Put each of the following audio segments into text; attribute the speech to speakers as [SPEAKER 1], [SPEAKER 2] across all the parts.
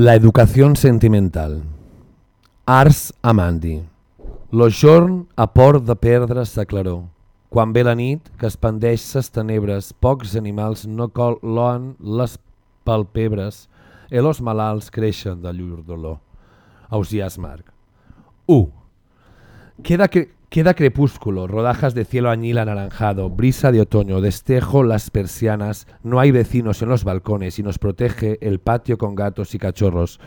[SPEAKER 1] La educación sentimental. Ars amandi. Lo jorn a port de perdre sa claror. Quan ve la nit, que expandeix ses tenebres, pocs animals no coloen les palpebres i els malalts creixen de llur dolor. Ausias Marc. 1. Queda, cre queda crepúsculo, rodajas de cielo añil anaranjado, brisa de otoño, destejo las persianas, no hay vecinos en los balcones y nos protege el patio con gatos y cachorros.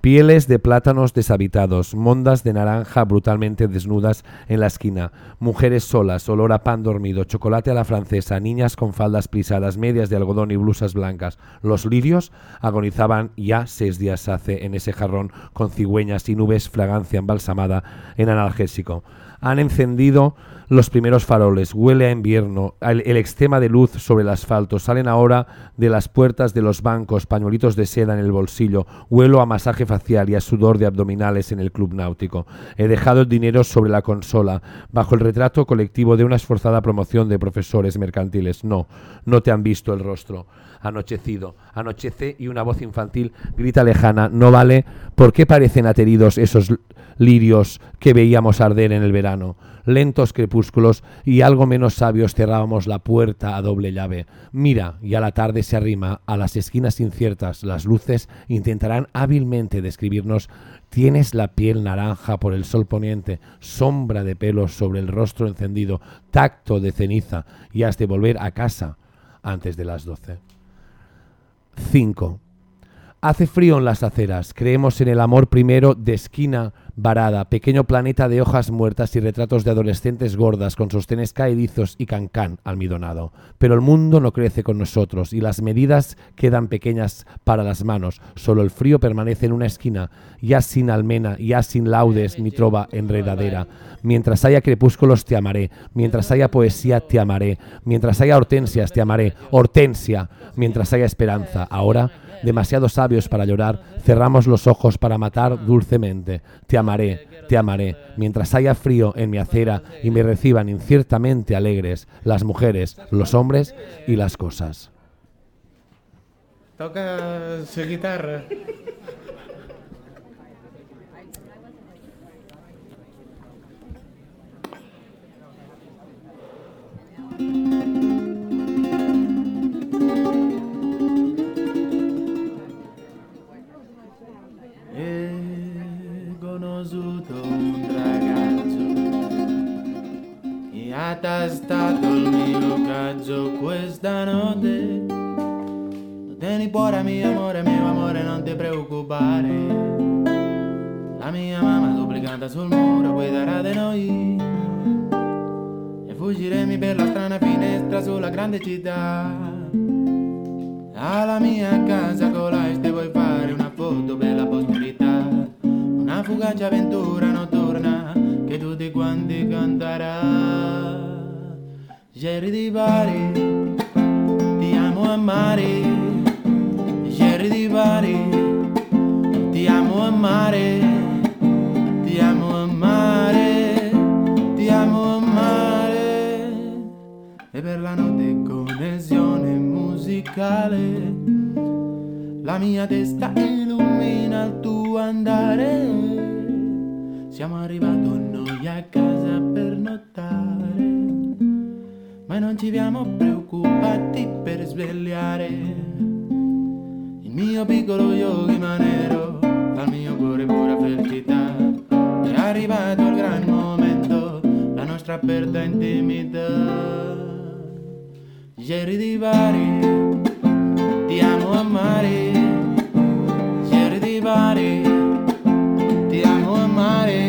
[SPEAKER 1] Pieles de plátanos deshabitados, mondas de naranja brutalmente desnudas en la esquina, mujeres solas, olor a pan dormido, chocolate a la francesa, niñas con faldas plisadas, medias de algodón y blusas blancas. Los lirios agonizaban ya seis días hace en ese jarrón con cigüeñas y nubes fragancia embalsamada en analgésico. Han encendido los primeros faroles, huele a invierno, el, el extrema de luz sobre el asfalto, salen ahora de las puertas de los bancos, pañuelitos de seda en el bolsillo, huelo a masaje facial y a sudor de abdominales en el club náutico. He dejado el dinero sobre la consola, bajo el retrato colectivo de una esforzada promoción de profesores mercantiles. No, no te han visto el rostro. Anochecido, anochece y una voz infantil grita lejana, no vale, ¿por qué parecen ateridos esos lirios que veíamos arder en el verano? Lentos crepúsculos y algo menos sabios cerrábamos la puerta a doble llave. Mira, ya la tarde se arrima, a las esquinas inciertas las luces intentarán hábilmente describirnos Tienes la piel naranja por el sol poniente, sombra de pelos sobre el rostro encendido, tacto de ceniza y has de volver a casa antes de las doce. 5. Hace frío en las aceras, creemos en el amor primero de esquina varada, pequeño planeta de hojas muertas y retratos de adolescentes gordas con sostenes caedizos y cancán almidonado. Pero el mundo no crece con nosotros y las medidas quedan pequeñas para las manos. Solo el frío permanece en una esquina, ya sin almena, ya sin laudes ni trova enredadera. Mientras haya crepúsculos te amaré, mientras haya poesía te amaré, mientras haya hortensias te amaré, hortensia, mientras haya esperanza. Ahora demasiado sabios para llorar, cerramos los ojos para matar dulcemente. Te amaré, te amaré, mientras haya frío en mi acera y me reciban inciertamente alegres las mujeres, los hombres y las cosas.
[SPEAKER 2] Toca su guitarra. He conosciuto un ragazzo che ha tastato il mio cazzo questa notte. Lo tieni cuore mio amore, mio amore, non ti preoccupare. La mia mamma duplicata sul muro guiderà di noi. E fuggiremo per la strana finestra sulla grande città. Alla mia casa con la este vuoi fare una foto fugace avventura notturna che tutti quanti canterà. Jerry di Bari, ti amo amare. Jerry di Bari, ti amo amare. Ti amo amare, ti amo amare. E per la notte connessione musicale. La mia testa illumina il tuo andare. Siamo arrivati noi a casa per notare. Ma non ci siamo preoccupati per svegliare. Il mio piccolo yogi manero, dal mio cuore pura felicità. È arrivato il gran momento, la nostra aperta intimità. Jerry di Bari, ti amo amare. Jerry di Bari, ti amo amare.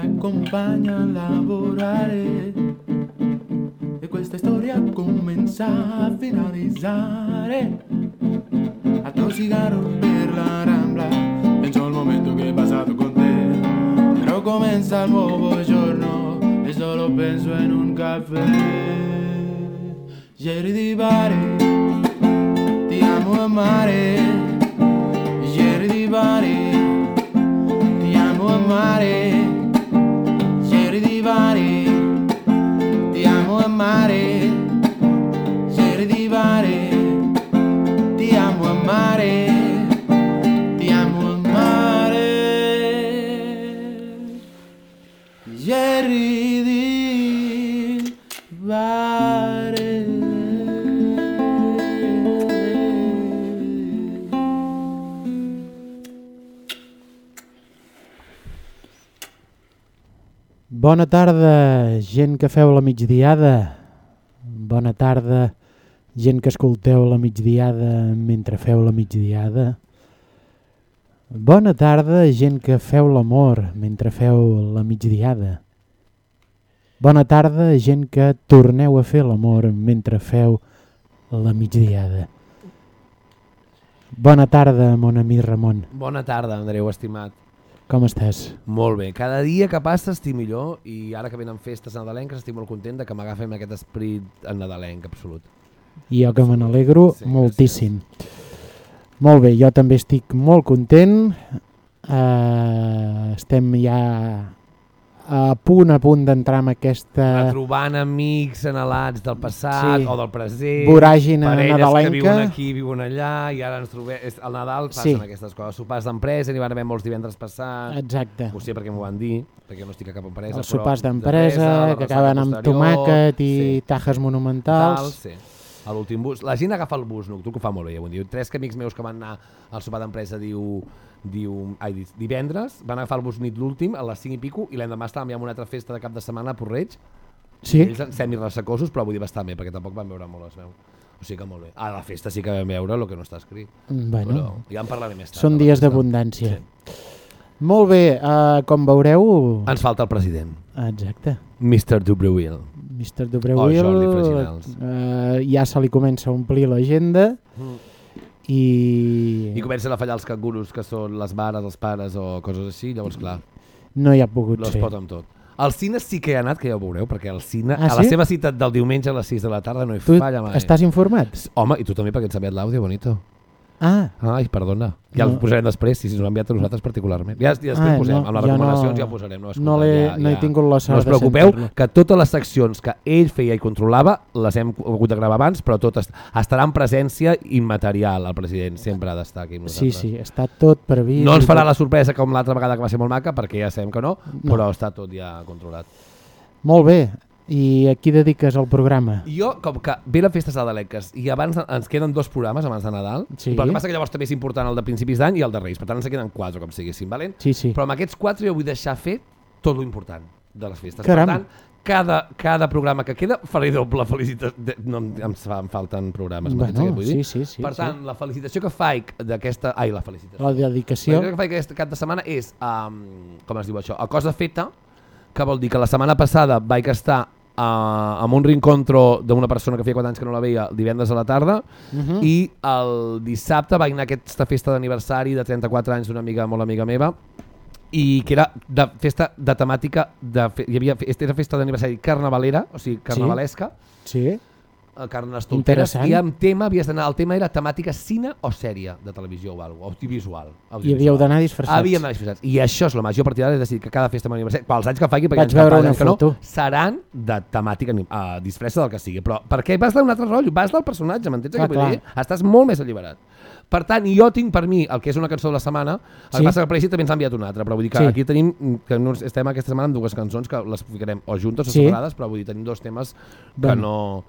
[SPEAKER 2] Mi accompagna a lavorare e questa storia comincia a finalizzare. Altro sigaro per la rambla, penso al momento che è passato con te. Però comincia il nuovo giorno e solo penso in un caffè. Jerry di Bari, ti amo amo amare, ieri di Bari, ti amo amare,
[SPEAKER 3] Bona tarda, gent que feu la migdiada. Bona tarda, gent que escolteu la migdiada mentre feu la migdiada. Bona tarda, gent que feu l'amor mentre feu la migdiada. Bona tarda, gent que torneu a fer l'amor mentre feu la migdiada. Bona tarda, mon amic Ramon.
[SPEAKER 1] Bona tarda, Andreu, estimat.
[SPEAKER 3] Com estàs?
[SPEAKER 1] Molt bé. Cada dia que passa estic millor i ara que venen festes nadalenques estic molt content de que m'agafem aquest esprit nadalenc absolut.
[SPEAKER 3] I jo que me n'alegro
[SPEAKER 1] Sí,
[SPEAKER 3] moltíssim. Molt bé, jo també estic molt content. Uh, estem ja a punt a punt d'entrar en aquesta
[SPEAKER 1] Retrobant amics anhelats del passat
[SPEAKER 3] Sí.
[SPEAKER 1] o del present,
[SPEAKER 3] voràgina
[SPEAKER 1] parelles que
[SPEAKER 3] nadalenca.
[SPEAKER 1] viuen aquí, viuen allà i ara ens trobem... Al Nadal passen
[SPEAKER 3] Sí.
[SPEAKER 1] aquestes coses. Sopars d'empresa, n'hi van haver molts divendres passats.
[SPEAKER 3] Exacte.
[SPEAKER 1] Ho sé perquè m'ho van dir, perquè no estic a cap empresa.
[SPEAKER 3] Els sopars
[SPEAKER 1] d'empresa,
[SPEAKER 3] que acaben amb tomàquet i
[SPEAKER 1] sí.
[SPEAKER 3] tajes
[SPEAKER 1] Tal,
[SPEAKER 3] monumentals.
[SPEAKER 1] sí. A l'últim bus. La gent agafa el bus nocturn, que ho fa molt bé. Ja diu. Tres amics meus que van anar al sopar d'empresa diu, diu, ai, di- divendres, van agafar el bus nit l'últim a les 5 i pico i l'endemà estàvem ja en una altra festa de cap de setmana a Porreig.
[SPEAKER 3] Sí?
[SPEAKER 1] Ells semi-ressecosos, però vull dir bastant bé, perquè tampoc van veure molt, es veu. O sigui que molt bé. A la festa sí que vam veure el que no està escrit.
[SPEAKER 3] Bueno,
[SPEAKER 1] Però ja en parlaré més tard.
[SPEAKER 3] són dies d'abundància.
[SPEAKER 1] Sí.
[SPEAKER 3] Molt bé, uh, com veureu...
[SPEAKER 1] Ens falta el president,
[SPEAKER 3] Exacte.
[SPEAKER 1] Mr. Dubreuil.
[SPEAKER 3] Mr. Dobreuil
[SPEAKER 1] Oh,
[SPEAKER 3] uh, ja se li comença a omplir l'agenda i,
[SPEAKER 1] I comencen a fallar els cangurus, que són les mares, els pares o coses així, llavors clar,
[SPEAKER 3] no hi ha pogut ser.
[SPEAKER 1] pot amb tot. Al cine sí que he anat, que ja ho veureu, perquè al cine,
[SPEAKER 3] Ah,
[SPEAKER 1] a la
[SPEAKER 3] sí?
[SPEAKER 1] seva cita del diumenge a les 6 de la tarda no hi
[SPEAKER 3] Tu
[SPEAKER 1] falla mai.
[SPEAKER 3] estàs informat?
[SPEAKER 1] Home, i tu també perquè ets enviat l'àudio, bonito.
[SPEAKER 3] Ah,
[SPEAKER 1] Ai, perdona. Ja
[SPEAKER 3] No.
[SPEAKER 1] el posarem després, si ens ho ha enviat a nosaltres particularment. Ja, ja després
[SPEAKER 3] Ah,
[SPEAKER 1] posem,
[SPEAKER 3] no,
[SPEAKER 1] amb les
[SPEAKER 3] jo
[SPEAKER 1] recomanacions
[SPEAKER 3] no-
[SPEAKER 1] ja ho posarem. No,
[SPEAKER 3] no, l'he,
[SPEAKER 1] ja,
[SPEAKER 3] no he
[SPEAKER 1] ja.
[SPEAKER 3] tingut la sort
[SPEAKER 1] No us preocupeu, que totes les seccions que ell feia i controlava les hem hagut de gravar abans, però totes estarà en presència immaterial, el president sempre ha d'estar aquí amb
[SPEAKER 3] Sí,
[SPEAKER 1] nosaltres.
[SPEAKER 3] sí, està tot previst.
[SPEAKER 1] No ens farà
[SPEAKER 3] tot.
[SPEAKER 1] la sorpresa com l'altra vegada que va ser molt maca, perquè ja sabem que no,
[SPEAKER 3] No.
[SPEAKER 1] però està tot ja controlat.
[SPEAKER 3] Molt bé, i a qui dediques el programa?
[SPEAKER 1] Jo, com que ve la festes nadalenques i abans ens queden dos programes abans de Nadal,
[SPEAKER 3] Sí.
[SPEAKER 1] però el que passa que llavors també és important el de principis d'any i el de Reis, per tant ens en queden quatre, com siguessin, valent?
[SPEAKER 3] Sí, sí.
[SPEAKER 1] Però amb aquests quatre jo vull deixar fet tot lo important de les festes.
[SPEAKER 3] Caram.
[SPEAKER 1] Per tant, cada, cada programa que queda faré doble felicitació. No, em, fa, em falten programes.
[SPEAKER 3] bueno,
[SPEAKER 1] vull
[SPEAKER 3] sí,
[SPEAKER 1] dir?
[SPEAKER 3] sí, sí.
[SPEAKER 1] per tant, la felicitació que faig d'aquesta... Ai, la
[SPEAKER 3] sí.
[SPEAKER 1] felicitació.
[SPEAKER 3] La
[SPEAKER 1] La
[SPEAKER 3] dedicació...
[SPEAKER 1] que faig aquest cap de setmana és, um, com es diu això, a cosa feta, que vol dir que la setmana passada vaig estar uh, amb un reencontro d'una persona que feia 4 anys que no la veia el divendres a la tarda
[SPEAKER 3] Uh -huh.
[SPEAKER 1] i el dissabte vaig anar a aquesta festa d'aniversari de 34 anys d'una amiga molt amiga meva i que era de festa de temàtica de fe, hi havia era festa d'aniversari carnavalera, o sigui carnavalesca,
[SPEAKER 3] Sí,
[SPEAKER 1] sí. Carnes tonteres
[SPEAKER 3] Interessant.
[SPEAKER 1] i amb tema havies d'anar, el tema era temàtica cine o sèrie de televisió o alguna audiovisual.
[SPEAKER 3] i
[SPEAKER 1] audiovisual.
[SPEAKER 3] havíeu d'anar disfressats.
[SPEAKER 1] Havíem d'anar disfressats. I això és la major partidària, és a dir, que cada festa d'aniversari, pels anys que faci, perquè
[SPEAKER 3] Vaig
[SPEAKER 1] ens
[SPEAKER 3] veure una
[SPEAKER 1] que no, seran de temàtica uh, disfressa del que sigui. Però perquè vas d'un altre rotllo, vas del personatge, m'entens? Què vull dir?
[SPEAKER 3] clar.
[SPEAKER 1] Estàs molt més alliberat. Per tant, jo tinc per mi el que és una cançó de la setmana, el
[SPEAKER 3] Sí.
[SPEAKER 1] passa que Preci també ens ha enviat una altra, però vull dir que
[SPEAKER 3] Sí.
[SPEAKER 1] aquí tenim, que no estem aquesta setmana amb dues cançons que les ficarem o juntes o
[SPEAKER 3] Sí.
[SPEAKER 1] separades, però vull dir, tenim dos temes que
[SPEAKER 3] Bueno.
[SPEAKER 1] no...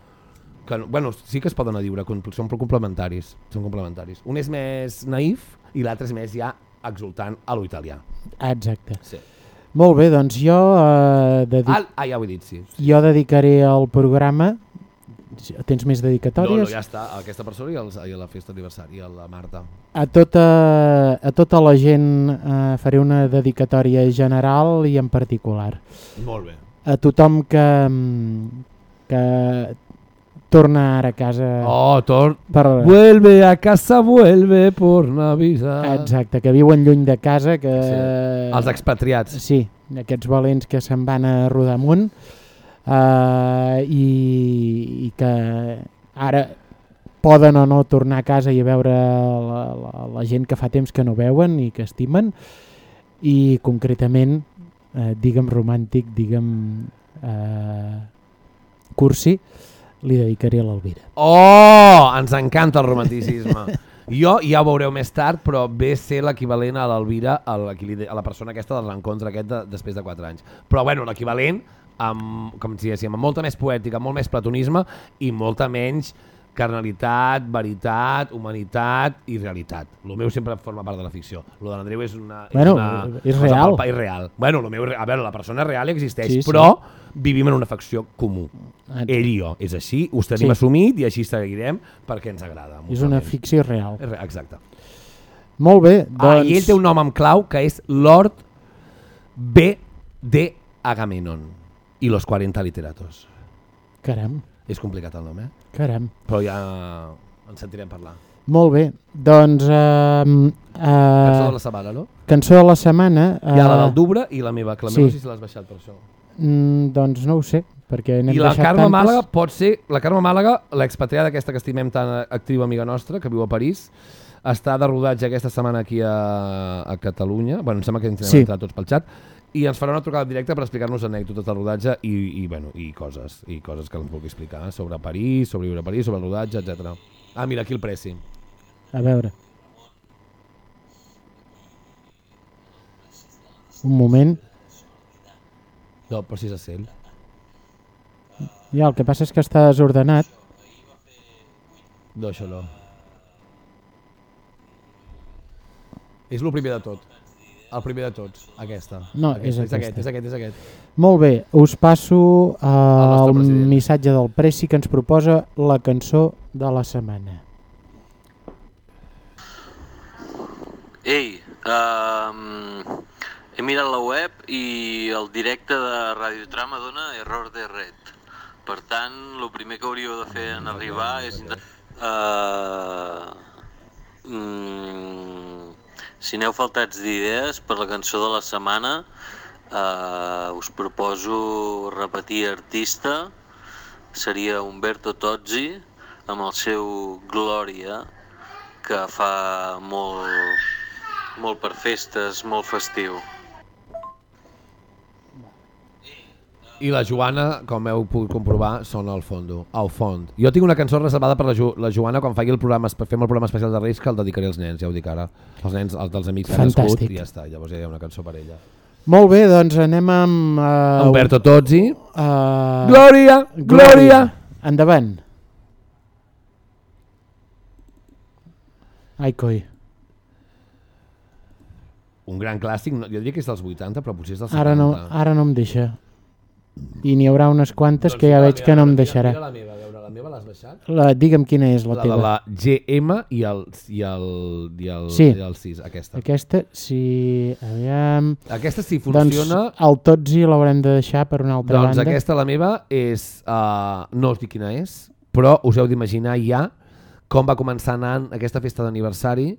[SPEAKER 1] Que, no- bueno, sí que es poden adiure, són complementaris. Són complementaris. Un és més naïf i l'altre és més ja exultant a lo italià.
[SPEAKER 3] Exacte.
[SPEAKER 1] Sí.
[SPEAKER 3] Molt bé, doncs jo, eh, dedic...
[SPEAKER 1] Ah, ah, ja ho he dit, sí.
[SPEAKER 3] jo dedicaré el programa... Tens més
[SPEAKER 1] No,
[SPEAKER 3] dedicatòries?
[SPEAKER 1] no, ja està, a aquesta persona i, als, i a la festa d'aniversari, i a la Marta.
[SPEAKER 3] A tota, a tota la gent eh, faré una dedicatòria general i en particular.
[SPEAKER 1] Molt bé.
[SPEAKER 3] A tothom que, que torna ara a casa
[SPEAKER 1] Oh, Tor,
[SPEAKER 3] per...
[SPEAKER 1] vuelve a casa, vuelve por Navidad.
[SPEAKER 3] Exacte, que viuen lluny de casa, que...
[SPEAKER 1] Sí. Els expatriats.
[SPEAKER 3] Sí, aquests valents que se'n van a rodar amunt uh, i, i que ara poden o no tornar a casa i a veure la, la, la gent que fa temps que no veuen i que estimen i concretament eh, digue'm romàntic, digue'm eh, cursi, li dedicaré a l'Alvira.
[SPEAKER 1] Oh, ens encanta el romanticisme. Jo ja ho veureu més tard, però ve ser l'equivalent a l'Alvira, a, la, a la persona aquesta del reencontre aquest de, després de 4 anys. Però bueno, l'equivalent amb, com si diguéssim, amb molta més poètica, molt més platonisme i molta menys carnalitat, veritat, humanitat i realitat. El meu sempre forma part de la ficció. Lo de l'Andreu és una...
[SPEAKER 3] Bueno,
[SPEAKER 1] una
[SPEAKER 3] és real.
[SPEAKER 1] palpa- És real. Bueno, lo meu, és a veure, la persona real existeix,
[SPEAKER 3] Sí, sí.
[SPEAKER 1] però vivim en una facció comú.
[SPEAKER 3] Ah,
[SPEAKER 1] Ell i jo. És així, ho tenim
[SPEAKER 3] Sí.
[SPEAKER 1] assumit i així seguirem perquè ens agrada.
[SPEAKER 3] És una ficció real.
[SPEAKER 1] És re- Exacte.
[SPEAKER 3] Molt bé,
[SPEAKER 1] Doncs... Ah,
[SPEAKER 3] doncs...
[SPEAKER 1] I ell té un nom en clau que és Lord B. de Agamenon i los 40 literatos.
[SPEAKER 3] Caram,
[SPEAKER 1] És complicat el nom, eh?
[SPEAKER 3] Caram.
[SPEAKER 1] Però ja en sentirem parlar.
[SPEAKER 3] Molt bé, doncs... Uh,
[SPEAKER 1] Cançó de
[SPEAKER 3] uh,
[SPEAKER 1] la setmana, no?
[SPEAKER 3] cançó de la setmana... Uh,
[SPEAKER 1] Hi ha la del Dubre i la meva, que la
[SPEAKER 3] sí.
[SPEAKER 1] meva no sé si l'has baixat per això.
[SPEAKER 3] mm, doncs no ho sé, perquè n'hem
[SPEAKER 1] I la
[SPEAKER 3] deixat
[SPEAKER 1] Carme
[SPEAKER 3] tantes.
[SPEAKER 1] Màlaga pot ser... La Carme Màlaga, l'expatriada aquesta que estimem tan actriu amiga nostra, que viu a París, està de rodatge aquesta setmana aquí a, a Catalunya. Bueno, em sembla que ens hem
[SPEAKER 3] Sí.
[SPEAKER 1] entrat tots pel xat. I ens farà una trucada en directe per explicar-nos anècdotes del rodatge i, i, bueno, i coses i coses que ens vulgui explicar sobre París, sobre viure a París, sobre el rodatge, etc. Ah, mira, aquí el Preci.
[SPEAKER 3] A veure. Un moment.
[SPEAKER 1] No, però si se sent.
[SPEAKER 3] Ja, el que passa és que està desordenat.
[SPEAKER 1] No, això no. És el primer de tot. El primer de tots, aquesta.
[SPEAKER 3] No,
[SPEAKER 1] aquesta.
[SPEAKER 3] és
[SPEAKER 1] és aquest,
[SPEAKER 3] aquesta.
[SPEAKER 1] és aquest, és aquest.
[SPEAKER 3] Molt bé, us passo uh, el
[SPEAKER 1] president.
[SPEAKER 3] missatge del Preci que ens proposa la cançó de la setmana.
[SPEAKER 4] Ei, um, he mirat la web i el directe de Radiotrama dona error de red. Per tant, el primer que hauríeu de fer en arribar és... Uh, mm, si aneu faltats d'idees per la cançó de la setmana, uh, us proposo repetir artista, seria Umberto Tozzi, amb el seu Glòria, que fa molt, molt per festes, molt festiu.
[SPEAKER 1] I la Joana, com heu pogut comprovar, sona al fondo, al fons. Jo tinc una cançó reservada per la, jo la Joana quan faci el programa, fem el programa especial de Reis que el dedicaré als nens, ja ho dic ara. Els nens, els dels amics que han nascut
[SPEAKER 3] Fantàstic.
[SPEAKER 1] i ja està, llavors ja hi ha una cançó per ella.
[SPEAKER 3] Molt bé, doncs anem amb... Uh,
[SPEAKER 1] Umberto Tozzi.
[SPEAKER 3] Uh,
[SPEAKER 1] Glòria, Glòria.
[SPEAKER 3] Endavant. Ai, coi.
[SPEAKER 1] Un gran clàssic, jo diria que és dels 80, però potser és dels 70.
[SPEAKER 3] Ara no, ara no em deixa. I n'hi haurà unes quantes
[SPEAKER 1] Doncs
[SPEAKER 3] que ja
[SPEAKER 1] la
[SPEAKER 3] veig
[SPEAKER 1] meva,
[SPEAKER 3] que no em deixarà.
[SPEAKER 1] Mira la meva, veure, la meva l'has baixat?
[SPEAKER 3] La, digue'm quina és la,
[SPEAKER 1] La,
[SPEAKER 3] teva.
[SPEAKER 1] de la GM i el, i el, i el,
[SPEAKER 3] Sí.
[SPEAKER 1] i el 6, aquesta.
[SPEAKER 3] Aquesta, si... Aviam...
[SPEAKER 1] Aquesta sí funciona...
[SPEAKER 3] Doncs el Totzi l'haurem de deixar per una altra
[SPEAKER 1] Doncs
[SPEAKER 3] banda.
[SPEAKER 1] aquesta, la meva, és... Uh, no us dic quina és, però us heu d'imaginar ja com va començar anant aquesta festa d'aniversari,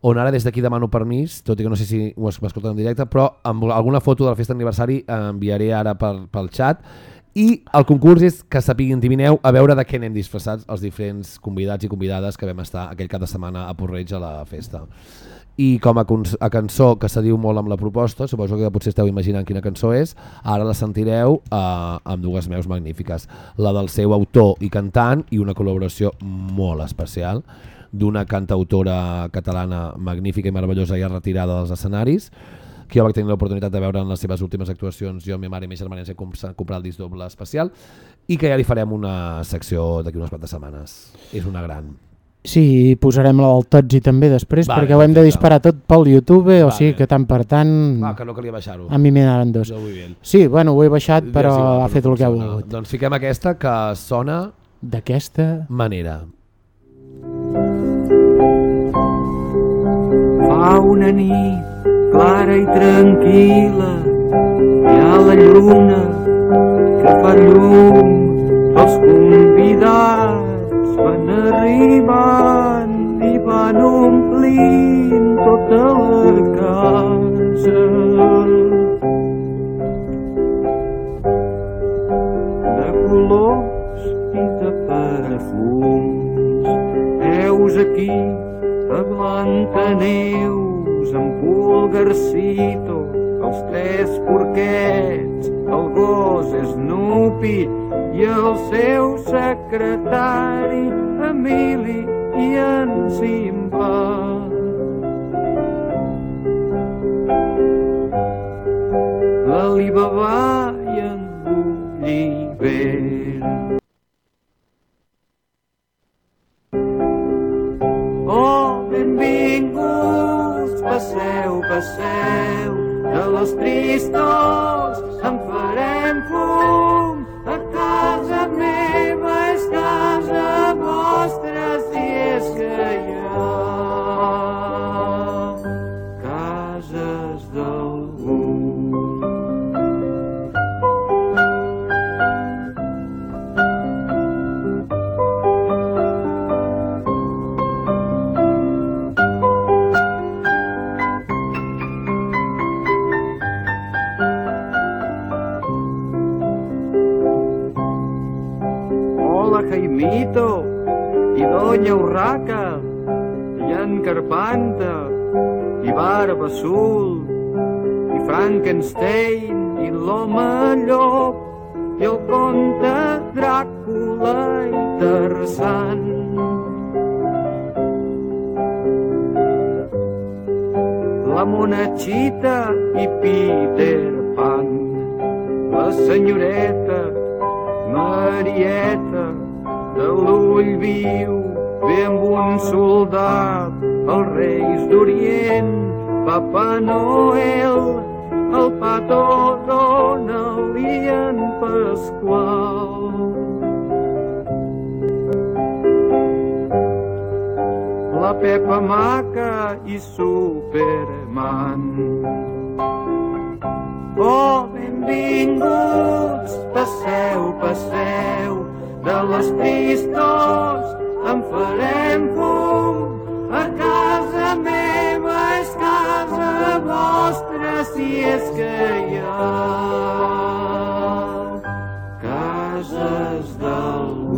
[SPEAKER 1] on ara des d'aquí demano permís, tot i que no sé si ho escoltat en directe, però amb alguna foto de la festa d'aniversari enviaré ara per, pel xat, i el concurs és que sapiguin, divineu, a veure de què anem disfressats els diferents convidats i convidades que vam estar aquell cap de setmana a Porreig a la festa. I com a, a cançó que se diu molt amb la proposta, suposo que potser esteu imaginant quina cançó és, ara la sentireu eh, amb dues meus magnífiques. La del seu autor i cantant i una col·laboració molt especial d'una cantautora catalana magnífica i meravellosa ja retirada dels escenaris, que jo vaig tenir l'oportunitat de veure en les seves últimes actuacions, jo, ma mare i ma germana ens hem comp- comprat el disc doble especial, i que ja li farem una secció d'aquí unes quantes setmanes. És una gran.
[SPEAKER 3] Sí, posarem la del Totzi també després,
[SPEAKER 1] Vale,
[SPEAKER 3] perquè ho hem de disparar tot pel YouTube, o
[SPEAKER 1] Vale.
[SPEAKER 3] sigui que tant per tant...
[SPEAKER 1] Ah, que no calia baixar-ho.
[SPEAKER 3] A mi me n'anaven dos.
[SPEAKER 1] No.
[SPEAKER 3] Sí, bueno, ho he baixat, però
[SPEAKER 1] És igual,
[SPEAKER 3] ha fet el que ha volgut.
[SPEAKER 1] Doncs fiquem aquesta que sona
[SPEAKER 3] D'aquesta...
[SPEAKER 1] manera.
[SPEAKER 5] Una nit clara i tranquil·la, hi ha la lluna que fa llum, els convidats van arribant i van omplint tota la casa. De colors i de perfums Heus aquí a Blancaneus, en Pulgarcito, els tres porquets, el gos Snoopy i el seu secretari Emili i en Simba. L'Alibaba i en Gulliver. Benvinguts, passeu, passeu, de les tristors en farem fum. A casa meva és casa vostra, si és que ha Jaimito, i Doña Urraca, i en Carpanta, i Barba Azul, i Frankenstein, i l'home llop, i el conte Dràcula i Tarzan. La monachita i Peter Pan, la senyoreta Marieta de l'ull viu ve amb un soldat els reis d'Orient Papa Noel el Pato Donald i en Pasqual. La Pepa Maca i Superman. Oh, benvinguts, passeu, passeu, de les tristors en farem fum. A casa meva és casa vostra, si és que hi ha cases d'algú.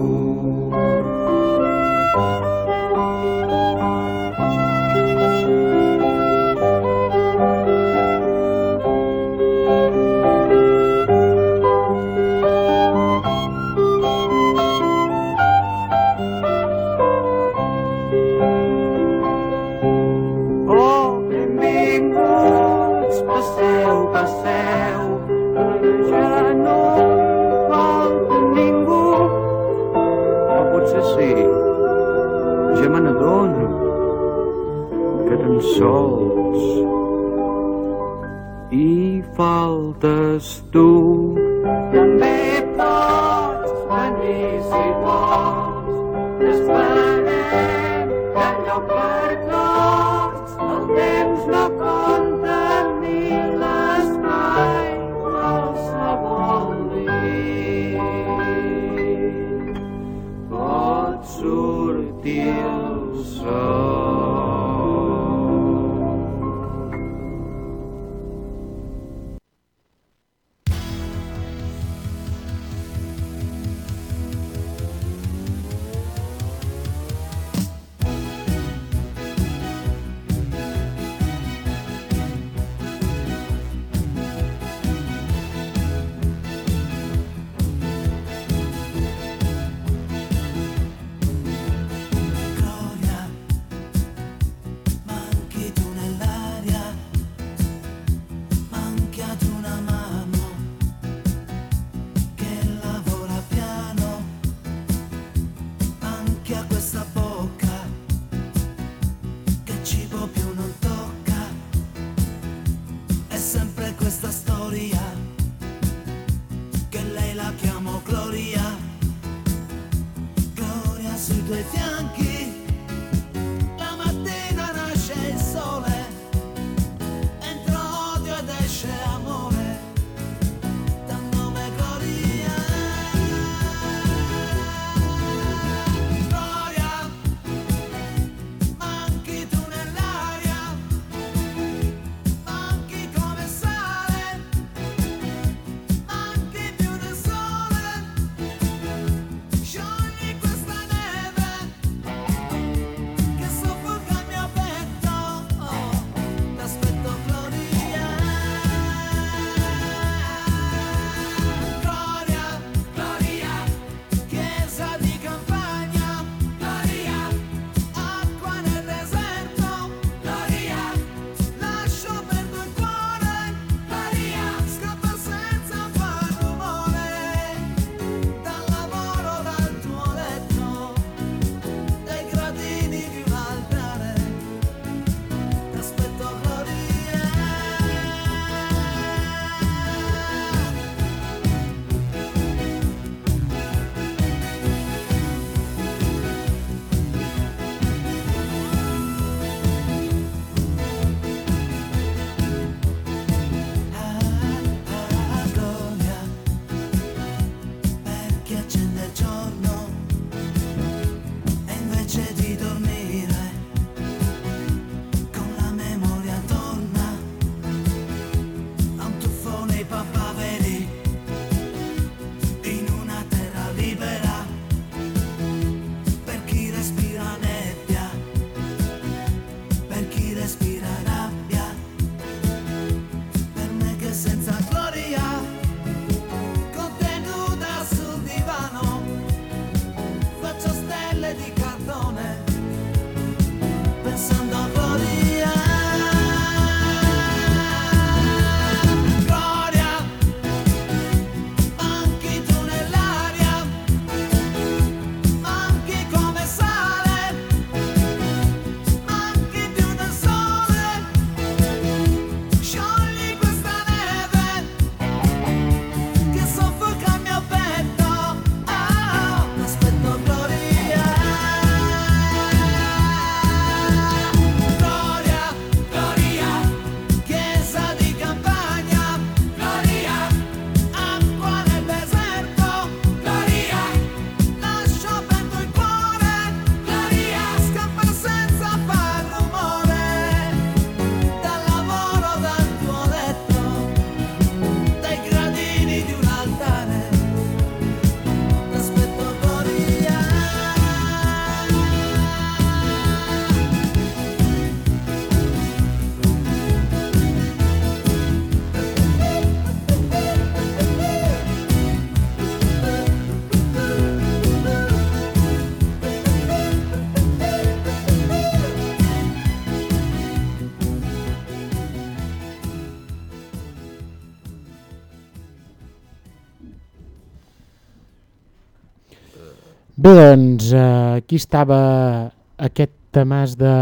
[SPEAKER 3] Aquí estava aquest temàs de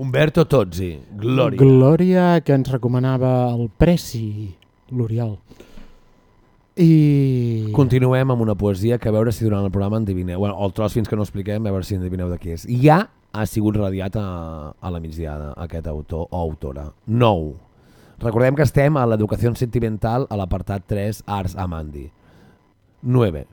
[SPEAKER 1] Umberto Tozzi, Glòria.
[SPEAKER 3] Glòria que ens recomanava el Preci, l'Oriol. I...
[SPEAKER 1] Continuem amb una poesia que a veure si durant el programa endivineu, bueno, el tros fins que no expliquem, a veure si endivineu de què és. Ja ha sigut radiat a, a la migdiada, aquest autor o autora. Nou. Recordem que estem a l'educació sentimental a l'apartat 3, Ars Amandi. 9.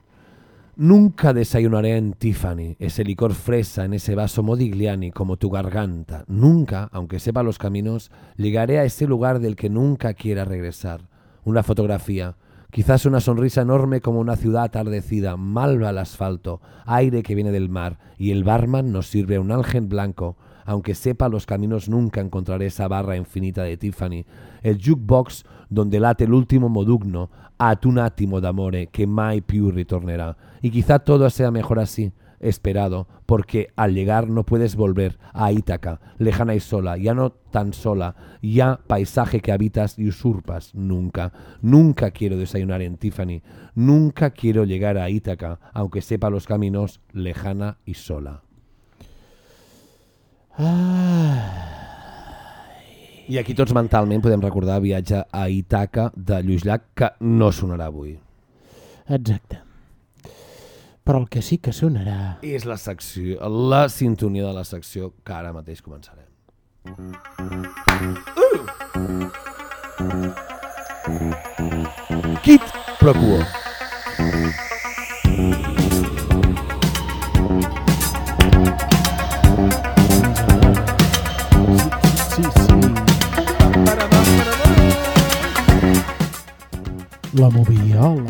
[SPEAKER 1] Nunca desayunaré en Tiffany ese licor fresa en ese vaso modigliani como tu garganta. Nunca, aunque sepa los caminos, llegaré a ese lugar del que nunca quiera regresar. Una fotografía, quizás una sonrisa enorme como una ciudad atardecida, malva el asfalto, aire que viene del mar, y el barman nos sirve un ángel blanco. Aunque sepa los caminos, nunca encontraré esa barra infinita de Tiffany, el jukebox donde late el último modugno, ad un attimo d'amore que mai più ritornerá. Y quizá todo sea mejor así, esperado, porque al llegar no puedes volver a Ítaca, lejana y sola, ya no tan sola, ya paisaje que habitas y usurpas, nunca, nunca quiero desayunar en Tiffany, nunca quiero llegar a Ítaca, aunque sepa los caminos, lejana y sola.
[SPEAKER 3] Ah,
[SPEAKER 1] I aquí tots mentalment podem recordar Viatge a Ítaca de Lluís Llach, que no sonarà avui.
[SPEAKER 3] exacte. Però el que sí que sonarà...
[SPEAKER 1] És la secció, la sintonia de la secció que ara mateix començarem. Uh! Kit Pro Quo.
[SPEAKER 3] La moviola.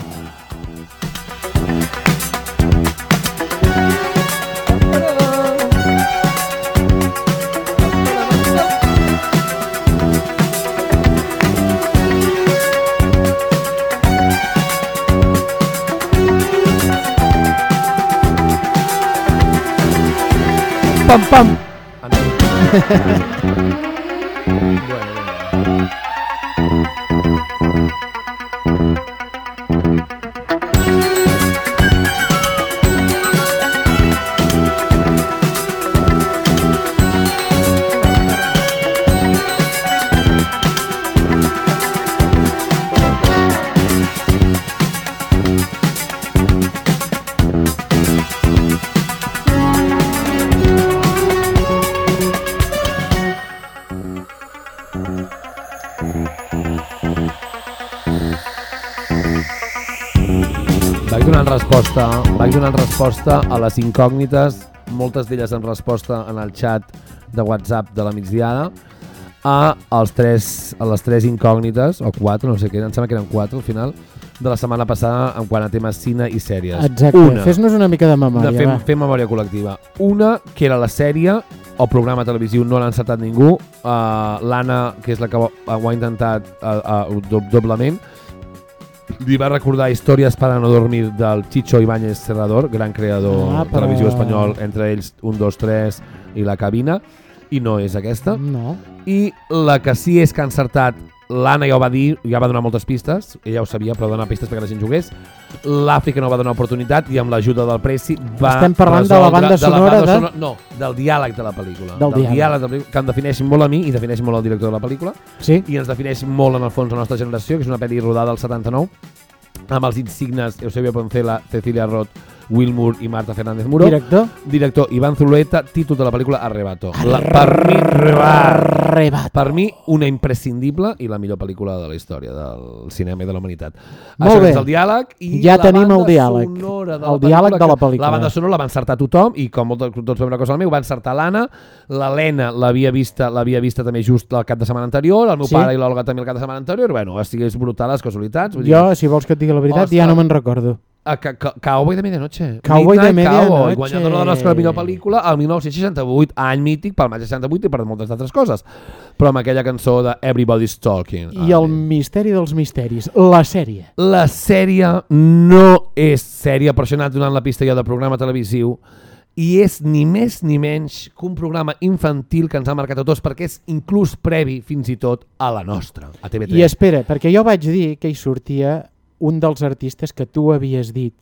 [SPEAKER 3] Pam, pam.
[SPEAKER 1] vaig donant resposta a les incògnites, moltes d'elles en resposta en el chat de WhatsApp de la migdiada, a, els tres, a les tres incògnites, o quatre, no sé què, em sembla que eren quatre al final, de la setmana passada en quant a temes cine i sèries.
[SPEAKER 3] Exacte, fes-nos una mica de memòria,
[SPEAKER 1] de fer,
[SPEAKER 3] va.
[SPEAKER 1] fer memòria col·lectiva. Una, que era la sèrie o programa televisiu, no l'ha encertat ningú. Uh, L'Anna, que és la que ho, ho ha intentat uh, uh, do, doblement, li va recordar Històries para no dormir del Chicho Ibáñez Serrador, gran creador
[SPEAKER 3] Ah, però-
[SPEAKER 1] televisiu espanyol, entre ells un, dos, tres i La Cabina, i no és aquesta.
[SPEAKER 3] No.
[SPEAKER 1] I la que sí és que ha encertat, l'Anna ja ho va dir, ja va donar moltes pistes, ella ho sabia, però donar pistes perquè la gent jugués. L'Àfrica no va donar oportunitat i amb l'ajuda del Preci va
[SPEAKER 3] Estem parlant de la banda sonora de-
[SPEAKER 1] sonora- No, del diàleg de la pel·lícula.
[SPEAKER 3] Del diàleg.
[SPEAKER 1] diàleg de la pel·lícula, que em defineix molt a mi i defineix molt al director de la pel·lícula
[SPEAKER 3] Sí?
[SPEAKER 1] i ens defineix molt en el fons la nostra generació, que és una pel·li rodada al 79, amb els insignes Eusebio Poncela, Cecilia Roth, Will Moore i Marta Fernández Muro.
[SPEAKER 3] Director?
[SPEAKER 1] Director Iván Zulueta, títol de la pel·lícula Arrebato. La, per mi, Arrebato.
[SPEAKER 3] Arrebat.
[SPEAKER 1] Per mi, una imprescindible i la millor pel·lícula de la història del cinema i de la humanitat.
[SPEAKER 3] Molt
[SPEAKER 1] Això
[SPEAKER 3] bé.
[SPEAKER 1] és el diàleg i
[SPEAKER 3] Ja
[SPEAKER 1] la
[SPEAKER 3] tenim el diàleg.
[SPEAKER 1] sonora de
[SPEAKER 3] El
[SPEAKER 1] la
[SPEAKER 3] diàleg de la pel·lícula.
[SPEAKER 1] La banda sonora la va encertar tothom i com molt, tots vam una cosa al meu, va encertar l'Anna, l'Helena l'havia vista, l'havia vista també just el cap de setmana anterior, el meu
[SPEAKER 3] Sí.
[SPEAKER 1] pare i l'Olga també el cap de setmana anterior, bueno, o sigui, és brutal les casualitats. Vull
[SPEAKER 3] Jo, si vols que et digui la veritat,
[SPEAKER 1] Ostres.
[SPEAKER 3] ja no me'n recordo.
[SPEAKER 1] A ca ca Cowboy de Medianoche.
[SPEAKER 3] Cowboy de
[SPEAKER 1] Midnight
[SPEAKER 3] Medianoche.
[SPEAKER 1] Cowboy, guanyadora de l'Oscar a millor pel·lícula al 1968, any mític pel maig 68 i per moltes altres coses. Però amb aquella cançó de Everybody's Talking.
[SPEAKER 3] I el misteri dels misteris, la sèrie.
[SPEAKER 1] La sèrie no és sèrie, per això he anat donant la pista ja del programa televisiu, i és ni més ni menys que un programa infantil que ens ha marcat a tots perquè és inclús previ fins i tot a la nostra, a TV3.
[SPEAKER 3] I espera, perquè jo vaig dir que hi sortia un dels artistes que tu havies dit.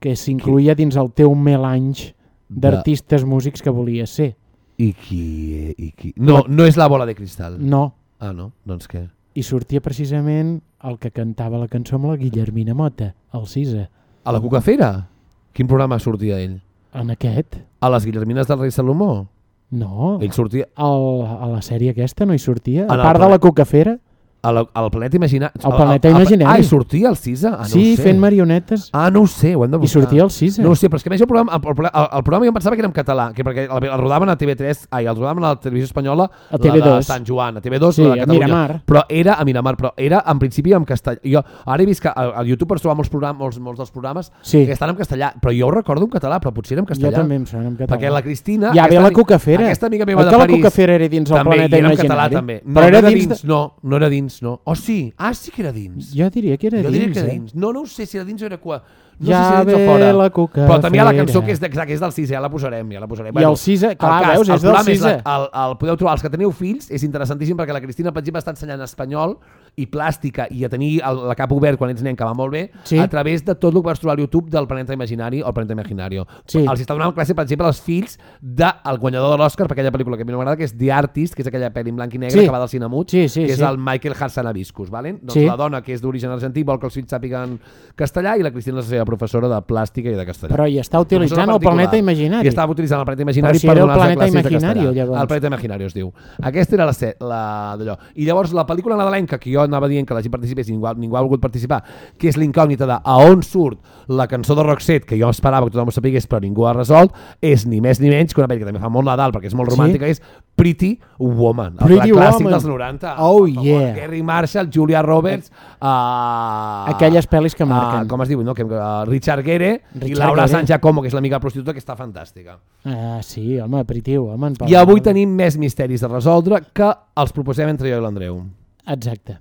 [SPEAKER 3] que s'incluïa dins el teu melange
[SPEAKER 1] De-
[SPEAKER 3] d'artistes músics que volies ser.
[SPEAKER 1] I qui, i qui... No, no és la bola de cristal.
[SPEAKER 3] No,
[SPEAKER 1] Ah, no? Doncs què?
[SPEAKER 3] i sortia precisament el que cantava la cançó amb la Guillermina Mota, el Cisa.
[SPEAKER 1] A la Cucafera? Quin programa sortia ell?
[SPEAKER 3] En aquest?
[SPEAKER 1] A les Guillermines del rei Salomó?
[SPEAKER 3] No,
[SPEAKER 1] Ell sortia
[SPEAKER 3] el, a la sèrie aquesta no hi sortia.
[SPEAKER 1] En
[SPEAKER 3] A
[SPEAKER 1] el
[SPEAKER 3] part de la Cucafera,
[SPEAKER 1] a la, al planeta imaginari.
[SPEAKER 3] Al planeta imaginari.
[SPEAKER 1] Ah, i sortia el Cisa? Ah, no
[SPEAKER 3] sí,
[SPEAKER 1] sé.
[SPEAKER 3] fent marionetes,
[SPEAKER 1] Ah, no ho sé, ho hem de
[SPEAKER 3] i
[SPEAKER 1] buscar.
[SPEAKER 3] sortia el Cisa.
[SPEAKER 1] No ho sé, però és que a més el programa, el, el, el programa jo em pensava que era en català, que perquè el, el rodaven a TV3, ai, el rodaven a la televisió espanyola,
[SPEAKER 3] A
[SPEAKER 1] la
[SPEAKER 3] TV2.
[SPEAKER 1] de Sant Joan, a TV2,
[SPEAKER 3] Sí,
[SPEAKER 1] la de
[SPEAKER 3] a
[SPEAKER 1] Catalunya.
[SPEAKER 3] Miramar.
[SPEAKER 1] Però era a Miramar, però era en principi en castellà. Jo ara he vist que al, YouTube pots trobar molts, programes, molts, molts dels programes
[SPEAKER 3] Sí.
[SPEAKER 1] que estan en castellà, però jo ho recordo en català, però potser era en
[SPEAKER 3] Jo
[SPEAKER 1] castellà.
[SPEAKER 3] també em sona en català.
[SPEAKER 1] Perquè la Cristina...
[SPEAKER 3] Ja ve la Cucafera.
[SPEAKER 1] Aquesta amiga meva de
[SPEAKER 3] que la
[SPEAKER 1] París...
[SPEAKER 3] Cucafera era dins el
[SPEAKER 1] també,
[SPEAKER 3] planeta
[SPEAKER 1] i era en
[SPEAKER 3] imaginari?
[SPEAKER 1] català també. No,
[SPEAKER 3] Però era dins,
[SPEAKER 1] no, no era dins, no. Oh, sí, ah, sí que era dins.
[SPEAKER 3] Jo diria que era
[SPEAKER 1] jo
[SPEAKER 3] dins,
[SPEAKER 1] diria que era
[SPEAKER 3] eh?
[SPEAKER 1] dins. No, no ho sé si era dins o era qua... No
[SPEAKER 3] Ja
[SPEAKER 1] sé si era dins
[SPEAKER 3] ve
[SPEAKER 1] o fora.
[SPEAKER 3] la Cucafera.
[SPEAKER 1] Però també hi ha la cançó que és, de, que és del Cisa, ja la posarem, ja la posarem.
[SPEAKER 3] I el Cisa, clar,
[SPEAKER 1] el
[SPEAKER 3] veus, és
[SPEAKER 1] el
[SPEAKER 3] del Cisa.
[SPEAKER 1] la, el, el, podeu trobar, els que teniu fills, és interessantíssim perquè la Cristina, per exemple, està ensenyant espanyol i plàstica i a tenir el, la cap obert quan ets nen, que va molt bé,
[SPEAKER 3] Sí.
[SPEAKER 1] a través de tot el que vas trobar al YouTube del Planeta Imaginari o el Planeta Imaginario.
[SPEAKER 3] Sí.
[SPEAKER 1] Els està donant classe, per exemple, als fills del guanyador de l'Oscar per aquella pel·lícula que a mi no m'agrada, que és The Artist, que és aquella pel·li en blanc i negre
[SPEAKER 3] Sí.
[SPEAKER 1] que va del Cinemut,
[SPEAKER 3] Sí, sí,
[SPEAKER 1] que és
[SPEAKER 3] sí.
[SPEAKER 1] el Michael Harsanabiscus, valen? Doncs
[SPEAKER 3] Sí.
[SPEAKER 1] la dona, que és d'origen argentí, vol que els fills sàpiguen castellà i la Cristina és la seva professora de plàstica i de castellà.
[SPEAKER 3] Però hi està utilitzant el planeta imaginari.
[SPEAKER 1] I estava utilitzant el planeta imaginari
[SPEAKER 3] Però si
[SPEAKER 1] per donar-los
[SPEAKER 3] planeta
[SPEAKER 1] classes de
[SPEAKER 3] imaginario,
[SPEAKER 1] castellà.
[SPEAKER 3] llavors.
[SPEAKER 1] El planeta imaginari es diu. Aquesta era la, la d'allò. I llavors la pel·lícula nadalenca, que jo anava dient que la gent participés i ningú, ningú ha volgut participar, que és l'incògnita de a on surt la cançó de Roxette, que jo esperava que tothom ho sapigués però ningú ha resolt, és ni més ni menys que una pel·li que també fa molt Nadal perquè és molt
[SPEAKER 3] Sí?
[SPEAKER 1] romàntica, és Pretty Woman, el
[SPEAKER 3] Pretty
[SPEAKER 1] clàssic
[SPEAKER 3] Woman.
[SPEAKER 1] dels 90.
[SPEAKER 3] Oh,
[SPEAKER 1] favor,
[SPEAKER 3] yeah.
[SPEAKER 1] Gary Marshall, Julia Roberts, uh,
[SPEAKER 3] Aquelles pel·lis que marquen.
[SPEAKER 1] com es diu, no? que, uh, Richard Gere i
[SPEAKER 3] Richard
[SPEAKER 1] Laura
[SPEAKER 3] Gere.
[SPEAKER 1] San Giacomo, que és l'amiga prostituta, que està fantàstica.
[SPEAKER 3] Ah, sí, home, home. en
[SPEAKER 1] I avui tenim més misteris de resoldre que els proposem entre jo i l'Andreu.
[SPEAKER 3] Exacte.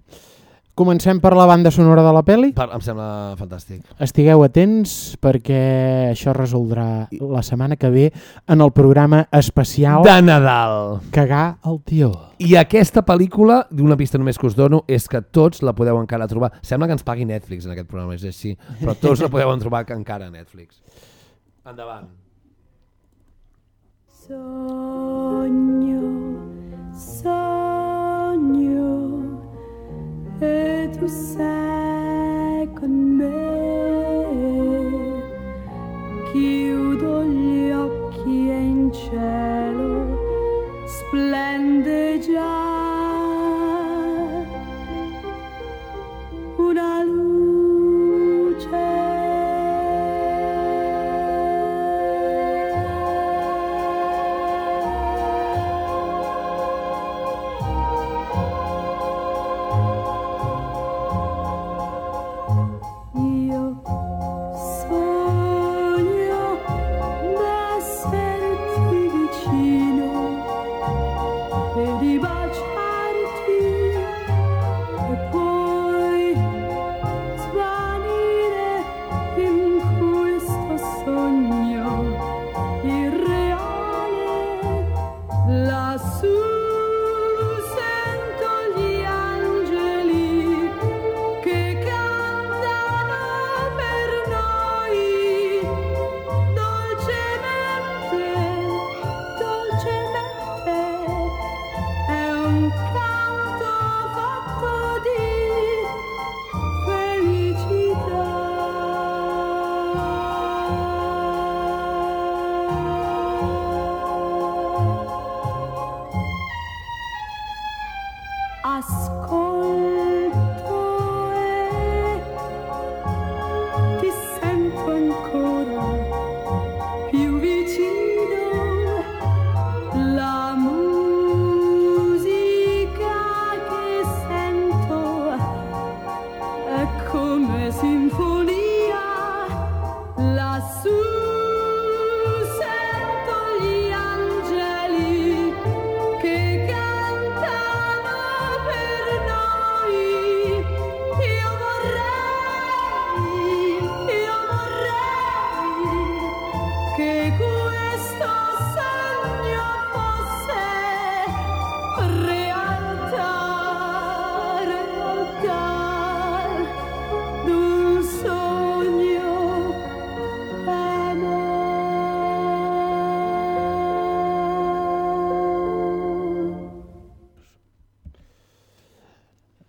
[SPEAKER 3] Comencem per la banda sonora de la peli.
[SPEAKER 1] Per- Em sembla fantàstic.
[SPEAKER 3] Estigueu atents perquè això es resoldrà la setmana que ve en el programa especial
[SPEAKER 1] De Nadal.
[SPEAKER 3] Cagar el tió.
[SPEAKER 1] I aquesta pel·lícula, d'una pista només que us dono, és que tots la podeu encara trobar. Sembla que ens pagui Netflix en aquest programa, és així. Però tots la podeu trobar encara a Netflix. Endavant.
[SPEAKER 6] Sogno, e tu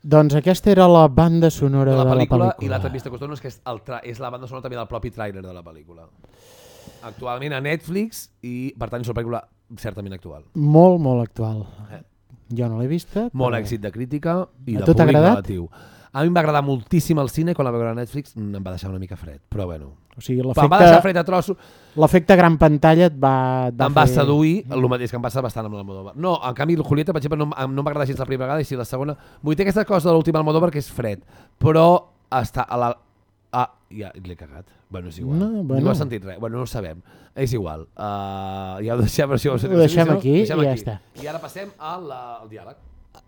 [SPEAKER 3] Doncs aquesta era la banda sonora
[SPEAKER 1] de la pel·lícula,
[SPEAKER 3] de
[SPEAKER 1] i
[SPEAKER 3] la
[SPEAKER 1] l'altra
[SPEAKER 3] pel·lícula.
[SPEAKER 1] pista que és que és, el tra és la banda sonora també del propi tràiler de la pel·lícula. Actualment a Netflix i, per tant, és una pel·lícula certament actual.
[SPEAKER 3] Molt, molt actual.
[SPEAKER 1] Eh.
[SPEAKER 3] Jo no l'he vista.
[SPEAKER 1] Molt
[SPEAKER 3] però-
[SPEAKER 1] èxit de crítica i
[SPEAKER 3] A
[SPEAKER 1] de públic relatiu. A mi em va agradar moltíssim el cine, quan la vaig veure a Netflix em va deixar una mica fred, però bueno.
[SPEAKER 3] O sigui,
[SPEAKER 1] Em va deixar fred a trossos,
[SPEAKER 3] l'efecte gran pantalla et va... et
[SPEAKER 1] em va
[SPEAKER 3] fer-
[SPEAKER 1] seduir, el mateix que em passa bastant amb l'Almodóvar. No, en canvi, el Julieta, per exemple, no, no em va agradar gens la primera vegada i sí la segona. Vull dir aquesta cosa de l'últim Almodóvar que és fred, però està a la... Ah, ja l'he cagat. Bueno, és igual.
[SPEAKER 3] No,
[SPEAKER 1] No,
[SPEAKER 3] bueno.
[SPEAKER 1] no he sentit res. Bueno, no ho sabem. És igual. Uh, ja ho deixem, això,
[SPEAKER 3] Ho deixem aquí i ja està.
[SPEAKER 1] I ara passem al al diàleg.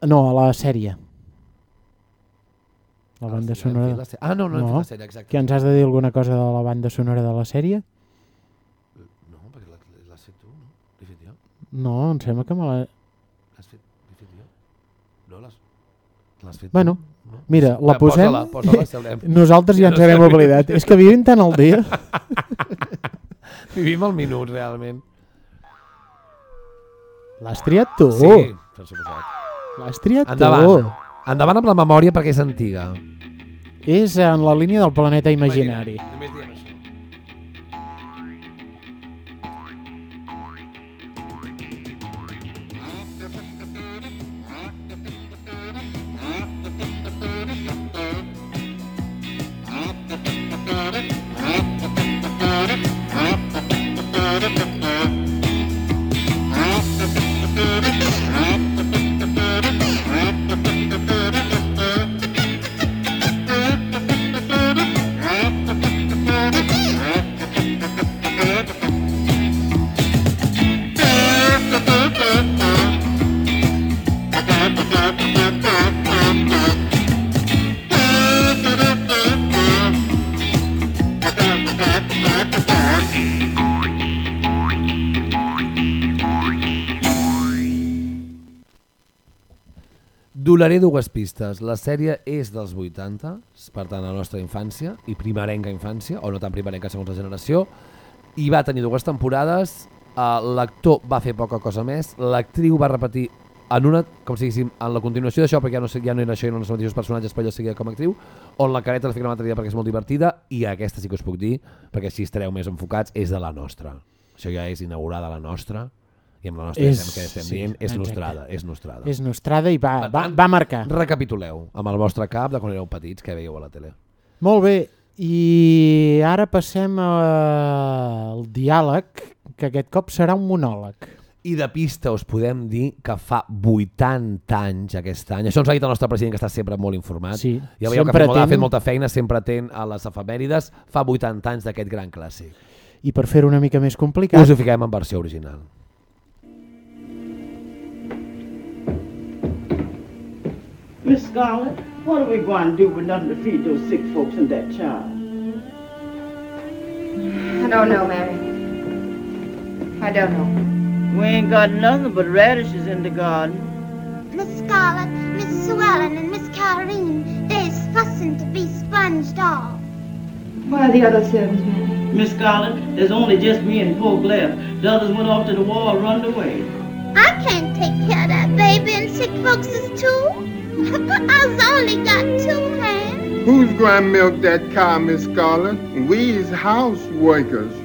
[SPEAKER 3] No, a la sèrie. La
[SPEAKER 1] Ah,
[SPEAKER 3] banda sonora...
[SPEAKER 1] la. Ah, no, no,
[SPEAKER 3] No.
[SPEAKER 1] la sèrie, exacte.
[SPEAKER 3] Que ens has de dir alguna cosa de la banda sonora de la sèrie?
[SPEAKER 1] No, perquè l'ha- l'has fet tu, no? L'he fet jo.
[SPEAKER 3] No, em sembla que me la...
[SPEAKER 1] L'has fet, l'he fet jo. No, l'has l'has fet
[SPEAKER 3] Bueno,
[SPEAKER 1] tu. No?
[SPEAKER 3] mira, la posem...
[SPEAKER 1] Posa-la, posa-la, sabrem.
[SPEAKER 3] Nosaltres ja
[SPEAKER 1] Ja
[SPEAKER 3] ens
[SPEAKER 1] no sabem.
[SPEAKER 3] oblidat. És que vivim tant el dia.
[SPEAKER 1] Vivim al minut, realment.
[SPEAKER 3] L'has triat tu.
[SPEAKER 1] Sí, per suposat.
[SPEAKER 3] L'has triat
[SPEAKER 1] Endavant.
[SPEAKER 3] tu.
[SPEAKER 1] Endavant amb la memòria perquè és antiga.
[SPEAKER 3] És en la línia del planeta imaginari.
[SPEAKER 1] Només Donaré dues pistes. La sèrie és dels 80, per tant, la nostra infància, i primerenca infància, o no tan primerenca segons la generació, i va tenir dues temporades, uh, l'actor va fer poca cosa més, l'actriu va repetir en una, com si diguéssim, en la continuació d'això, perquè ja no, ja no era això i no eren els mateixos personatges, però ella seguia com a actriu, on la careta la fica la matèria perquè és molt divertida, i aquesta sí que us puc dir, perquè així estareu més enfocats, és de la nostra. Això ja és inaugurada la nostra, i amb la nostra
[SPEAKER 3] És-
[SPEAKER 1] que estem
[SPEAKER 3] sí,
[SPEAKER 1] dient, és
[SPEAKER 3] exacte.
[SPEAKER 1] nostrada, és nostrada.
[SPEAKER 3] És nostrada i va, va, va marcar.
[SPEAKER 1] Recapituleu amb el vostre cap de quan éreu petits, que veieu a la tele.
[SPEAKER 3] Molt bé, i ara passem al diàleg, que aquest cop serà un monòleg.
[SPEAKER 1] I de pista us podem dir que fa 80 anys aquest any. Això ens ha dit el nostre president, que està sempre molt informat.
[SPEAKER 3] Sí,
[SPEAKER 1] ja veieu que ha
[SPEAKER 3] sempre
[SPEAKER 1] fet, molt, ha fet molta feina, sempre atent a les efemèrides. Fa 80 anys d'aquest gran clàssic.
[SPEAKER 3] I per fer-ho una mica més complicat,
[SPEAKER 1] Us ho fiquem en versió original.
[SPEAKER 7] Miss Scarlett, what are we going to do with nothing to feed those sick folks and that child?
[SPEAKER 8] I don't know, Mary. I don't know.
[SPEAKER 7] We ain't got nothing but radishes in the garden.
[SPEAKER 9] Miss Scarlett, Miss Sue Ellen, and Miss Carolyn, they's fussing to be sponged off.
[SPEAKER 8] Where are the other servants, Mary?
[SPEAKER 7] Miss Scarlett, there's only just me and Polk left. The others went off to the war or run away.
[SPEAKER 9] I can't take care of that baby and sick folks is too. Only got two hands.
[SPEAKER 10] Who's to milk that cow, Miss Scarlett? We's house workers.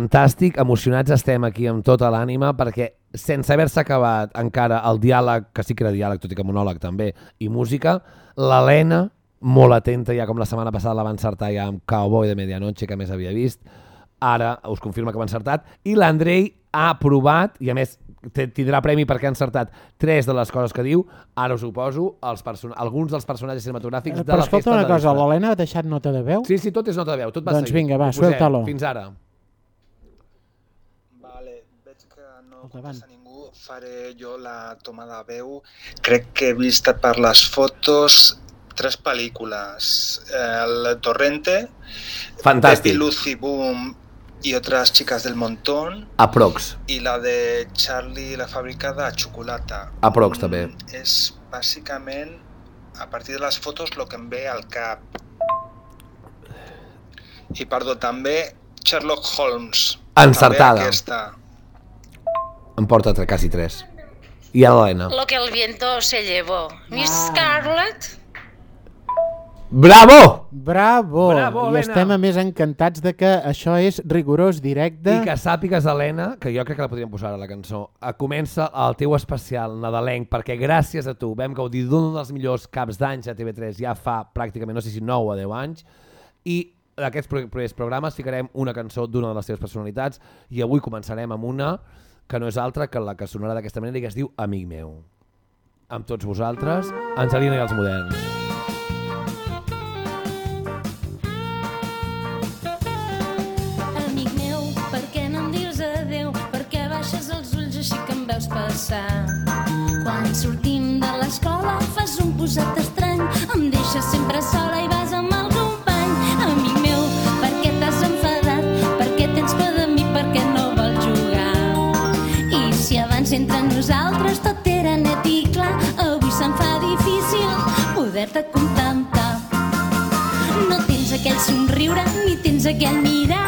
[SPEAKER 1] Fantàstic, emocionats estem aquí amb tota l'ànima perquè sense haver-se acabat encara el diàleg, que sí que era diàleg, tot i que monòleg també, i música, l'Helena, molt atenta, ja com la setmana passada la va encertar ja amb Cowboy de Medianoche, que més havia vist, ara us confirma que va encertat, i l'Andrei ha provat, i a més tindrà premi perquè ha encertat tres de les coses que diu, ara us ho poso, els alguns dels personatges cinematogràfics de
[SPEAKER 3] Però
[SPEAKER 1] la
[SPEAKER 3] escolta
[SPEAKER 1] festa
[SPEAKER 3] una
[SPEAKER 1] de
[SPEAKER 3] cosa,
[SPEAKER 1] disfraç.
[SPEAKER 3] l'Helena ha deixat nota de veu?
[SPEAKER 1] Sí, sí, tot és nota de veu, tot va
[SPEAKER 3] Doncs
[SPEAKER 1] seguit.
[SPEAKER 3] vinga, va, suelta-lo.
[SPEAKER 1] Fins ara.
[SPEAKER 3] Endavant.
[SPEAKER 11] faré jo la toma de veu. Crec que he vist per les fotos tres pel·lícules. El Torrente,
[SPEAKER 1] Fantàstic.
[SPEAKER 11] Pepi Lucy Boom y otras chicas del montón
[SPEAKER 1] Aprox.
[SPEAKER 11] y la de Charlie la fábrica de xocolata.
[SPEAKER 1] Aprox també.
[SPEAKER 11] És bàsicament a partir de les fotos el que em ve al cap. I perdó, també Sherlock Holmes.
[SPEAKER 1] Encertada.
[SPEAKER 11] També aquesta.
[SPEAKER 1] Em porta tre- quasi tres. I a l'Helena.
[SPEAKER 12] Lo que el viento se llevó. Miss Scarlett.
[SPEAKER 1] Bravo!
[SPEAKER 3] Bravo!
[SPEAKER 1] Bravo,
[SPEAKER 3] I
[SPEAKER 1] Helena.
[SPEAKER 3] estem a més encantats de que això és rigorós, directe.
[SPEAKER 1] I que sàpigues, Helena, que jo crec que la podríem posar a la cançó, a comença el teu especial nadalenc, perquè gràcies a tu vam gaudir d'un dels millors caps d'anys a TV3 ja fa pràcticament, no sé si 9 o 10 anys, i d'aquests pro- primers programes ficarem una cançó d'una de les teves personalitats i avui començarem amb una que no és altra que la que sonarà d'aquesta manera i que es diu Amic meu. Amb tots vosaltres, Angelina i els moderns.
[SPEAKER 13] Amic meu, per què no em dius adeu? Per què baixes els ulls així que em veus passar? Quan sortim de l'escola fas un posat estrany, em deixes sempre sola i entre nosaltres tot era net i clar, avui se'm fa difícil poder-te contemplar. No tens aquell somriure ni tens aquell mirar.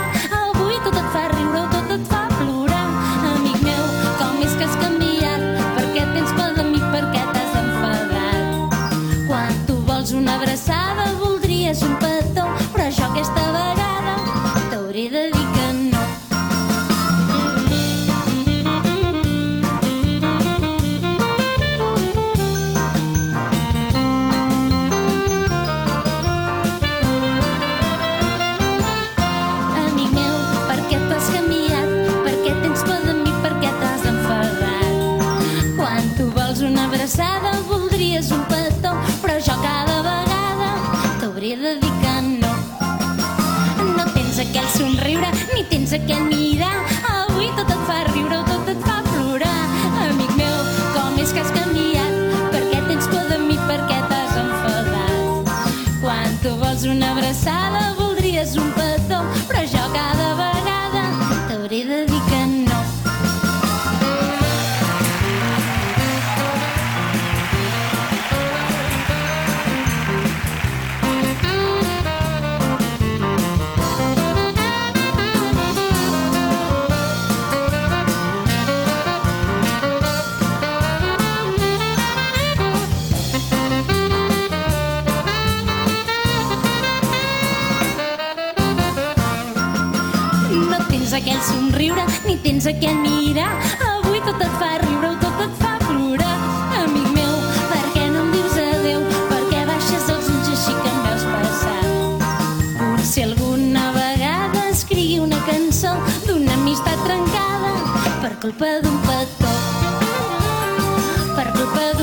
[SPEAKER 13] Tens aquell mirar. Avui tot et fa riure o tot et fa plorar. Amic meu, per què no em dius adeu? Per què baixes els ulls així que em veus passar? Potser alguna vegada escrigui una cançó d'una amistat trencada per culpa d'un petó. Per culpa d'un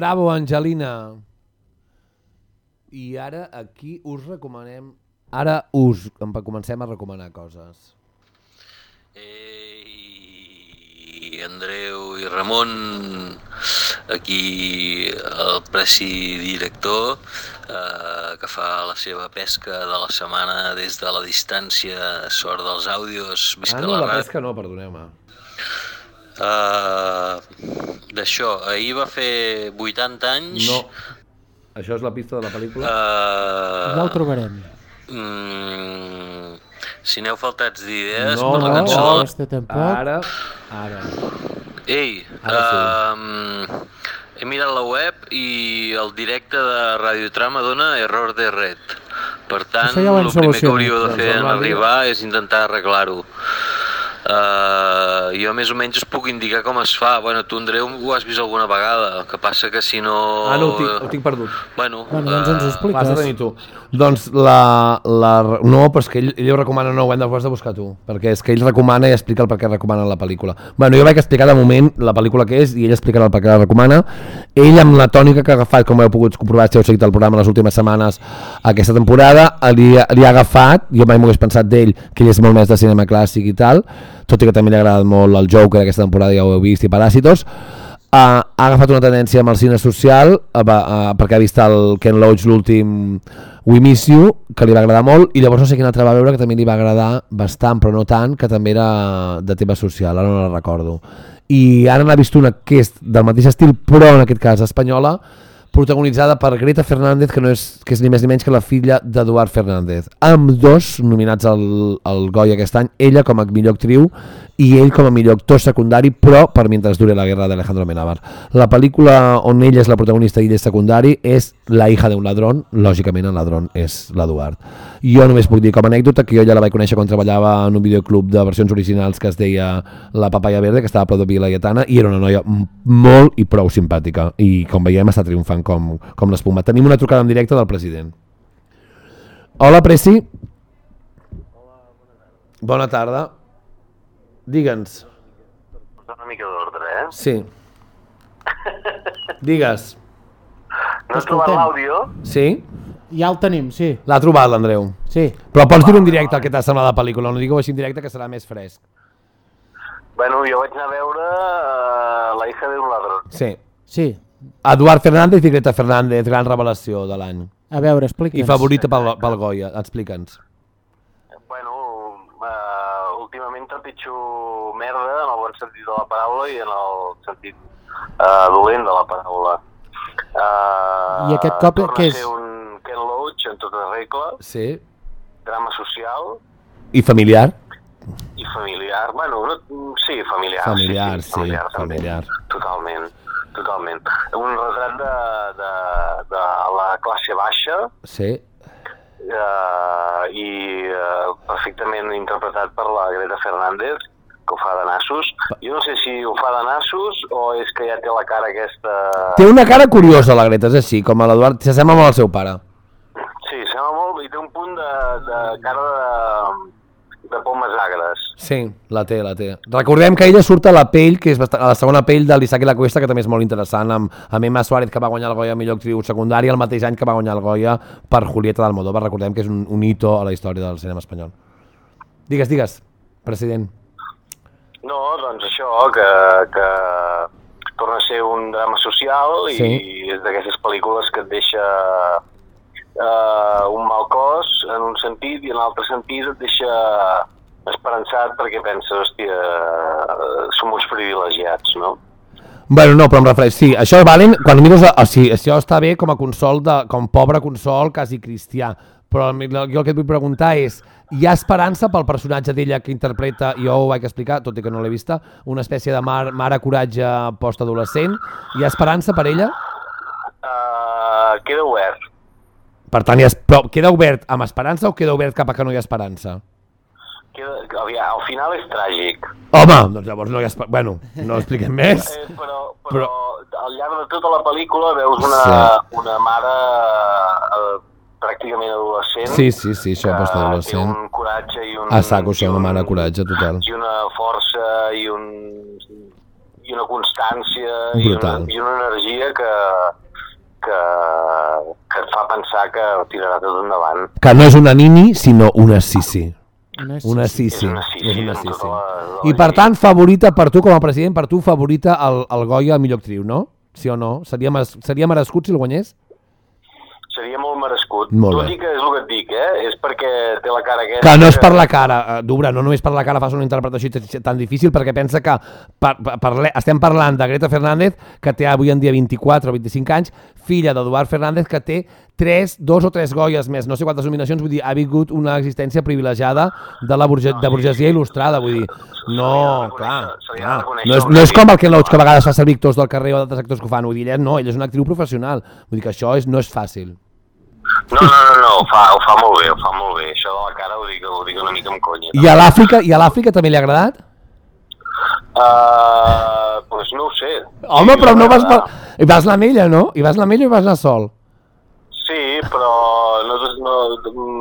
[SPEAKER 1] Bravo, Angelina. I ara aquí us recomanem... Ara us em comencem a recomanar coses.
[SPEAKER 4] I Andreu i Ramon, aquí el preci director, eh, que fa la seva pesca de la setmana des de la distància, sort dels àudios, visca
[SPEAKER 1] ah, no,
[SPEAKER 4] la
[SPEAKER 1] la pesca no, perdoneu-me.
[SPEAKER 4] Uh, D'això, ahir va fer 80 anys.
[SPEAKER 1] No. Això és la pista de la pel·lícula?
[SPEAKER 4] Uh,
[SPEAKER 3] Ja ho trobarem.
[SPEAKER 4] Mm, si n'heu faltats d'idees
[SPEAKER 1] No,
[SPEAKER 4] per la
[SPEAKER 1] no,
[SPEAKER 4] cançó...
[SPEAKER 1] no.
[SPEAKER 3] Aquesta tampoc.
[SPEAKER 1] Ara, ara.
[SPEAKER 4] Ei,
[SPEAKER 1] Ara
[SPEAKER 4] um, he mirat la web i el directe de Radiotrama dona error de red. Per tant,
[SPEAKER 3] ja
[SPEAKER 4] el primer que hauríeu de
[SPEAKER 1] Doncs
[SPEAKER 4] fer en
[SPEAKER 1] Ràdio-
[SPEAKER 4] arribar és intentar arreglar-ho. Uh, jo més o menys us puc indicar com es fa. Bueno, tu, Andreu, ho has vist alguna vegada. El que passa que si no...
[SPEAKER 1] Ah, no, ho tinc, ho tinc perdut.
[SPEAKER 4] Bueno,
[SPEAKER 3] Bueno, doncs ens ho
[SPEAKER 4] eh,
[SPEAKER 3] expliques.
[SPEAKER 1] Vas a tenir tu. Doncs la, la... No, però és que ell, ell ho recomana, no, ho hem de, ho has de buscar tu, perquè és que ell recomana i explica el per què recomana la pel·lícula. Bueno, jo vaig explicar de moment la pel·lícula que és i ell explicarà el per què la recomana. Ell, amb la tònica que ha agafat, com heu pogut comprovar si heu seguit el programa les últimes setmanes aquesta temporada, li, ha- li ha agafat, jo mai m'ho hagués pensat d'ell, que ell és molt més de cinema clàssic i tal, tot i que també li ha agradat molt el Joker aquesta temporada, ja ho heu vist, i Paràsitos, uh, ha agafat una tendència amb el cine social uh, uh, perquè ha vist el Ken Loach l'últim We Miss You que li va agradar molt i llavors no sé quina altra va veure que també li va agradar bastant però no tant que també era de tema social ara no la recordo. I ara n'ha vist una que és del mateix estil però en aquest cas espanyola protagonitzada per Greta Fernández, que, no és, que és ni més ni menys que la filla d'Eduard Fernández. Amb dos nominats al, al Goya aquest any, ella com a millor actriu i ell com a millor actor secundari, però per Mientras dure la guerra d'Alejandro Amenábar. La pel·lícula on ella és la protagonista i ell és secundari és La hija d'un ladrón, lògicament el ladrón és l'Eduard. Jo només puc dir com a anècdota que jo ja la vaig conèixer quan treballava en un videoclub de versions originals que es deia La papaya verde, que estava a prop de Vila Laietana, i era una noia molt i prou simpàtica. I com veiem està triomfant com, com l'espuma. Tenim una trucada en directe del president. Hola, Preci. Bona tarda. Digue'ns.
[SPEAKER 14] Una mica d'ordre, eh?
[SPEAKER 1] Sí. Digues.
[SPEAKER 14] No has trobat l'àudio?
[SPEAKER 1] Sí?
[SPEAKER 3] Ja el tenim, sí.
[SPEAKER 1] L'ha trobat l'Andreu.
[SPEAKER 3] Sí.
[SPEAKER 1] Però pots dir en directe el que t'ha semblat la pel·lícula, no digueu així en directe que serà més fresc.
[SPEAKER 14] Bueno, jo vaig anar a veure uh, La hija de un ladrón.
[SPEAKER 1] Sí.
[SPEAKER 3] Sí.
[SPEAKER 1] Eduard Fernández i Greta Fernández, gran revelació de l'any.
[SPEAKER 3] A veure, explica'ns.
[SPEAKER 1] I favorita pel, pel Goya, explica'ns.
[SPEAKER 14] Bueno, uh, últimament trepitjo merda en el bon sentit de la paraula i en el sentit uh, dolent de la paraula. Uh,
[SPEAKER 3] I aquest cop què
[SPEAKER 14] a
[SPEAKER 3] és?
[SPEAKER 14] un Ken Loach en tota regla,
[SPEAKER 1] Sí.
[SPEAKER 14] drama social
[SPEAKER 1] I familiar?
[SPEAKER 14] i familiar. Bueno, no, sí, familiar.
[SPEAKER 1] Familiar,
[SPEAKER 14] sí,
[SPEAKER 1] sí,
[SPEAKER 14] familiar, també.
[SPEAKER 1] familiar.
[SPEAKER 14] Totalment, totalment. Un retrat de, de, de la classe baixa
[SPEAKER 1] Sí.
[SPEAKER 14] Eh, i eh, perfectament interpretat per la Greta Fernández, que ho fa de nassos. Jo no sé si ho fa de nassos o és que ja té la cara aquesta...
[SPEAKER 1] Té una cara curiosa la Greta, és així, com a l'Eduard, s'assembla molt al seu pare.
[SPEAKER 14] Sí, sembla molt, i té un punt de, de cara de, de pomes agres.
[SPEAKER 1] Sí, la té, la té. Recordem que ella surt a la pell, que és bastant, a la segona pell de l'Isaac i la Cuesta, que també és molt interessant, amb, amb Emma Suárez, que va guanyar el Goya millor actriu secundària, el mateix any que va guanyar el Goya per Julieta d'Almodóvar. Recordem que és un, un hito a la història del cinema espanyol. Digues, digues, president.
[SPEAKER 14] No, doncs això, que, que torna a ser un drama social i
[SPEAKER 1] Sí.
[SPEAKER 14] és d'aquestes pel·lícules que et deixa eh, un mal cos en un sentit i en l'altre sentit et deixa esperançat perquè penses, hòstia, eh, som uns privilegiats, no?
[SPEAKER 1] Bueno, no, però em refereix, sí, això valen, quan mires, o sigui, això està bé com a consol, de, com pobre consol, quasi cristià, però jo el que et vull preguntar és, hi ha esperança pel personatge d'ella que interpreta, i jo ho vaig explicar, tot i que no l'he vista, una espècie de mar, mare coratge postadolescent, hi ha esperança per ella?
[SPEAKER 14] Uh, queda obert.
[SPEAKER 1] Per tant, ha, però queda obert amb esperança o queda obert cap a que no hi ha esperança?
[SPEAKER 14] Queda, aviam, al final és tràgic.
[SPEAKER 1] Home, doncs llavors no hi ha esperança. Bueno, no expliquem més.
[SPEAKER 14] Eh, però, però, al llarg de tota la pel·lícula veus una,
[SPEAKER 1] Sí.
[SPEAKER 14] una mare eh, pràcticament adolescent
[SPEAKER 1] Sí, sí, sí, això
[SPEAKER 14] que
[SPEAKER 1] postadolescent.
[SPEAKER 14] té un coratge i un,
[SPEAKER 1] A saco, això, una mare coratge total.
[SPEAKER 14] i una força i un, i una constància i una,
[SPEAKER 1] Brutal.
[SPEAKER 14] i una energia que, que, que et fa pensar que tirarà tot endavant.
[SPEAKER 1] Que no és una nini, sinó una sisi.
[SPEAKER 3] Una
[SPEAKER 1] Una sisi.
[SPEAKER 14] És una sisi,
[SPEAKER 1] És una sisi.
[SPEAKER 14] tota la-
[SPEAKER 1] I per tant, favorita per tu com a president, per tu favorita el, el Goya a millor actriu, no? Sí o no? Seria, seria merescut si el guanyés?
[SPEAKER 14] Seria molt merescut.
[SPEAKER 1] Molt
[SPEAKER 14] Tot
[SPEAKER 1] bé.
[SPEAKER 14] i que és el que et dic, eh? És perquè té la cara aquesta...
[SPEAKER 1] Que no és per la cara, eh, Dubra, no només per la cara fas una interpretació tan difícil, perquè pensa que per, per, estem parlant de Greta Fernández, que té avui en dia 24 o 25 anys, filla d'Eduard Fernández, que té 3, dos o tres goies més, no sé quantes nominacions, vull dir, ha vingut una existència privilegiada de la burge, de burgesia il·lustrada, vull dir, no, clar, clar, no és, no és com el Ken Loach, que a vegades fa servir actors del carrer o d'altres actors que ho fan, vull dir, no, ella és una actriu professional, vull dir que això és, no és fàcil.
[SPEAKER 14] No, no, no, no, ho fa, ho fa molt bé, ho fa molt bé. Això de la cara ho dic, ho dic una mica amb conya.
[SPEAKER 1] I a l'Àfrica, i a l'Àfrica també li ha agradat?
[SPEAKER 14] Uh, pues no ho sé.
[SPEAKER 1] Home, però no vas... I vas anar amb ella, no? I vas anar amb ella i vas anar sol?
[SPEAKER 14] Sí, però no, no,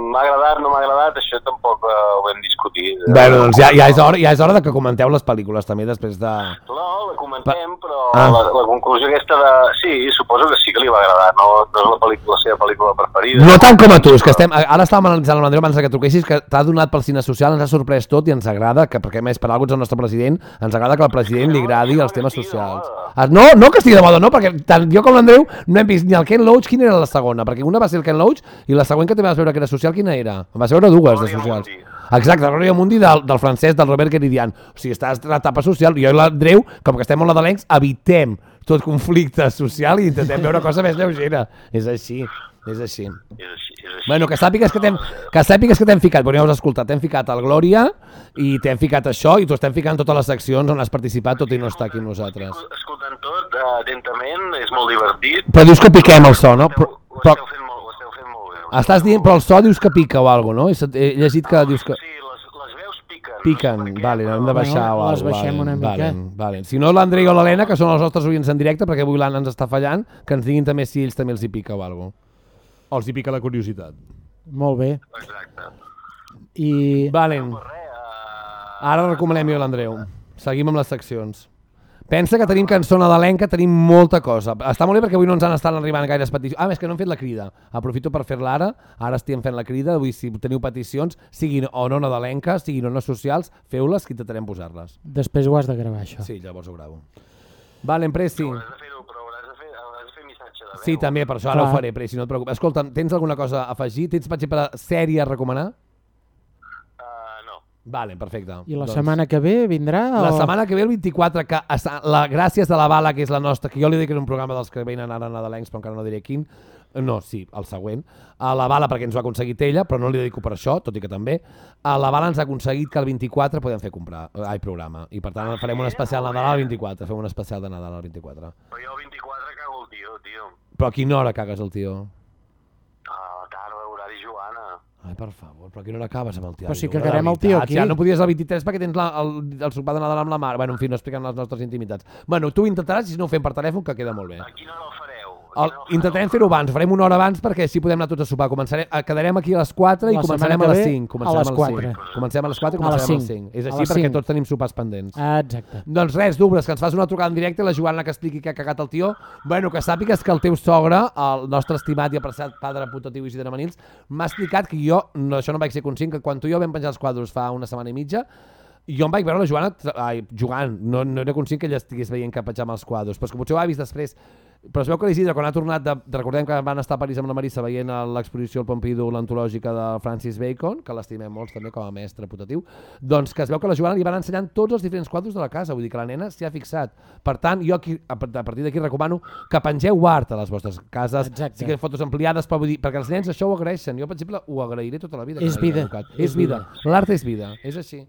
[SPEAKER 14] m'ha agradat, no m'ha agradat, això tampoc eh, ho vam discutir.
[SPEAKER 1] Bueno, doncs ja, ja, és hora, ja és hora de que comenteu les pel·lícules també després de...
[SPEAKER 14] No, la comentem, però
[SPEAKER 1] Ah.
[SPEAKER 14] la, la conclusió aquesta de... Sí, suposo que sí que li va agradar, no, no és la, pel·lícula, la seva pel·lícula preferida.
[SPEAKER 1] No tant com a tu, és que estem, ara estàvem analitzant amb l'Andreu abans que truquessis, que t'ha donat pel cine social, ens ha sorprès tot i ens agrada, que perquè més per alguns el nostre president, ens agrada que al president li agradi els temes socials. Ah, No, no que estigui de moda, no, perquè tant jo com l'Andreu no hem vist ni el Ken Loach, quina era la segona, perquè una va ser el Ken Loach i la següent que també vas veure que era social, quina era? En vas veure dues de socials. Exacte, Glòria Mundi del, del francès, del Robert Geridian. O sigui, estàs a l'etapa social. Jo i l'Andreu, com que estem molt nadalencs, evitem tot conflicte social i intentem veure cosa més lleugera. És així, és així. Bueno, que sàpigues que t'hem que sàpigues que t'hem ficat, bueno, ja has escoltat, t'hem ficat al Glòria i t'hem ficat això i t'ho estem ficant totes les seccions on has participat tot i no estar aquí nosaltres.
[SPEAKER 14] Escoltant tot eh, atentament, és molt divertit.
[SPEAKER 1] Però dius que piquem el so, no? Però, però, estàs dient, però el so dius que pica o alguna cosa, no? He, he llegit que dius que... Piquen, vale, hem de baixar o
[SPEAKER 3] Bueno, les baixem
[SPEAKER 1] vale,
[SPEAKER 3] una mica.
[SPEAKER 1] Vale, vale. Si no, l'Andrei o l'Helena, que són els nostres oients en directe, perquè avui l'Anna ens està fallant, que ens diguin també si ells també els hi pica o alguna cosa. O els hi pica la curiositat.
[SPEAKER 3] Molt bé. I...
[SPEAKER 1] Valen. Ara recomanem jo a l'Andreu. Seguim amb les seccions. Pensa que tenim cançó nadalenca, tenim molta cosa. Està molt bé perquè avui no ens han estat arribant gaires peticions. Ah, és que no hem fet la crida. Aprofito per fer-la ara. Ara estem fent la crida. Dir, si teniu peticions, siguin o no nadalenques, siguin o no socials, feu-les que intentarem posar-les.
[SPEAKER 3] Després ho has de gravar, això.
[SPEAKER 1] Sí, llavors ho gravo. Vale, Presti. Sí, també, per això ara
[SPEAKER 3] Clar.
[SPEAKER 1] ho faré, Presti, no et preocupes. Escolta, tens alguna cosa a afegir? Tens, per exemple, sèrie a recomanar? Uh, no. Vale, perfecte.
[SPEAKER 3] I la
[SPEAKER 1] Doncs-
[SPEAKER 3] setmana que ve vindrà?
[SPEAKER 1] La
[SPEAKER 3] o...
[SPEAKER 1] setmana que ve, el 24, que està- la Gràcies de la Bala, que és la nostra, que jo li dic que és un programa dels que venen ara a nadalencs, però encara no diré quin, no, sí, el següent, a la Bala perquè ens ho ha aconseguit ella, però no li dedico per això, tot i que també, a la Bala ens ha aconseguit que el 24 podem fer comprar, eh, ai, programa, i per tant farem un especial Nadal al 24, fem un especial de Nadal al 24.
[SPEAKER 14] Però jo el 24 cago el tio, tio.
[SPEAKER 1] Però a quina hora cagues el tio?
[SPEAKER 14] A la tarda, horari Joana.
[SPEAKER 1] Ai, per favor, però a quina hora acabes amb el tio?
[SPEAKER 3] Però si
[SPEAKER 1] la
[SPEAKER 3] cagarem el tio aquí.
[SPEAKER 1] Ja no podies el 23 perquè tens la, el, el sopar de Nadal amb la mare. Bueno, en fi, no expliquem les nostres intimitats. Bueno, tu intentaràs, i si no ho fem per telèfon, que queda molt bé.
[SPEAKER 14] A quina hora el fareu?
[SPEAKER 1] El, intentarem fer-ho abans, farem una hora abans perquè així podem anar tots a sopar. Començarem, eh, quedarem aquí a les 4 i
[SPEAKER 3] La
[SPEAKER 1] començarem a
[SPEAKER 3] que
[SPEAKER 1] les
[SPEAKER 3] ve,
[SPEAKER 1] 5.
[SPEAKER 3] a
[SPEAKER 1] Comencem
[SPEAKER 3] les
[SPEAKER 1] a les
[SPEAKER 3] 4.
[SPEAKER 1] 5. Comencem a les 4 i
[SPEAKER 3] A les
[SPEAKER 1] començarem a les
[SPEAKER 3] 5.
[SPEAKER 1] 5. És així perquè
[SPEAKER 3] 5.
[SPEAKER 1] tots tenim sopars pendents.
[SPEAKER 3] Ah, exacte.
[SPEAKER 1] Doncs res, Dubres, que ens fas una trucada en directe i la Joana que expliqui què ha cagat el tio. Bueno, que sàpigues que el teu sogre, el nostre estimat i apreciat padre putatiu Isidre Manils, m'ha explicat que jo, no, això no vaig ser conscient, que quan tu i jo vam penjar els quadros fa una setmana i mitja, jo em vaig veure la Joana ai, jugant, no, no era conscient que ella estigués veient que penjava els quadros, però és que potser ho ha vist després. Però es veu que l'Isidre, quan ha tornat, de, de, recordem que van estar a París amb la Marissa veient a l'exposició al Pompidou, l'antològica de Francis Bacon, que l'estimem molts també com a mestre putatiu, doncs que es veu que la Joana li van ensenyant tots els diferents quadros de la casa, vull dir que la nena s'hi ha fixat. Per tant, jo aquí, a part- a partir d'aquí recomano que pengeu art a les vostres cases,
[SPEAKER 3] Exacte.
[SPEAKER 1] sí que fotos ampliades, però vull dir, perquè els nens això ho agraeixen. Jo, per exemple, ho agrairé tota la vida.
[SPEAKER 3] És vida, és
[SPEAKER 1] És vida.
[SPEAKER 3] vida.
[SPEAKER 1] L'art és vida, és així.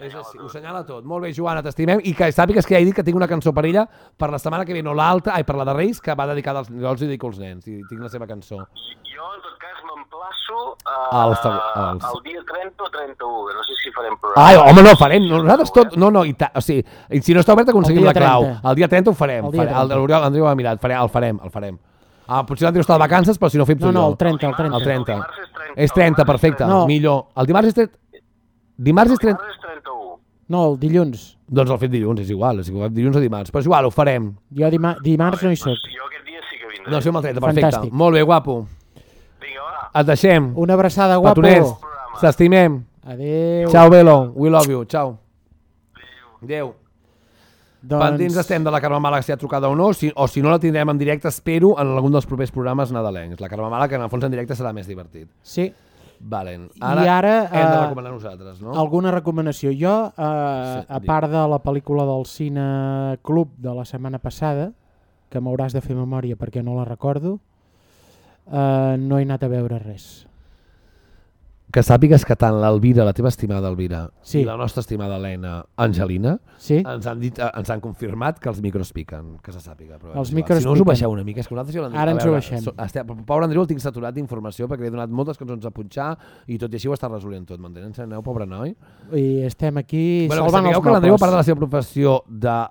[SPEAKER 1] És així, ho senyala tot. Molt bé, Joana, t'estimem. I que sàpigues que ja he dit que tinc una cançó per ella per la setmana que ve, no l'altra, ai, per la de Reis, que va dedicada als, jo els hi dedico als nens, i tinc la seva cançó.
[SPEAKER 14] Jo, en tot cas, m'emplaço a,
[SPEAKER 1] Al als-
[SPEAKER 14] al dia 30 o 31, que no sé si farem programa.
[SPEAKER 1] Ai, home, no, farem. Nosaltres tot... No, no, i ta, o sigui, i si no està obert, aconseguim
[SPEAKER 3] El
[SPEAKER 1] la clau.
[SPEAKER 3] 30.
[SPEAKER 1] El dia 30 ho farem.
[SPEAKER 3] El dia
[SPEAKER 1] farem. El,
[SPEAKER 3] 30.
[SPEAKER 1] l'Oriol, l'Andreu ha mirat. Farem, el farem, el farem. Ah, potser l'Andreu està de vacances, però si no ho fem tu
[SPEAKER 3] No,
[SPEAKER 1] i
[SPEAKER 3] no, el 30, el 30.
[SPEAKER 1] El 30. És 30, perfecte.
[SPEAKER 3] No.
[SPEAKER 1] Millor. El dimarts és 30... Dimarts és 30...
[SPEAKER 14] Dimarts és 31.
[SPEAKER 3] No, el dilluns.
[SPEAKER 1] Doncs el fet dilluns, és igual, és igual, dilluns o dimarts. Però és igual, ho farem.
[SPEAKER 3] Jo dima dimarts no hi soc.
[SPEAKER 14] Jo aquest dia sí que vindré.
[SPEAKER 1] No, sí, amb el 30, perfecte.
[SPEAKER 3] Fantàstic.
[SPEAKER 1] Molt bé, guapo. Et deixem.
[SPEAKER 3] Una abraçada, guapo.
[SPEAKER 1] Petoners, s'estimem.
[SPEAKER 3] Adéu.
[SPEAKER 1] Ciao, Velo. We love you. Ciao. Adéu.
[SPEAKER 3] Doncs-
[SPEAKER 1] Pendents estem de la Carme Mala si ha trucada o no, si, o si no la tindrem en directe, espero, en algun dels propers programes nadalencs. La Carme Mala, que en el fons en directe serà més divertit.
[SPEAKER 3] Sí.
[SPEAKER 1] Valen.
[SPEAKER 3] I ara...
[SPEAKER 1] hem de
[SPEAKER 3] eh,
[SPEAKER 1] recomanar nosaltres, no?
[SPEAKER 3] Alguna recomanació. Jo, eh,
[SPEAKER 1] Sí,
[SPEAKER 3] a part de la pel·lícula del Cine Club de la setmana passada, que m'hauràs de fer memòria perquè no la recordo, eh, no he anat a veure res.
[SPEAKER 1] Que sàpigues que tant l'Elvira, la teva estimada Elvira,
[SPEAKER 3] Sí.
[SPEAKER 1] i la nostra estimada Helena Angelina,
[SPEAKER 3] Sí.
[SPEAKER 1] ens, han dit, eh, ens han confirmat que els micros piquen, que se sàpiga. Però
[SPEAKER 3] Els micros
[SPEAKER 1] si no us ho baixeu una mica, és que nosaltres ja l'Andreu...
[SPEAKER 3] Ara ens ho baixem.
[SPEAKER 1] so- Estem, pobre Andreu el tinc saturat d'informació perquè li he donat moltes cançons a punxar i tot i així ho està resolent tot, m'entenen? Enteneu, pobre noi?
[SPEAKER 3] I estem aquí
[SPEAKER 1] Bueno,
[SPEAKER 3] salvant els
[SPEAKER 1] que l'Andreu, a part de la seva professió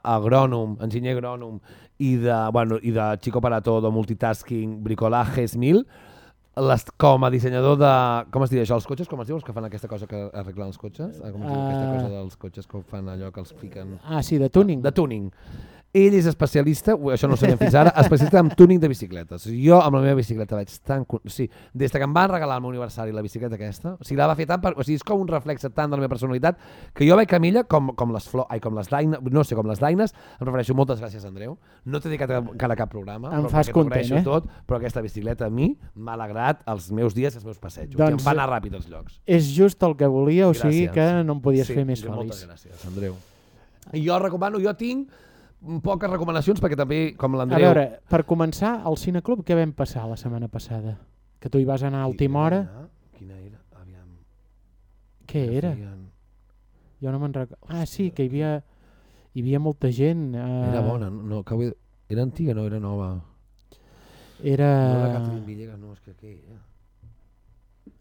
[SPEAKER 1] d'agrònom, enginyer agrònom i de, bueno, i de chico para todo, multitasking, bricolajes mil, les, com a dissenyador de... Com es diria això? Els cotxes, com es diu? Els que fan aquesta cosa que arreglen els cotxes? Ah, Com es diu aquesta
[SPEAKER 3] Ah.
[SPEAKER 1] cosa dels cotxes que fan allò que els fiquen...
[SPEAKER 3] Ah, sí, de tuning.
[SPEAKER 1] De tuning. Ell és especialista, això no ho sabíem fins ara, especialista en tuning de bicicletes. Jo amb la meva bicicleta vaig tan... con- Sí, des de que em van regalar al meu aniversari la bicicleta aquesta, o sigui, la va fer tant per... O sigui, és com un reflexe tant de la meva personalitat que jo vaig a milla com, com les flors... Ai, com les daines... No sé, com les daines. Em refereixo moltes gràcies, Andreu. No t'he dedicat encara cap programa.
[SPEAKER 3] Em fas content, eh?
[SPEAKER 1] Tot, però aquesta bicicleta a mi m'ha alegrat els meus dies i els meus passejos.
[SPEAKER 3] Doncs,
[SPEAKER 1] I em fa anar ràpid als llocs.
[SPEAKER 3] És just el que volia, o sigui
[SPEAKER 1] Gràcies.
[SPEAKER 3] que no em podies
[SPEAKER 1] sí,
[SPEAKER 3] fer més feliç.
[SPEAKER 1] Moltes gràcies, Andreu. Jo recomano, jo tinc poques recomanacions perquè també, com
[SPEAKER 3] A
[SPEAKER 1] l'Andreu...
[SPEAKER 3] veure, per començar, al cineclub què vam passar la setmana passada? Que tu hi vas anar a última hora?
[SPEAKER 1] Quina era? Aviam.
[SPEAKER 3] Què era? Jo no me'n recordo. Ah, sí, que hi havia, hi havia molta gent. Eh,
[SPEAKER 1] Era bona, no, no, que avui... Era antiga, no era nova.
[SPEAKER 3] Era...
[SPEAKER 1] No era Catherine Villegas, no, és que què era?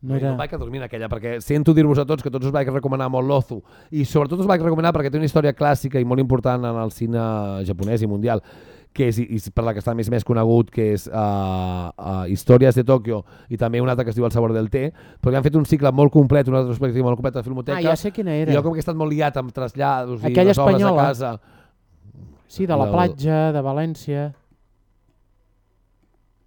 [SPEAKER 3] No era...
[SPEAKER 1] No vaig a dormir en aquella, perquè sento dir-vos a tots que tots us vaig recomanar molt l'Ozu, i sobretot us vaig recomanar perquè té una història clàssica i molt important en el cine japonès i mundial, que és, i per la que està més més conegut, que és uh, uh, Històries de Tòquio, i també un altre que es diu El sabor del té, perquè han fet un cicle molt complet, una retrospectiva molt completa de Filmoteca.
[SPEAKER 3] Ah, ja sé quina era.
[SPEAKER 1] I jo com que he estat molt liat amb trasllados i
[SPEAKER 3] Aquella
[SPEAKER 1] les obres
[SPEAKER 3] espanyola.
[SPEAKER 1] a casa...
[SPEAKER 3] Sí, de la platja, de València...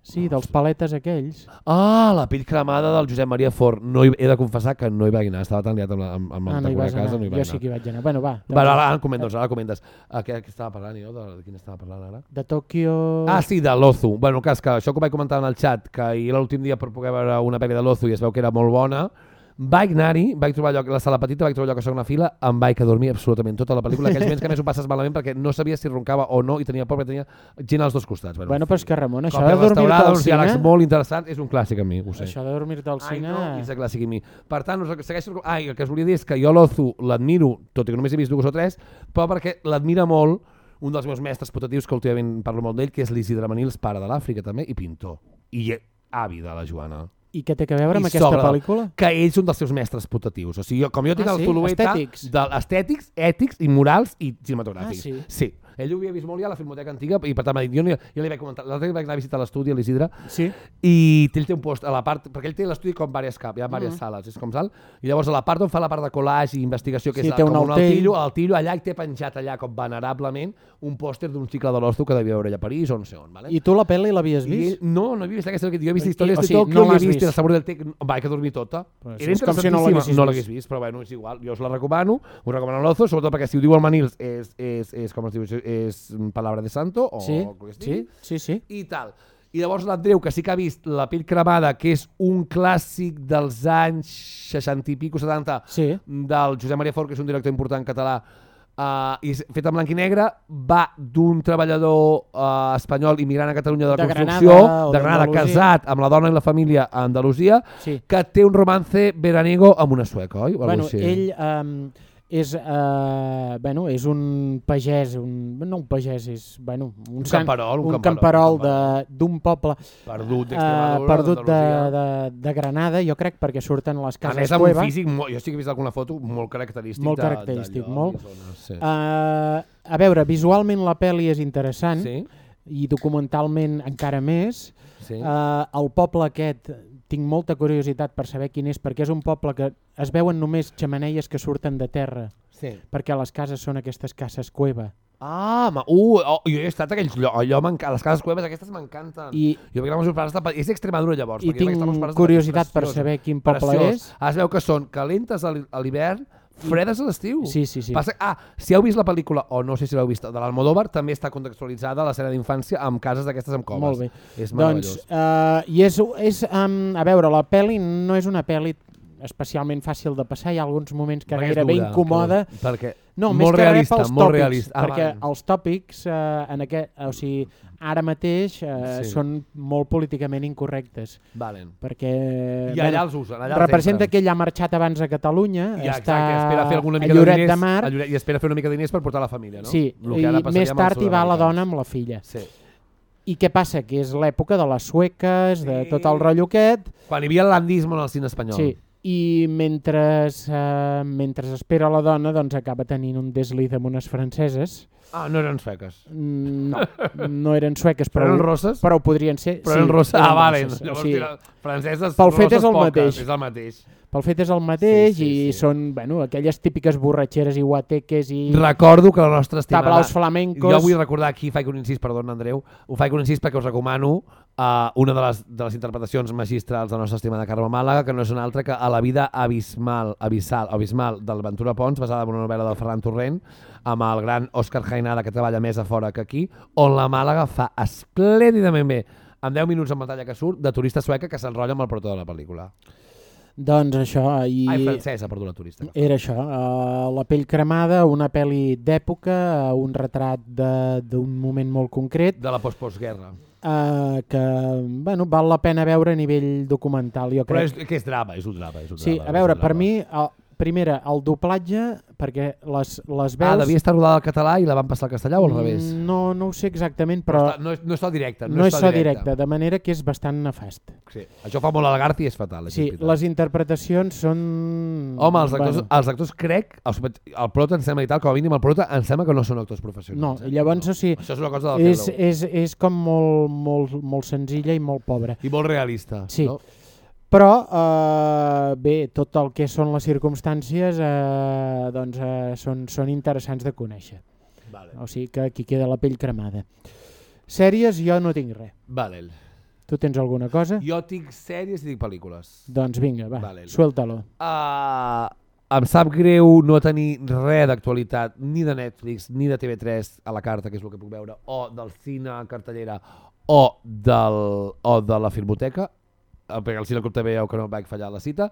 [SPEAKER 3] Sí, dels paletes aquells.
[SPEAKER 1] Ah, la pell cremada del Josep Maria Fort. No hi, he de confessar que no hi vaig anar, estava tan liat amb, amb, amb
[SPEAKER 3] Ah, no hi vas
[SPEAKER 1] casa,
[SPEAKER 3] anar.
[SPEAKER 1] no hi
[SPEAKER 3] Jo
[SPEAKER 1] vaig
[SPEAKER 3] sí
[SPEAKER 1] anar.
[SPEAKER 3] que hi vaig anar. Bueno, va.
[SPEAKER 1] Bueno, ara, ara comentes, ara comentes. A què, què estava parlant jo? De, de quin estava parlant ara?
[SPEAKER 3] De Tòquio...
[SPEAKER 1] Ah, sí, de l'Ozu. Bueno, cas que això que vaig comentar en el xat, que ahir l'últim dia per poder veure una pel·li de l'Ozu i es veu que era molt bona, vaig anar-hi, vaig trobar lloc a la sala petita, vaig trobar lloc a segona fila, em vaig a dormir absolutament tota la pel·lícula, aquells moments que més ho passes malament perquè no sabia si roncava o no i tenia por perquè tenia gent als dos costats.
[SPEAKER 3] Bueno, però és que Ramon, això de dormir-te al
[SPEAKER 1] uns diàlegs
[SPEAKER 3] cine...
[SPEAKER 1] molt interessants, és un clàssic a mi, ho sé.
[SPEAKER 3] Això de dormir-te al
[SPEAKER 1] Ai,
[SPEAKER 3] cine...
[SPEAKER 1] no, és el clàssic a mi. Per tant, us segueixo... Ai, el que us volia dir és que jo l'Ozu l'admiro, tot i que només he vist dues o tres, però perquè l'admira molt un dels meus mestres putatius, que últimament parlo molt d'ell, que és l'Isidre Manils, pare de l'Àfrica també, i pintor. I avi de la Joana.
[SPEAKER 3] I què té a veure amb aquesta
[SPEAKER 1] sobre-
[SPEAKER 3] pel·lícula?
[SPEAKER 1] Que ell és un dels seus mestres putatius. O sigui, jo, com jo tinc
[SPEAKER 3] Ah,
[SPEAKER 1] el
[SPEAKER 3] sí?
[SPEAKER 1] Zulueta
[SPEAKER 3] Estètics.
[SPEAKER 1] de estètics, ètics i morals i cinematogràfics.
[SPEAKER 3] Ah, sí?
[SPEAKER 1] Sí. Ell ho havia vist molt ja a la Filmoteca Antiga i per tant m'ha dit, jo, no, jo li vaig comentar, l'altre dia vaig anar a visitar l'estudi a l'Isidre
[SPEAKER 3] sí?
[SPEAKER 1] i ell té un post a la part, perquè ell té l'estudi com diverses cap, hi ha diverses
[SPEAKER 3] Mm.
[SPEAKER 1] sales, és com sal, i llavors a la part on fa la part de collage i investigació, que
[SPEAKER 3] Sí,
[SPEAKER 1] és
[SPEAKER 3] té
[SPEAKER 1] com
[SPEAKER 3] un
[SPEAKER 1] un
[SPEAKER 3] altell.
[SPEAKER 1] altillo, l'altillo allà i té penjat allà com venerablement un pòster d'un cicle de l'Ostu que devia veure allà a París o no sé on. Vale?
[SPEAKER 3] I tu la pel·li l'havies
[SPEAKER 1] I
[SPEAKER 3] vist?
[SPEAKER 1] ell, no, no he vist aquesta, jo he vist
[SPEAKER 3] I-
[SPEAKER 1] històries
[SPEAKER 3] o
[SPEAKER 1] de
[SPEAKER 3] sigui, no
[SPEAKER 1] no
[SPEAKER 3] l'has
[SPEAKER 1] he vist
[SPEAKER 3] vist?
[SPEAKER 1] el sabor del té, em vaig a dormir tota.
[SPEAKER 3] Però
[SPEAKER 1] Era
[SPEAKER 3] és com si no l'haguessis
[SPEAKER 1] no
[SPEAKER 3] vist.
[SPEAKER 1] l'hagués vist, però bueno, és igual, jo us la recomano, us recomano l'Ozo, sobretot perquè si ho diu el Manils és, és, és com es diu, és, palabra de santo, o
[SPEAKER 3] Sí, sí, sí, sí.
[SPEAKER 1] i tal. I llavors l'Andreu, que sí que ha vist La pell cremada, que és un clàssic dels anys 60 i pico, 70,
[SPEAKER 3] sí.
[SPEAKER 1] del Josep Maria Fort, que és un director important català, uh, i fet en blanc i negre, va d'un treballador uh, espanyol immigrant a Catalunya de la
[SPEAKER 3] De
[SPEAKER 1] construcció,
[SPEAKER 3] Granada
[SPEAKER 1] de Granada, casat amb la dona i la família a Andalusia,
[SPEAKER 3] Sí.
[SPEAKER 1] que té un romance veraniego amb una sueca, oi? O
[SPEAKER 3] Bueno,
[SPEAKER 1] així.
[SPEAKER 3] ell um, és, uh, bueno, és un pagès, un, no un pagès, és bueno, un,
[SPEAKER 1] Un
[SPEAKER 3] sant-
[SPEAKER 1] camperol, un
[SPEAKER 3] un
[SPEAKER 1] camperol,
[SPEAKER 3] camperol de- d'un poble
[SPEAKER 1] Perdut
[SPEAKER 3] eh, perdut de, de, de Granada, jo crec, perquè surten les
[SPEAKER 1] A
[SPEAKER 3] cases
[SPEAKER 1] més, amb un
[SPEAKER 3] cueva.
[SPEAKER 1] físic, molt, jo sí que he vist alguna foto molt característic.
[SPEAKER 3] molt característic,
[SPEAKER 1] de
[SPEAKER 3] molt.
[SPEAKER 1] zona, sí.
[SPEAKER 3] Uh, a veure, visualment la pel·li és interessant
[SPEAKER 1] Sí.
[SPEAKER 3] i documentalment encara més.
[SPEAKER 1] Sí.
[SPEAKER 3] Uh, el poble aquest tinc molta curiositat per saber quin és, perquè és un poble que es veuen només xamaneies que surten de terra
[SPEAKER 1] Sí.
[SPEAKER 3] perquè les cases són aquestes cases cueva.
[SPEAKER 1] Ah, ma, uh, oh, jo he estat a aquells llocs, allò m'enca- les cases cueves aquestes m'encanten.
[SPEAKER 3] I-
[SPEAKER 1] jo veig que meus pares estan... És Extremadura llavors.
[SPEAKER 3] I tinc
[SPEAKER 1] pares
[SPEAKER 3] curiositat per saber quin poble
[SPEAKER 1] preciós.
[SPEAKER 3] és.
[SPEAKER 1] Ara es veu que són calentes a a l'hivern, fredes a l'estiu.
[SPEAKER 3] Sí, sí, sí.
[SPEAKER 1] Passa, ah, si heu vist la pel·lícula, o no sé si l'heu vist, de l'Almodóvar, també està contextualitzada l'escena d'infància amb cases d'aquestes amb coves.
[SPEAKER 3] Molt bé.
[SPEAKER 1] És
[SPEAKER 3] doncs,
[SPEAKER 1] meravellós.
[SPEAKER 3] uh, i és, és um, a veure, la pel·li no és una pel·li especialment fàcil de passar, hi ha alguns moments que
[SPEAKER 1] és
[SPEAKER 3] gairebé
[SPEAKER 1] dura,
[SPEAKER 3] incomoda.
[SPEAKER 1] que- perquè-
[SPEAKER 3] no,
[SPEAKER 1] molt
[SPEAKER 3] més que
[SPEAKER 1] realista,
[SPEAKER 3] pels
[SPEAKER 1] molt
[SPEAKER 3] tòpics,
[SPEAKER 1] realista. Ah,
[SPEAKER 3] perquè
[SPEAKER 1] vale.
[SPEAKER 3] els tòpics uh, en aquest, o sigui, ara mateix uh,
[SPEAKER 1] Sí.
[SPEAKER 3] són molt políticament incorrectes.
[SPEAKER 1] Valen.
[SPEAKER 3] Perquè
[SPEAKER 1] I allà els usen, allà els
[SPEAKER 3] representa
[SPEAKER 1] empren.
[SPEAKER 3] que ell ha marxat abans a Catalunya,
[SPEAKER 1] Ja,
[SPEAKER 3] està
[SPEAKER 1] exacte, espera fer alguna
[SPEAKER 3] a
[SPEAKER 1] mica
[SPEAKER 3] Lloret
[SPEAKER 1] de diners,
[SPEAKER 3] de Mar,
[SPEAKER 1] a Lloret, i espera fer una mica de diners per portar la família, no?
[SPEAKER 3] Sí, i més tard hi va la dona amb la filla.
[SPEAKER 1] Sí.
[SPEAKER 3] I què passa? Que és l'època de les sueques, de tot el rotllo aquest.
[SPEAKER 1] Quan hi havia l'andisme en el cine espanyol.
[SPEAKER 3] Sí, i mentre, uh, mentre espera la dona doncs acaba tenint un desliz amb unes franceses.
[SPEAKER 1] Ah, no eren sueques.
[SPEAKER 3] Mm, No, no eren sueques, però,
[SPEAKER 1] Però eren rosses?
[SPEAKER 3] però ho podrien ser.
[SPEAKER 1] Però eren rosses? Ah, vale. Llavors, tira, franceses,
[SPEAKER 3] pel fet és el
[SPEAKER 1] poques,
[SPEAKER 3] mateix.
[SPEAKER 1] És el mateix.
[SPEAKER 3] Pel fet és el mateix
[SPEAKER 1] Sí, sí,
[SPEAKER 3] i
[SPEAKER 1] sí.
[SPEAKER 3] són bueno, aquelles típiques borratxeres i guateques i
[SPEAKER 1] Recordo que la nostra estimada...
[SPEAKER 3] tablaus flamencos.
[SPEAKER 1] Jo vull recordar aquí, faig un incís, perdona Andreu, ho faig un incís perquè us recomano uh, una de les, de les interpretacions magistrals de la nostra estimada Carme Màlaga, que no és una altra que A la vida abismal, abissal, abismal del Ventura Pons, basada en una novel·la del Ferran Torrent, amb el gran Òscar Jainada, que treballa més a fora que aquí, on la Màlaga fa esplèndidament bé, en 10 minuts en pantalla que surt, de turista sueca que s'enrotlla amb el prota de la pel·lícula.
[SPEAKER 3] Doncs això... I...
[SPEAKER 1] Ai, francesa, perdó, la turista.
[SPEAKER 3] Era això, uh, La pell cremada, una pel·li d'època, uh, un retrat d'un moment molt concret.
[SPEAKER 1] De la post-postguerra.
[SPEAKER 3] Uh, que bueno, val la pena veure a nivell documental, jo
[SPEAKER 1] Però
[SPEAKER 3] crec.
[SPEAKER 1] és, que és drama, és un drama. És un
[SPEAKER 3] Sí,
[SPEAKER 1] drama,
[SPEAKER 3] a veure, per mi, el, primera, el doblatge, perquè les, les veus...
[SPEAKER 1] Ah, devia estar rodada al català i la van passar al castellà o al revés?
[SPEAKER 3] Mm, No, no ho sé exactament, però...
[SPEAKER 1] Però està, no, no és so directe. No,
[SPEAKER 3] no és so
[SPEAKER 1] directe.
[SPEAKER 3] directe, de manera que és bastant nefast.
[SPEAKER 1] Sí. Això fa molt a la Garci i és fatal.
[SPEAKER 3] Sí,
[SPEAKER 1] és
[SPEAKER 3] les interpretacions són...
[SPEAKER 1] Home, els actors,
[SPEAKER 3] Bueno.
[SPEAKER 1] els actors crec, els, el prota em sembla i tal, com a mínim el prota em sembla que no són actors
[SPEAKER 3] No,
[SPEAKER 1] professionals.
[SPEAKER 3] i llavors, o sigui,
[SPEAKER 1] Això és una cosa del
[SPEAKER 3] és, és, és com molt, molt, molt senzilla i molt pobra.
[SPEAKER 1] I molt realista.
[SPEAKER 3] Sí.
[SPEAKER 1] No?
[SPEAKER 3] Però, eh, bé, tot el que són les circumstàncies eh, doncs, eh, són, són interessants de conèixer.
[SPEAKER 1] Vale.
[SPEAKER 3] O sigui que aquí queda la pell cremada. Sèries jo no tinc res.
[SPEAKER 1] Vale.
[SPEAKER 3] Tu tens alguna cosa?
[SPEAKER 1] Jo tinc sèries i tinc pel·lícules.
[SPEAKER 3] Doncs vinga, va,
[SPEAKER 1] Vale.
[SPEAKER 3] suelta-lo.
[SPEAKER 1] Uh, em sap greu no tenir res d'actualitat, ni de Netflix, ni de TV3 a la carta, que és el que puc veure, o del cine a cartellera, o, del, o de la filmoteca, perquè al cine Club TV veieu que no vaig fallar la cita,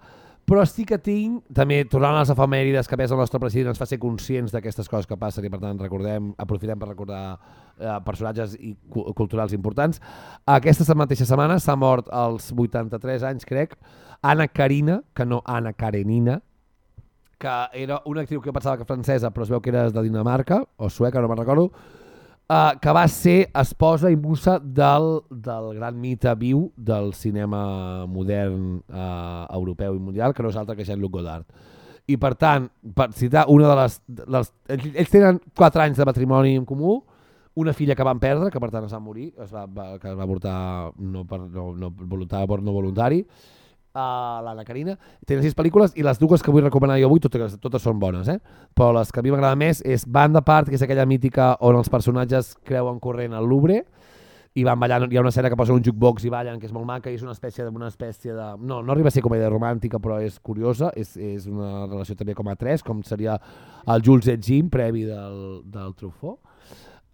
[SPEAKER 1] però sí que tinc, també tornant a les efemèrides que pesa el nostre president ens fa ser conscients d'aquestes coses que passen i per tant recordem, aprofitem per recordar eh, personatges i cu culturals importants. Aquesta mateixa setmana s'ha mort als 83 anys, crec, Anna Karina, que no Anna Karenina, que era una actriu que pensava que francesa, però es veu que era de Dinamarca, o sueca, no me'n recordo, uh, que va ser esposa i musa del, del gran mite viu del cinema modern uh, europeu i mundial, que no és altre que Jean-Luc Godard. I per tant, per citar una de les... Les ells, ells tenen 4 anys de matrimoni en comú, una filla que van perdre, que per tant es va morir, es va, va, que es va avortar no, per, no, no, voluntari, no voluntari, uh, l'Anna Carina. Tenen sis pel·lícules i les dues que vull recomanar jo avui, totes, totes són bones, eh? però les que a mi m'agrada més és Banda Part, que és aquella mítica on els personatges creuen corrent al Louvre, i van ballant, hi ha una escena que posen un jukebox i ballen, que és molt maca, i és una espècie de, una espècie de... No, no arriba a ser comèdia romàntica, però és curiosa, és, és una relació també com a tres, com seria el Jules et Jim, previ del, del Truffaut.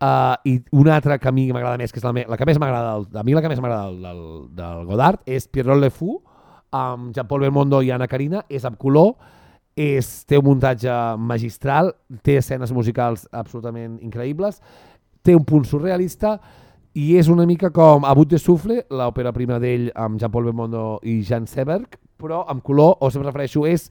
[SPEAKER 1] Uh, I una altra que a mi m'agrada més, que és la, me la que més m'agrada, a mi la que més m'agrada del, del, del Godard, és Pierrot Le Fou, amb Jean-Paul Belmondo i Anna Karina, és amb color, és, té un muntatge magistral, té escenes musicals absolutament increïbles, té un punt surrealista i és una mica com A Bout de Souffle, l'òpera prima d'ell amb Jean-Paul Belmondo i Jan Seberg, però amb color, o sempre refereixo, és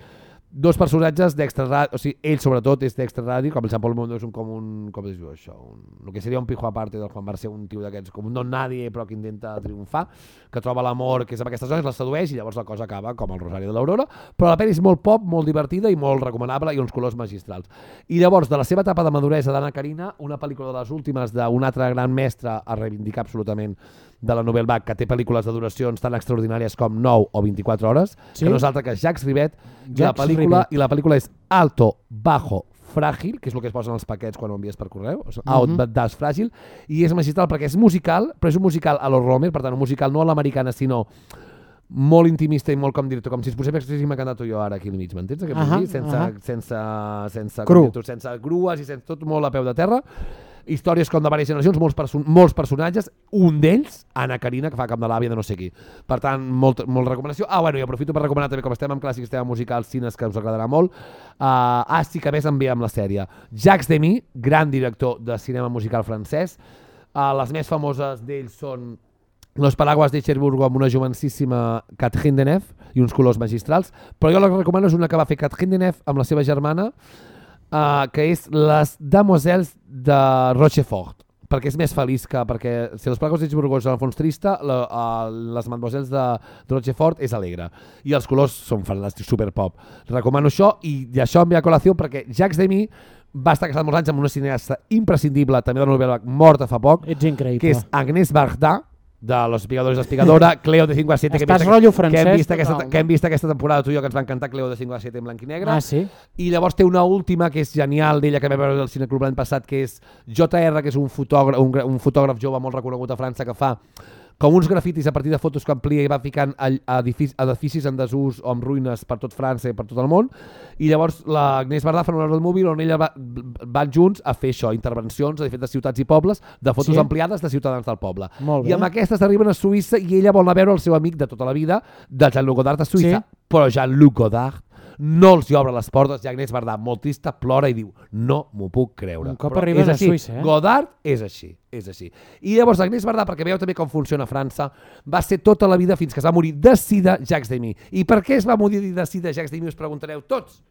[SPEAKER 1] dos personatges d'extra ràdio, o sigui, ell sobretot és d'extra ràdio, com el Jean-Paul Belmondo és un, com un, com es diu això, un, el que seria un pijo aparte del Juan Barcer, un tio d'aquests, com un don nadie, però que intenta triomfar, que troba l'amor, que és amb aquestes dones, la sedueix i llavors la cosa acaba com el Rosari de l'Aurora, però la pel·li és molt pop, molt divertida i molt recomanable i uns colors magistrals. I llavors, de la seva etapa de maduresa d'Anna Carina, una pel·lícula de les últimes d'un altre gran mestre a reivindicar absolutament de la Nouvelle Vague, que té pel·lícules de duracions tan extraordinàries com 9 o 24 hores,
[SPEAKER 3] Sí?
[SPEAKER 1] que no és altre que Jacques Ribet, i la
[SPEAKER 3] Jacques
[SPEAKER 1] pel·lícula,
[SPEAKER 3] Rivette.
[SPEAKER 1] i la pel·lícula és Alto, Bajo, Fràgil, que és el que es posen els paquets quan ho envies per correu,
[SPEAKER 3] Mhm.
[SPEAKER 1] Out But Das Fràgil, i és magistral perquè és musical, però és un musical a los Romer, per tant, un musical no a l'americana, sinó molt intimista i molt, com dir-te, com si ens posem a cantar tu jo ara aquí al mig, m'entens?
[SPEAKER 3] Ahà,
[SPEAKER 1] dir? Sense,
[SPEAKER 3] ahà.
[SPEAKER 1] sense, sense,
[SPEAKER 3] Cru.
[SPEAKER 1] com dir-t'ho, sense grues i sense tot molt a peu de terra. Històries com de diverses generacions, molts, perso molts personatges, un d'ells, Anna Carina, que fa cap de l'àvia de no sé qui. Per tant, molt, molt recomanació. Ah, bueno, i aprofito per recomanar també, com estem amb clàssics, estem amb musicals, cines, que us agradarà molt. Uh, ah, sí que més enviem la sèrie. Jacques Demy, gran director de cinema musical francès. Uh, les més famoses d'ells són Los Paraguas de Cherburgo amb una jovencíssima Catherine Deneuve i uns colors magistrals, però jo la recomano és una que va fer Catherine Deneuve amb la seva germana, uh, que és Les Demoiselles de Rochefort perquè és més feliç que... perquè si les Paraguas de Cherburgo és en fons trista, la, uh, les Mademoiselles de, de Rochefort és alegre. I els colors són fantàstics, superpop. Recomano això i, i això em ve a col·lació perquè Jacques Demy va estar casat molts anys amb una cineasta imprescindible, també de la novel·la morta fa poc,
[SPEAKER 3] Ets increïble.
[SPEAKER 1] que és Agnès Varda, de Los Pigadores d'Espigadora, Cleo de 5 a 7, que, hem
[SPEAKER 3] Estàs
[SPEAKER 1] vist-
[SPEAKER 3] rotllo
[SPEAKER 1] que, hem
[SPEAKER 3] francès
[SPEAKER 1] vist aquesta, que hem vist aquesta temporada tu i jo, que ens va encantar Cleo de 5 a 7 en blanc i negre.
[SPEAKER 3] Ah, sí?
[SPEAKER 1] I llavors té una última que és genial d'ella que vam veure al Cineclub l'any passat, que és JR, que és un fotògraf, un, un fotògraf jove molt reconegut a França que fa com uns grafitis a partir de fotos que amplia i va ficant a, edificis, edificis en desús o amb ruïnes per tot França i per tot el món i llavors l'Agnès Bardà fa una hora de mòbil on ella va, van junts a fer això, intervencions a diferents ciutats i pobles de fotos
[SPEAKER 3] Sí?
[SPEAKER 1] ampliades de ciutadans del poble. I amb aquestes arriben a Suïssa i ella vol anar a veure el seu amic de tota la vida, de Jean-Luc Godard a Suïssa,
[SPEAKER 3] Sí.
[SPEAKER 1] però Jean-Luc Godard no els hi obre les portes i Agnès Bardà, molt trista, plora i diu no m'ho puc creure.
[SPEAKER 3] Un cop
[SPEAKER 1] Però és
[SPEAKER 3] a
[SPEAKER 1] així.
[SPEAKER 3] Suïssa, eh?
[SPEAKER 1] Godard és així, és així. I llavors Agnès Bardà, perquè veieu també com funciona França, va ser tota la vida fins que es va morir de sida Jacques Demy. I per què es va morir de sida Jacques Demy, us preguntareu tots?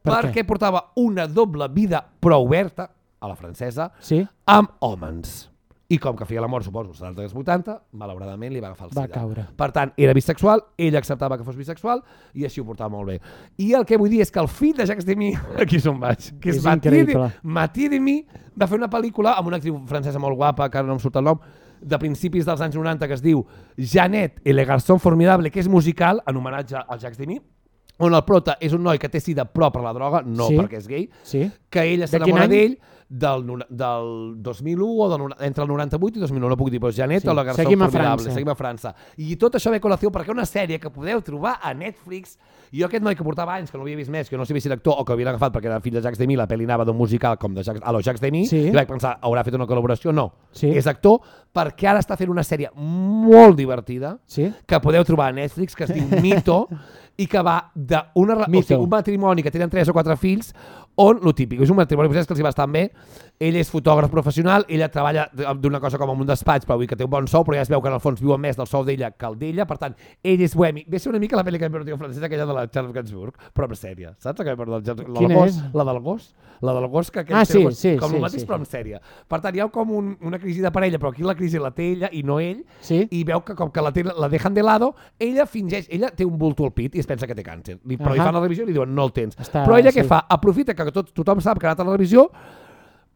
[SPEAKER 3] Per
[SPEAKER 1] perquè portava una doble vida prou oberta, a la francesa,
[SPEAKER 3] sí?
[SPEAKER 1] amb homes. I com que feia l'amor, suposo, als dels 80, malauradament li va agafar el
[SPEAKER 3] Va
[SPEAKER 1] sida.
[SPEAKER 3] caure.
[SPEAKER 1] Per tant, era bisexual, ell acceptava que fos bisexual i així ho portava molt bé. I el que vull dir és que el fill de Jacques Demy, aquí on vaig, que és,
[SPEAKER 3] És
[SPEAKER 1] Mathieu de- Mathieu Demy, va fer una pel·lícula amb una actriu francesa molt guapa, que ara no em surt el nom, de principis dels anys 90, que es diu Jeannette et le garçon formidable, que és musical, en homenatge al Jacques Demy, on el prota és un noi que té sida però per la droga, no
[SPEAKER 3] Sí.
[SPEAKER 1] perquè és gay,
[SPEAKER 3] Sí?
[SPEAKER 1] que ella
[SPEAKER 3] De
[SPEAKER 1] s'enamora d'ell del, del 2001 o del, entre el 98 i 2001, no puc dir, però Janet
[SPEAKER 3] Sí.
[SPEAKER 1] o la Garçó
[SPEAKER 3] Seguim a
[SPEAKER 1] Formidable,
[SPEAKER 3] França.
[SPEAKER 1] seguim a França. I tot això ve a col·lació perquè una sèrie que podeu trobar a Netflix, jo aquest noi que portava anys, que no havia vist més, que no sabia si era actor o que havien agafat perquè era fill de Jacques Demy, la pel·li anava d'un musical com de Jacques, a los Jacques Demy,
[SPEAKER 3] Sí.
[SPEAKER 1] i vaig pensar, haurà fet una col·laboració? No.
[SPEAKER 3] Sí.
[SPEAKER 1] És actor perquè ara està fent una sèrie molt divertida
[SPEAKER 3] Sí?
[SPEAKER 1] que podeu trobar a Netflix, que es diu Mito, i que va d'un o sigui, un matrimoni que tenen tres o quatre fills, on, lo típic, és un matrimoni que els hi va estar bé, ell és fotògraf professional, ella treballa d'una cosa com en un despatx, però vull que té un bon sou, però ja es veu que en el fons viuen més del sou d'ella que el d'ella, per tant, ell és bohemi. Ve ser una mica la pel·li que vam veure francesa, aquella de la Charles Gainsbourg, però en sèrie, saps? La que del Charles- la
[SPEAKER 3] Quina
[SPEAKER 1] del gos,
[SPEAKER 3] és?
[SPEAKER 1] la del gos, la del gos que aquest
[SPEAKER 3] Ah, sí, sí,
[SPEAKER 1] com
[SPEAKER 3] sí,
[SPEAKER 1] el mateix
[SPEAKER 3] sí.
[SPEAKER 1] però en sèrie. Per tant, hi ha com un, una crisi de parella, però aquí la crisi la té ella i no ell,
[SPEAKER 3] Sí?
[SPEAKER 1] i veu que com que la, té, la dejan de lado, ella fingeix, ella té un bulto al pit i es pensa que té càncer. Li, però li
[SPEAKER 3] Ahà.
[SPEAKER 1] fan la revisió i li diuen no el tens.
[SPEAKER 3] Està-
[SPEAKER 1] però ella
[SPEAKER 3] sí.
[SPEAKER 1] què fa? Aprofita que tot, tothom sap que ha anat a la revisió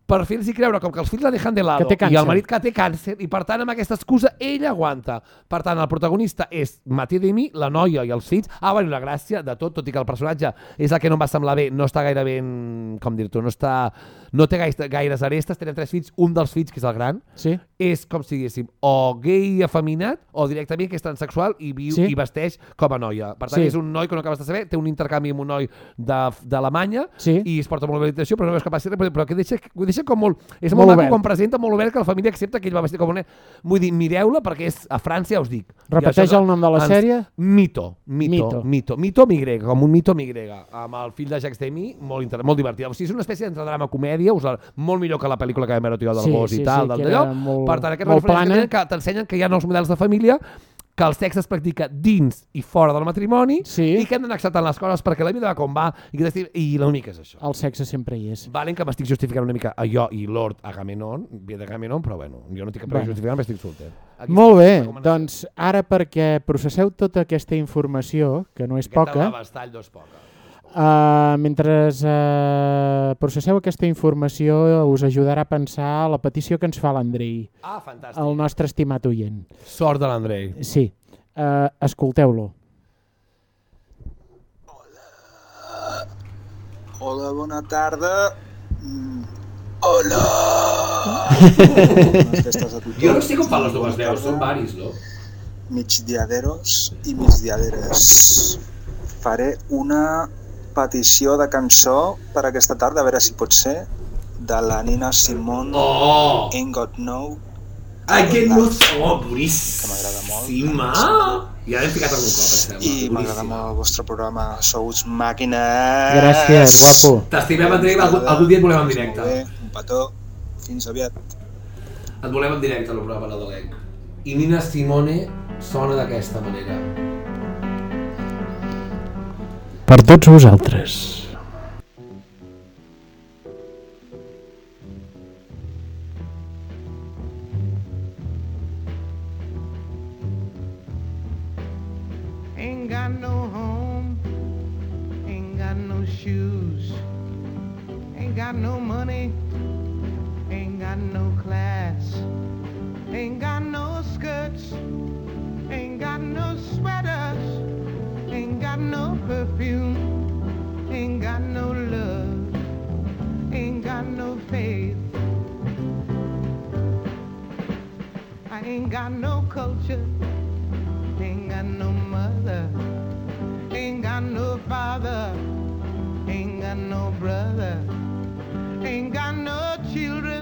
[SPEAKER 1] per fer-los creure com que els fills la deixen de lado
[SPEAKER 3] Que
[SPEAKER 1] i el marit que té càncer i per tant amb aquesta excusa ella aguanta. Per tant el protagonista és Mathieu Demy, la noia i els fills. Ah, bueno, la gràcia de tot, tot i que el personatge és el que no em va semblar bé, no està gaire ben, com dir-t'ho, no està no té gaire, gaires arestes, tenen tres fills, un dels fills, que és el gran,
[SPEAKER 3] Sí?
[SPEAKER 1] és com si diguéssim o gay afeminat o directament que és transexual i viu
[SPEAKER 3] Sí.
[SPEAKER 1] i vesteix com a noia. Per tant,
[SPEAKER 3] Sí.
[SPEAKER 1] és un noi que no acabes de saber, té un intercanvi amb un noi de- d'Alemanya
[SPEAKER 3] Sí.
[SPEAKER 1] i es porta molt bé però no veus que passi res, però, però que deixa, ho deixa com molt... És
[SPEAKER 3] Molt
[SPEAKER 1] molt, maco
[SPEAKER 3] obert.
[SPEAKER 1] com presenta, molt obert, que la família accepta que ell va vestir com un... nen. Vull dir, mireu-la perquè és a França, ja us dic.
[SPEAKER 3] Repeteix el nom de la
[SPEAKER 1] ens-
[SPEAKER 3] sèrie?
[SPEAKER 1] Mito, mito,
[SPEAKER 3] Mito.
[SPEAKER 1] mito, mito, mito mi grega, com un mito mi grega, amb el fill de Jacques Demy, molt, inter... molt divertit. O sigui, és una espècie d'entre drama comèdia, us la... molt millor que la pel·lícula que vam veure tu del
[SPEAKER 3] Sí,
[SPEAKER 1] gos
[SPEAKER 3] sí,
[SPEAKER 1] i tal,
[SPEAKER 3] sí,
[SPEAKER 1] del d'allò.
[SPEAKER 3] molt-
[SPEAKER 1] Per tant, aquests
[SPEAKER 3] molt
[SPEAKER 1] referents que que t'ensenyen que hi ha nous models de família que el sexe es practica dins i fora del matrimoni
[SPEAKER 3] Sí.
[SPEAKER 1] i que hem d'anar acceptant les coses perquè la vida va com va i, que i la mica és això.
[SPEAKER 3] El sexe sempre hi és.
[SPEAKER 1] Valen que m'estic justificant una mica a jo i Lord Agamenon, ve d'Agamenon, però bueno, jo no tinc cap
[SPEAKER 3] Bueno.
[SPEAKER 1] bueno. justificant, perquè estic solter. Aquí
[SPEAKER 3] Molt bé, doncs ara perquè processeu tota aquesta informació, que no és
[SPEAKER 1] Aquesta
[SPEAKER 3] poca,
[SPEAKER 1] l'abastall no és poca.
[SPEAKER 3] Uh, mentre uh, processeu aquesta informació us ajudarà a pensar la petició que ens fa l'Andrei.
[SPEAKER 1] Ah, fantàstic.
[SPEAKER 3] El nostre estimat oient.
[SPEAKER 1] Sort de l'Andrei.
[SPEAKER 3] Sí. Uh, Escolteu-lo.
[SPEAKER 11] Hola. Hola, bona tarda. Mm. Hola!
[SPEAKER 1] jo no sé com fan les dues veus, són varis, no?
[SPEAKER 11] Migdiaderos i migdiaderes. Faré una petició de cançó per aquesta tarda, a veure si pot ser, de la Nina Simone,
[SPEAKER 1] oh!
[SPEAKER 11] Ain't Got No...
[SPEAKER 1] Aquest no... Oh, boníssima!
[SPEAKER 11] Que m'agrada molt.
[SPEAKER 1] Ja l'hem ficat algun cop.
[SPEAKER 11] I m'agrada molt el vostre programa. Sou uns màquines!
[SPEAKER 3] Gràcies, guapo.
[SPEAKER 1] T'estimem en directe. Algun, algun dia et volem en directe.
[SPEAKER 11] Bé, un petó. Fins aviat.
[SPEAKER 1] Et volem en directe al programa nadalenc. I Nina Simone sona d'aquesta manera
[SPEAKER 3] per tots vosaltres.
[SPEAKER 15] Ain't got no home, ain't got no shoes, ain't got no money, ain't got no ain't got no skirts, ain't got no sweaters. got no perfume, ain't got no love, ain't got no faith. I ain't got no culture, ain't got no mother, ain't got no father, ain't got no brother, ain't got no children.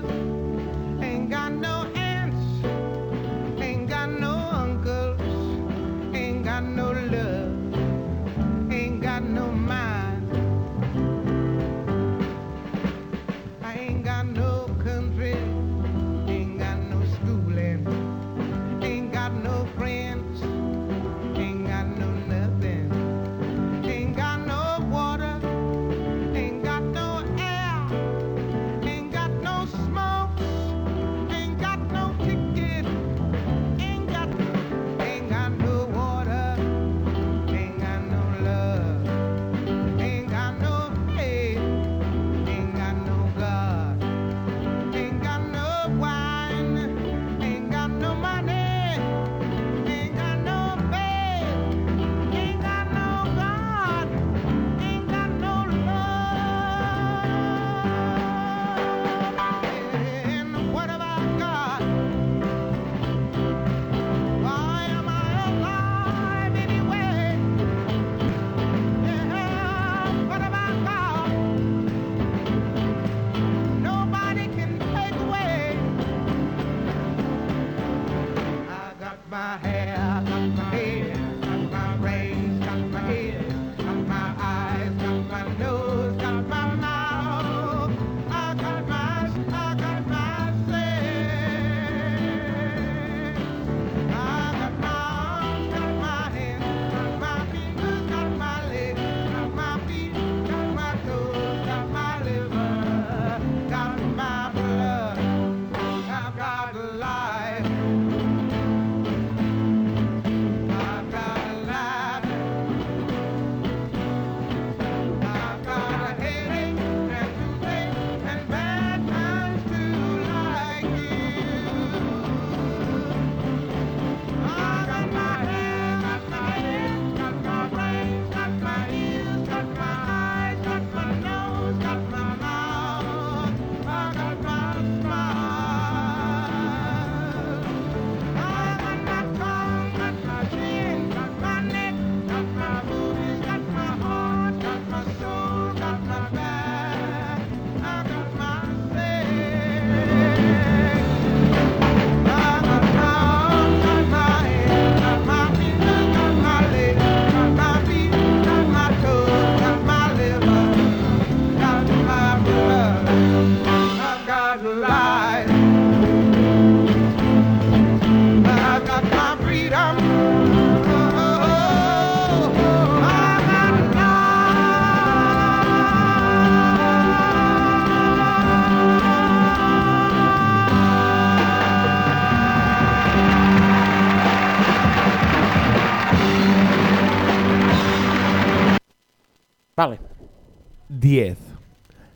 [SPEAKER 1] 10.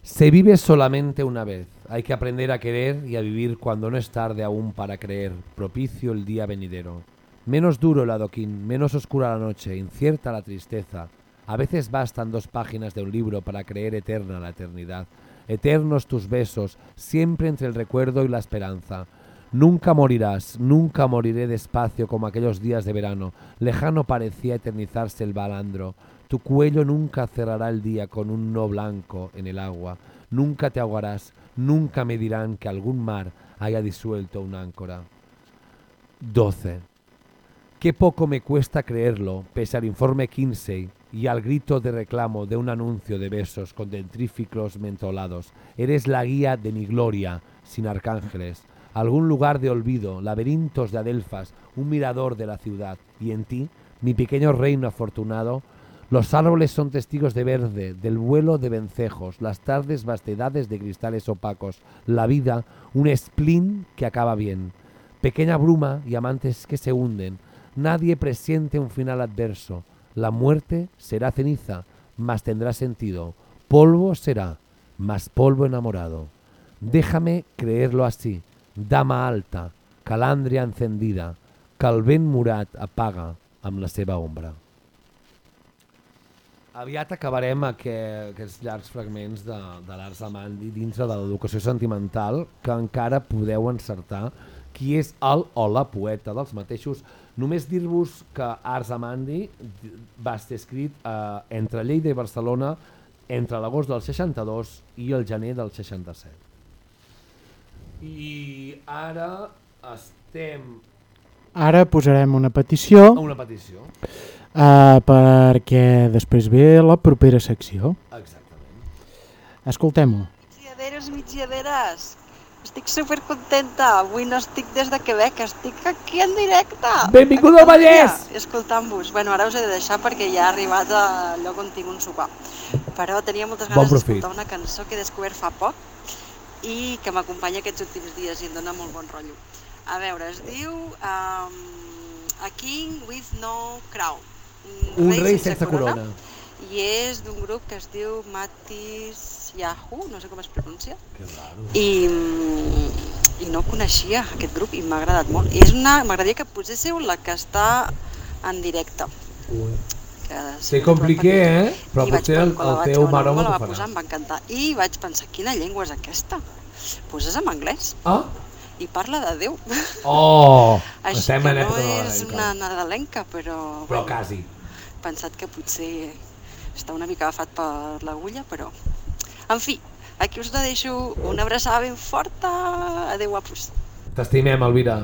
[SPEAKER 1] Se vive solamente una vez. Hay que aprender a querer y a vivir cuando no es tarde aún para creer. Propicio el día venidero. Menos duro el adoquín, menos oscura la noche, incierta la tristeza. A veces bastan dos páginas de un libro para creer eterna la eternidad. Eternos tus besos, siempre entre el recuerdo y la esperanza. Nunca morirás, nunca moriré despacio como aquellos días de verano. Lejano parecía eternizarse el balandro. Tu cuello nunca cerrará el día con un no blanco en el agua. Nunca te ahogarás, nunca me dirán que algún mar haya disuelto un áncora. 12. Qué poco me cuesta creerlo, pese al informe Kinsey y al grito de reclamo de un anuncio de besos con dentríficos mentolados. Eres la guía de mi gloria, sin arcángeles. Algún lugar de olvido, laberintos de adelfas, un mirador de la ciudad. Y en ti, mi pequeño reino afortunado, los árboles son testigos de verde, del vuelo de vencejos, las tardes vastedades de cristales opacos, la vida, un splin que acaba bien. Pequeña bruma y amantes que se hunden, nadie presiente un final adverso. La muerte será ceniza, mas tendrá sentido. Polvo será, mas polvo enamorado. Déjame creerlo así, dama alta, calandria encendida, que el vent morat apaga amb la ombra. Aviat acabarem aqu- aquests llargs fragments de, de l'Ars Amandi dintre de l'educació sentimental que encara podeu encertar qui és el o la poeta dels mateixos. Només dir-vos que Ars Amandi va ser escrit eh, entre Lleida i Barcelona entre l'agost del 62 i el gener del 67. I ara estem
[SPEAKER 3] Ara posarem una petició
[SPEAKER 1] una petició.
[SPEAKER 3] Uh, perquè després ve la propera secció.
[SPEAKER 1] Exactament.
[SPEAKER 3] Escoltem-ho.
[SPEAKER 16] Migdiaderos, migdiaderes, estic super contenta. Avui no estic des de Quebec, estic aquí en directe.
[SPEAKER 1] Benvinguda al Vallès!
[SPEAKER 16] Escoltant-vos. Bueno, ara us he de deixar perquè ja he arribat al lloc on tinc un sopar. Però tenia moltes
[SPEAKER 1] Bon
[SPEAKER 16] ganes
[SPEAKER 1] profit.
[SPEAKER 16] d'escoltar una cançó que he descobert fa poc i que m'acompanya aquests últims dies i em dona molt bon rotllo. A veure, es diu um, A King with No Crown.
[SPEAKER 1] Un rei sense corona.
[SPEAKER 16] I és d'un grup que es diu Matis Yahoo, no sé com es pronuncia.
[SPEAKER 1] Que raro.
[SPEAKER 16] I, mm, i no coneixia aquest grup i m'ha agradat molt. I és una, m'agradaria que poséssiu la que està en directe. Que
[SPEAKER 1] Se compliqué, eh? Però
[SPEAKER 16] I
[SPEAKER 1] potser el, el teu maroma t'ho
[SPEAKER 16] va posar,
[SPEAKER 1] farà.
[SPEAKER 16] em va encantar. I vaig pensar, quina llengua és aquesta? Poses en anglès
[SPEAKER 1] Ah?
[SPEAKER 16] i parla de Déu.
[SPEAKER 1] Oh!
[SPEAKER 16] Així
[SPEAKER 1] Estem
[SPEAKER 16] que
[SPEAKER 1] en
[SPEAKER 16] no
[SPEAKER 1] època
[SPEAKER 16] és una nadalenca, però...
[SPEAKER 1] Però
[SPEAKER 16] bueno,
[SPEAKER 1] quasi.
[SPEAKER 16] Pensat que potser està una mica agafat per l'agulla, però... En fi, aquí us la deixo una abraçada ben forta. Adéu, guapos.
[SPEAKER 1] T'estimem, Elvira.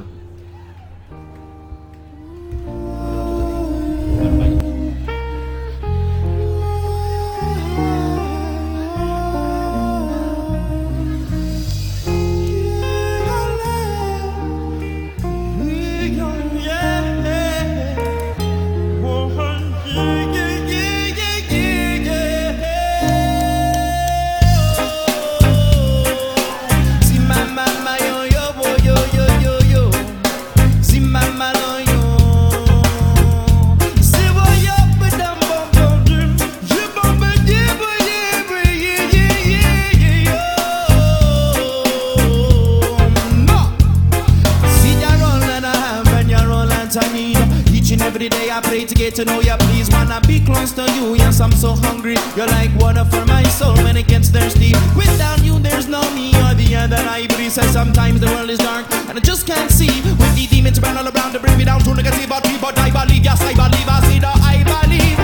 [SPEAKER 17] Pray to get to know ya Please wanna be close to you Yes I'm so hungry. You're like water for my soul when it gets thirsty. Without you there's no me or the other. I he says sometimes the world is dark And I just can't see. With the demons run all around to bring me down to negative But I believe Yes I believe I see the I believe.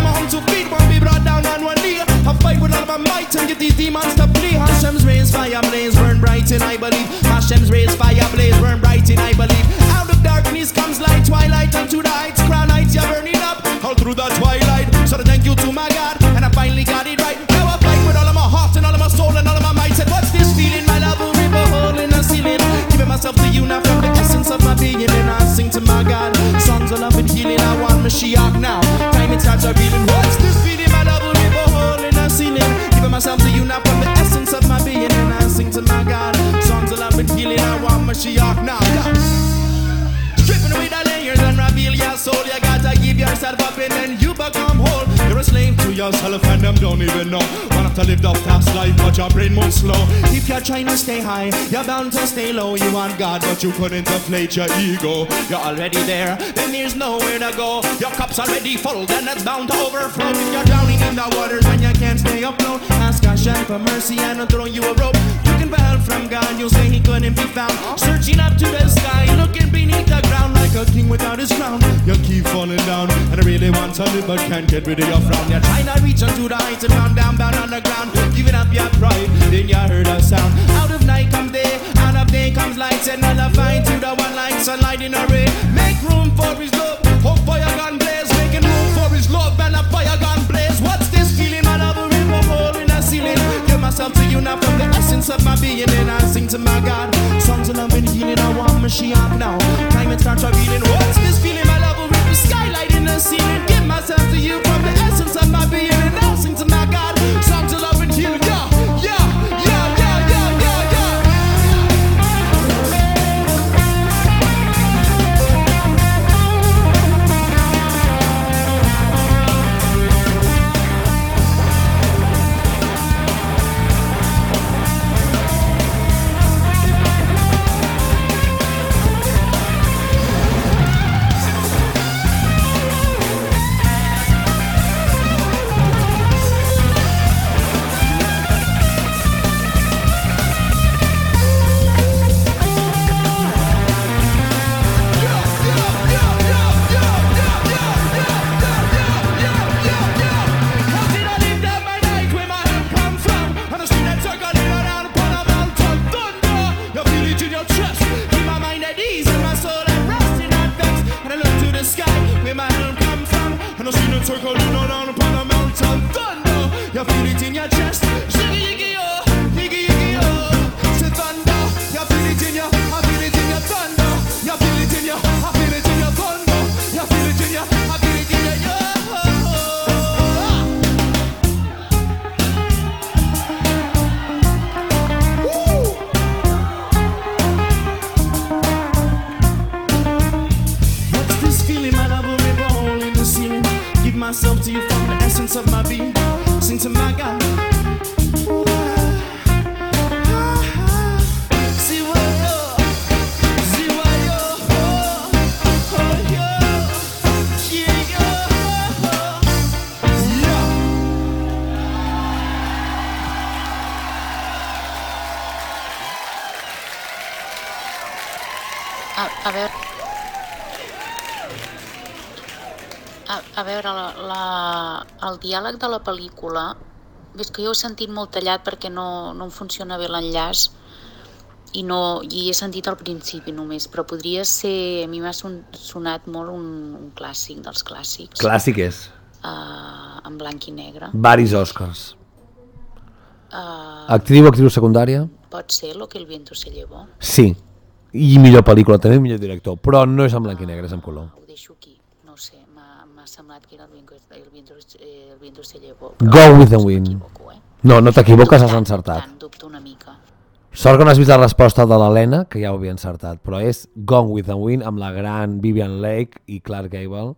[SPEAKER 17] I'm on two feet Won't be brought down on one knee. I fight with all my might And get these demons to flee. Hashem's rays fire blaze Burn bright and I believe. Hashem's rays fire blaze Burn bright and I believe. Out of darkness comes light Twilight unto the heights You're burning up. All through the twilight So I thank you to my God And I finally got it right. Now I fight with all of my heart And all of my soul And all of my might. Said what's this feeling My love? Will rip a hole in the ceiling. Giving myself to you now From the essence of my being. And I sing to my God Songs of love and healing. I want Mashiach now. Time it starts revealing. What's this feeling My love? Will rip a hole in the ceiling. Giving myself to you now From the essence of my being. And I sing to my God Songs of love and healing. I want Mashiach now up and you become whole. You're a slave to yourself and them don't even know. Wanna to live the fast life, but your brain moves slow. If you're trying to stay high, you're bound to stay low. You want God, but you couldn't deflate your ego. You're already there, then there's nowhere to go. Your cup's already full, then it's bound to overflow. If you're drowning in the waters and you can't stay afloat, ask Hashem for mercy and I'll throw you a rope. You can bail from God, you'll say He couldn't be found. But can't get rid of your frown. You're trying to reach onto the heights and round down, bound on the ground. Giving up your pride, then you heard a sound. Out of night comes day, out of day comes light, and I'll find to the one light, sunlight in a ray. Make room for his love, hope fire gun blaze, making room for his love and a fire gun blaze. What's this feeling? My love, a hole in the ceiling. Give myself to you now from the essence of my being, and I sing to my God. Songs of love and healing, I want Mashiach now. Time it starts revealing. What's this feeling? My love, a river skylight in the ceiling.
[SPEAKER 18] Diàleg de la pel·lícula, ves que jo ho he sentit molt tallat perquè no, no em funciona bé l'enllaç i, no, i he sentit al principi només, però podria ser, a mi m'ha son, sonat molt un, un clàssic dels clàssics,
[SPEAKER 1] Clàssic és.
[SPEAKER 18] uh, en blanc i negre.
[SPEAKER 1] Varis Oscars.
[SPEAKER 18] Uh,
[SPEAKER 1] Actriu o actriu secundària?
[SPEAKER 18] pot ser Lo que el viento se llevó.
[SPEAKER 1] Sí. I millor pel·lícula, també millor director. Però no és en blanc i negre, és en color.
[SPEAKER 18] Ho deixo aquí, no sé, m'ha semblat que era el viento, el eh, el se llevó.
[SPEAKER 1] Go with the wind. No, no t'equivoques, has encertat.
[SPEAKER 18] Dubto una mica.
[SPEAKER 1] Sort que no has vist la resposta de l'Helena, que ja ho havia encertat, però és Gone with the Wind amb la gran Vivian Lake i Clark Gable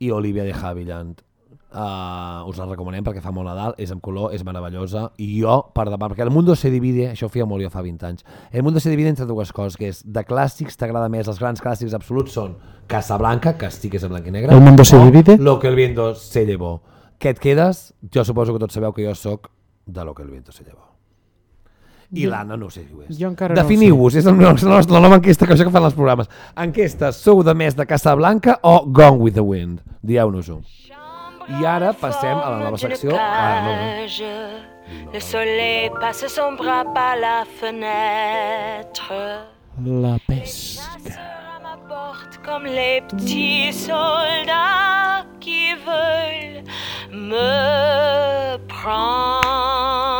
[SPEAKER 1] i Olivia de Havilland. Uh, us la recomanem perquè fa molt Nadal, és en color, és meravellosa i jo, per davant, perquè el Mundo se divide, això ho feia molt jo fa 20 anys, el Mundo se divide entre dues coses, que és de clàssics t'agrada més, els grans clàssics absoluts són Casablanca, que sí que és en blanc i negre,
[SPEAKER 3] El Mundo se divide?
[SPEAKER 1] Lo que el viento se llevó. Què et quedes? Jo suposo que tots sabeu que jo sóc de Lo que el viento se llevó. I
[SPEAKER 3] Jo-
[SPEAKER 1] l'Anna no ho sé si ho és.
[SPEAKER 3] jo encara no.
[SPEAKER 1] Definiu-vos, és la, la, la nova enquesta que això que fan els programes. Enquesta, sou de més de Casablanca o Gone with the Wind? Dieu-nos-ho. I ara passem a la nova secció. Ah, no, no.
[SPEAKER 19] Le soleil passe son bras par la fenêtre.
[SPEAKER 3] La pesca.
[SPEAKER 19] À ma porte comme les petits soldats qui veulent me prendre.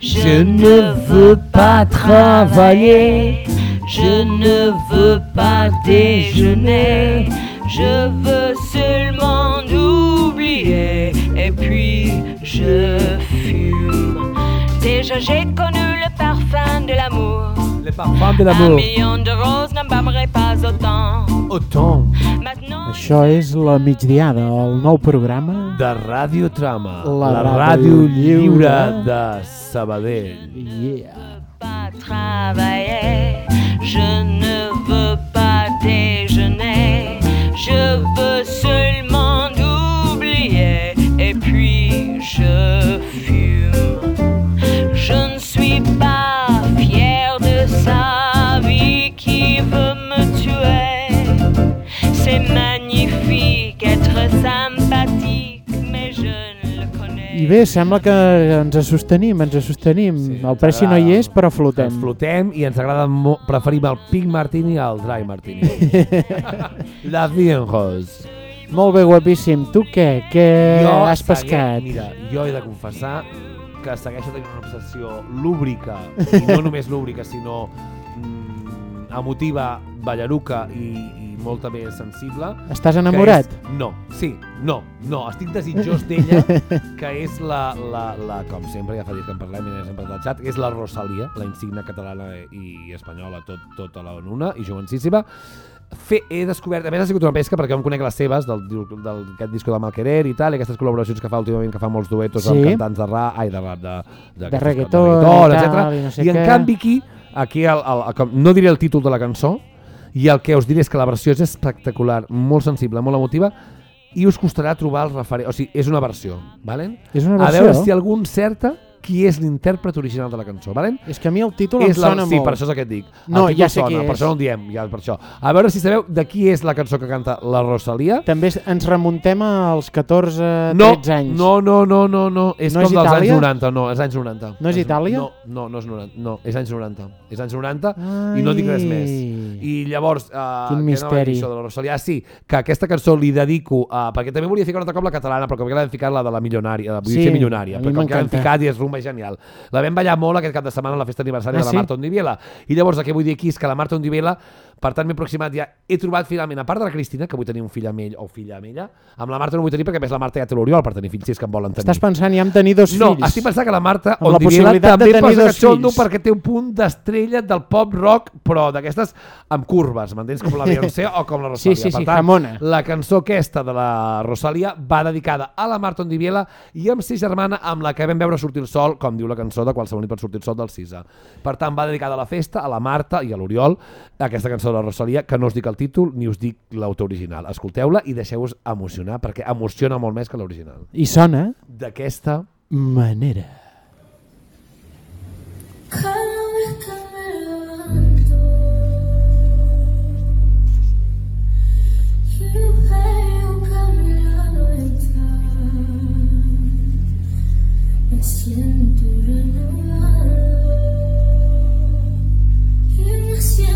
[SPEAKER 5] Je ne veux pas travailler, je ne veux pas déjeuner, je veux seulement oublier et puis je fume.
[SPEAKER 19] Déjà j'ai connu le parfum de l'amour.
[SPEAKER 1] Le parfum de
[SPEAKER 19] Un
[SPEAKER 1] l'amour.
[SPEAKER 19] million de roses n'embaumerait pas autant.
[SPEAKER 1] Autant.
[SPEAKER 19] Maintenant,
[SPEAKER 3] Això és la migdiada, el nou programa
[SPEAKER 1] De Ràdio Trama,
[SPEAKER 3] La
[SPEAKER 1] la,
[SPEAKER 3] ràdio
[SPEAKER 1] lliure
[SPEAKER 3] lliure
[SPEAKER 1] de Sabadell.
[SPEAKER 3] Yeah.
[SPEAKER 19] pas travailler. Je ne veux pas. Je veux seulement
[SPEAKER 3] I bé, sembla que ens sostenim, ens sostenim. Sí, el Preci no hi és, però flotem.
[SPEAKER 1] Ens flotem i ens agrada molt, preferim el Pink Martini al Dry Martini. La vie en rose.
[SPEAKER 3] Molt bé, guapíssim. Tu què? Què
[SPEAKER 1] Jo
[SPEAKER 3] has
[SPEAKER 1] segueix-
[SPEAKER 3] pescat?
[SPEAKER 1] Mira, jo he de confessar que segueixo tenint una obsessió lúbrica, i no només lúbrica, sinó mm, emotiva, ballaruca i, i molta més sensible.
[SPEAKER 3] Estàs enamorat?
[SPEAKER 1] És, no, sí, no, no, estic desitjós d'ella, que és la, la, la, com sempre, ja fa dies que en parlem i sempre del xat, és la Rosalia, la insignia catalana i espanyola, tot, tota la en una, i jovencíssima. Fe, he descobert, a més ha sigut una pesca perquè em conec les seves del, del, del aquest disco de Malquerer i tal, i aquestes col·laboracions que fa últimament, que fa molts duetos
[SPEAKER 3] Sí.
[SPEAKER 1] amb cantants de rap, ai, de rap, de,
[SPEAKER 3] De
[SPEAKER 1] aquestes-
[SPEAKER 3] reggaeton i
[SPEAKER 1] reggaeton,
[SPEAKER 3] tal,
[SPEAKER 1] etcètera.
[SPEAKER 3] i no sé
[SPEAKER 1] I en
[SPEAKER 3] què.
[SPEAKER 1] canvi aquí, aquí el, el, el, no diré el títol de la cançó, i el que us diré és que la versió és espectacular, molt sensible, molt emotiva, i us costarà trobar el referent... O sigui, és una versió, valen?
[SPEAKER 3] És una
[SPEAKER 1] A
[SPEAKER 3] versió?
[SPEAKER 1] veure si algú encerta qui és l'intèrpret original de la cançó, valen?
[SPEAKER 3] És que a mi el títol
[SPEAKER 1] és
[SPEAKER 3] em sona
[SPEAKER 1] sí,
[SPEAKER 3] molt.
[SPEAKER 1] per això és el que et dic.
[SPEAKER 3] No,
[SPEAKER 1] el
[SPEAKER 3] ja sé
[SPEAKER 1] sona,
[SPEAKER 3] qui
[SPEAKER 1] Per
[SPEAKER 3] és.
[SPEAKER 1] això no el diem, ja, per això. A veure si sabeu de qui és la cançó que canta la Rosalia.
[SPEAKER 3] També ens remuntem als 14,
[SPEAKER 1] No,
[SPEAKER 3] 13 anys.
[SPEAKER 1] no, no, no, no, no. És
[SPEAKER 3] No
[SPEAKER 1] com
[SPEAKER 3] és
[SPEAKER 1] dels anys
[SPEAKER 3] Itàlia?
[SPEAKER 1] 90, no, és anys 90.
[SPEAKER 3] No és Itàlia?
[SPEAKER 1] No, no, no és 90, no, és anys 90. És anys 90 i no dic res més. I llavors, uh,
[SPEAKER 3] Quin
[SPEAKER 1] a
[SPEAKER 3] misteri.
[SPEAKER 1] això de la Rosalia? Ah, sí, que aquesta cançó li dedico, uh, perquè també volia ficar un altre cop la catalana, però com que l'hem ficat la de la milionària, vull
[SPEAKER 3] Sí,
[SPEAKER 1] ser milionària,
[SPEAKER 3] a mi
[SPEAKER 1] però com que l'hem ficat i és rumba genial. La vam ballar molt aquest cap de setmana a la festa d'aniversari
[SPEAKER 3] Ah,
[SPEAKER 1] de la
[SPEAKER 3] sí?
[SPEAKER 1] Marta Ondiviela. I llavors el que vull dir aquí és que la Marta Ondiviela, per tant m'he aproximat ja, he trobat finalment, a part de la Cristina, que vull tenir un fill amb ell o filla amb ella, amb la Marta no vull tenir perquè a més la Marta ja té l'Oriol per tenir fills, si és que en volen tenir.
[SPEAKER 3] Estàs pensant ja en tenir dos
[SPEAKER 1] No,
[SPEAKER 3] fills.
[SPEAKER 1] estic pensant que la Marta
[SPEAKER 3] Amb la possibilitat de
[SPEAKER 1] també
[SPEAKER 3] tenir
[SPEAKER 1] posa
[SPEAKER 3] dos fills.
[SPEAKER 1] perquè té un punt d'estrella del pop rock, però d'aquestes amb curves, m'entens? Com la Beyoncé o com la Rosalia.
[SPEAKER 3] Sí, sí,
[SPEAKER 1] per
[SPEAKER 3] sí,
[SPEAKER 1] tant,
[SPEAKER 3] jamona.
[SPEAKER 1] la cançó aquesta de la Rosalia va dedicada a la Marta Ondiviela i amb ser germana amb la que vam veure sortir el sol, com diu la cançó de qualsevol nit per sortir el sol del Cisa. Per tant, va dedicada a la festa, a la Marta i a l'Oriol, aquesta cançó de la Rosalia, que no us dic el títol ni us dic l'autor original. Escolteu-la i deixeu-vos emocionar, perquè emociona molt més que l'original.
[SPEAKER 3] I sona
[SPEAKER 1] D'aquesta
[SPEAKER 3] manera.
[SPEAKER 13] Cada vez que me levanto me siento renovado y me siento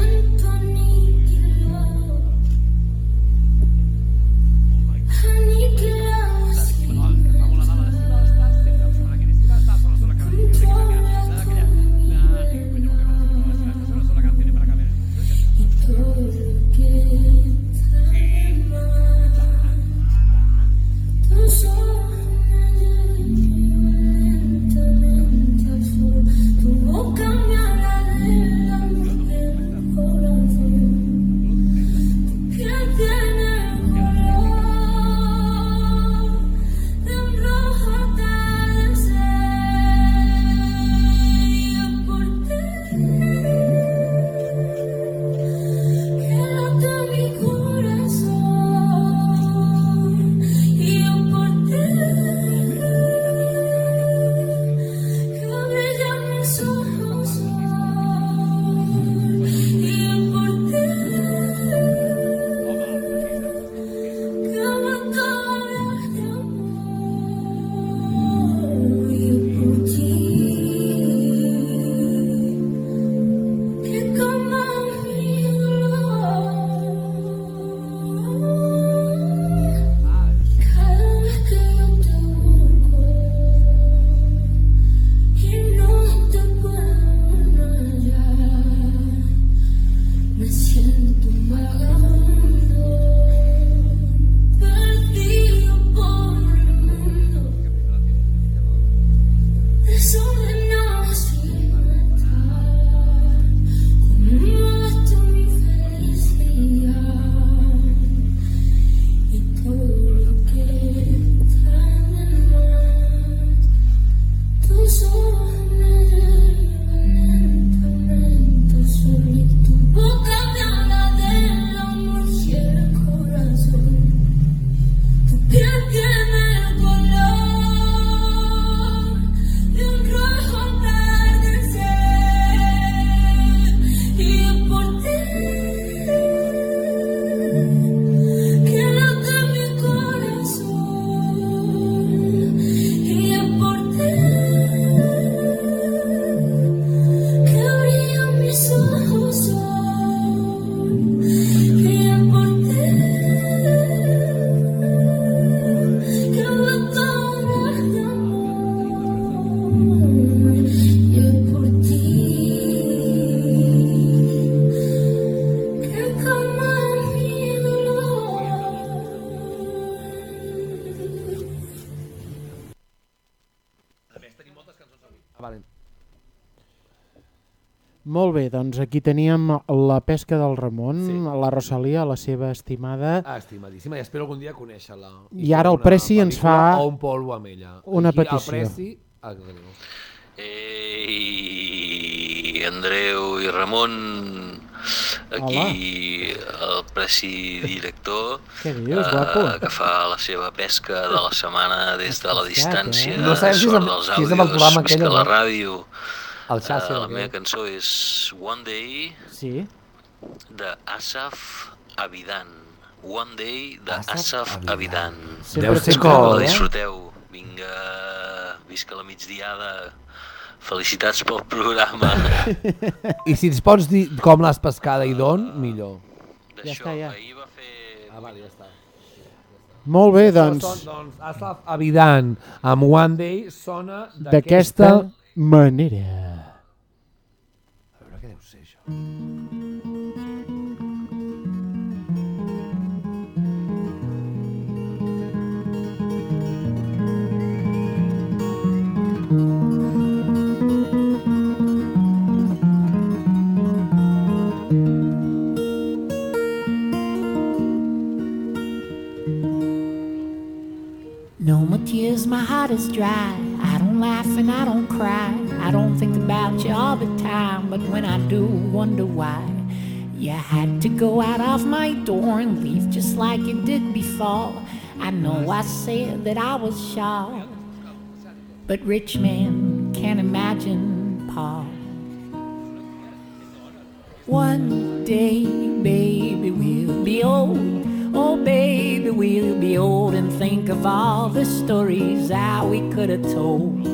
[SPEAKER 3] doncs aquí teníem la pesca del Ramon, sí. la Rosalia, la seva estimada.
[SPEAKER 1] Ah, estimadíssima, i espero algun dia conèixer-la.
[SPEAKER 3] I ara el Preci ens fa
[SPEAKER 1] O un polvo amb ella.
[SPEAKER 3] una
[SPEAKER 1] Aquí,
[SPEAKER 3] petició.
[SPEAKER 1] El Preci... Ah.
[SPEAKER 4] Ei, Andreu i Ramon, aquí el preci director
[SPEAKER 3] Què dius, guapo?
[SPEAKER 4] que fa la seva pesca de la setmana des de la distància,
[SPEAKER 1] eh? No sabem si és
[SPEAKER 4] sort
[SPEAKER 1] amb-
[SPEAKER 4] dels
[SPEAKER 1] si és amb el
[SPEAKER 4] àudios,
[SPEAKER 1] programa
[SPEAKER 4] més
[SPEAKER 1] aquell
[SPEAKER 4] la
[SPEAKER 1] no. El xassi,
[SPEAKER 4] Eh, la meva cançó és One Day
[SPEAKER 3] sí.
[SPEAKER 4] de Asaf Avidan. One Day de
[SPEAKER 1] Asaf
[SPEAKER 4] Asaf Avidan.
[SPEAKER 1] Sempre Deu ser
[SPEAKER 4] Que la
[SPEAKER 1] eh?
[SPEAKER 4] disfruteu. Vinga, visca la migdiada. Felicitats pel programa.
[SPEAKER 1] I si ens pots dir com l'has pescada i d'on, millor.
[SPEAKER 3] Ja està, ja.
[SPEAKER 1] Ah, vale, ja està.
[SPEAKER 3] Molt bé, doncs,
[SPEAKER 1] Són, doncs, Asaf Avidan amb One Day sona
[SPEAKER 3] d'aquesta manera.
[SPEAKER 20] No more tears, my heart is dry. I don't laugh and I don't cry. I don't think about you all the time, but when I do, wonder why. You had to go out of my door and leave just like you did before. I know I said that I was shy, but rich men can't imagine Paul. One day, baby, we'll be old. Oh, baby, we'll be old and think of all the stories that we could have told.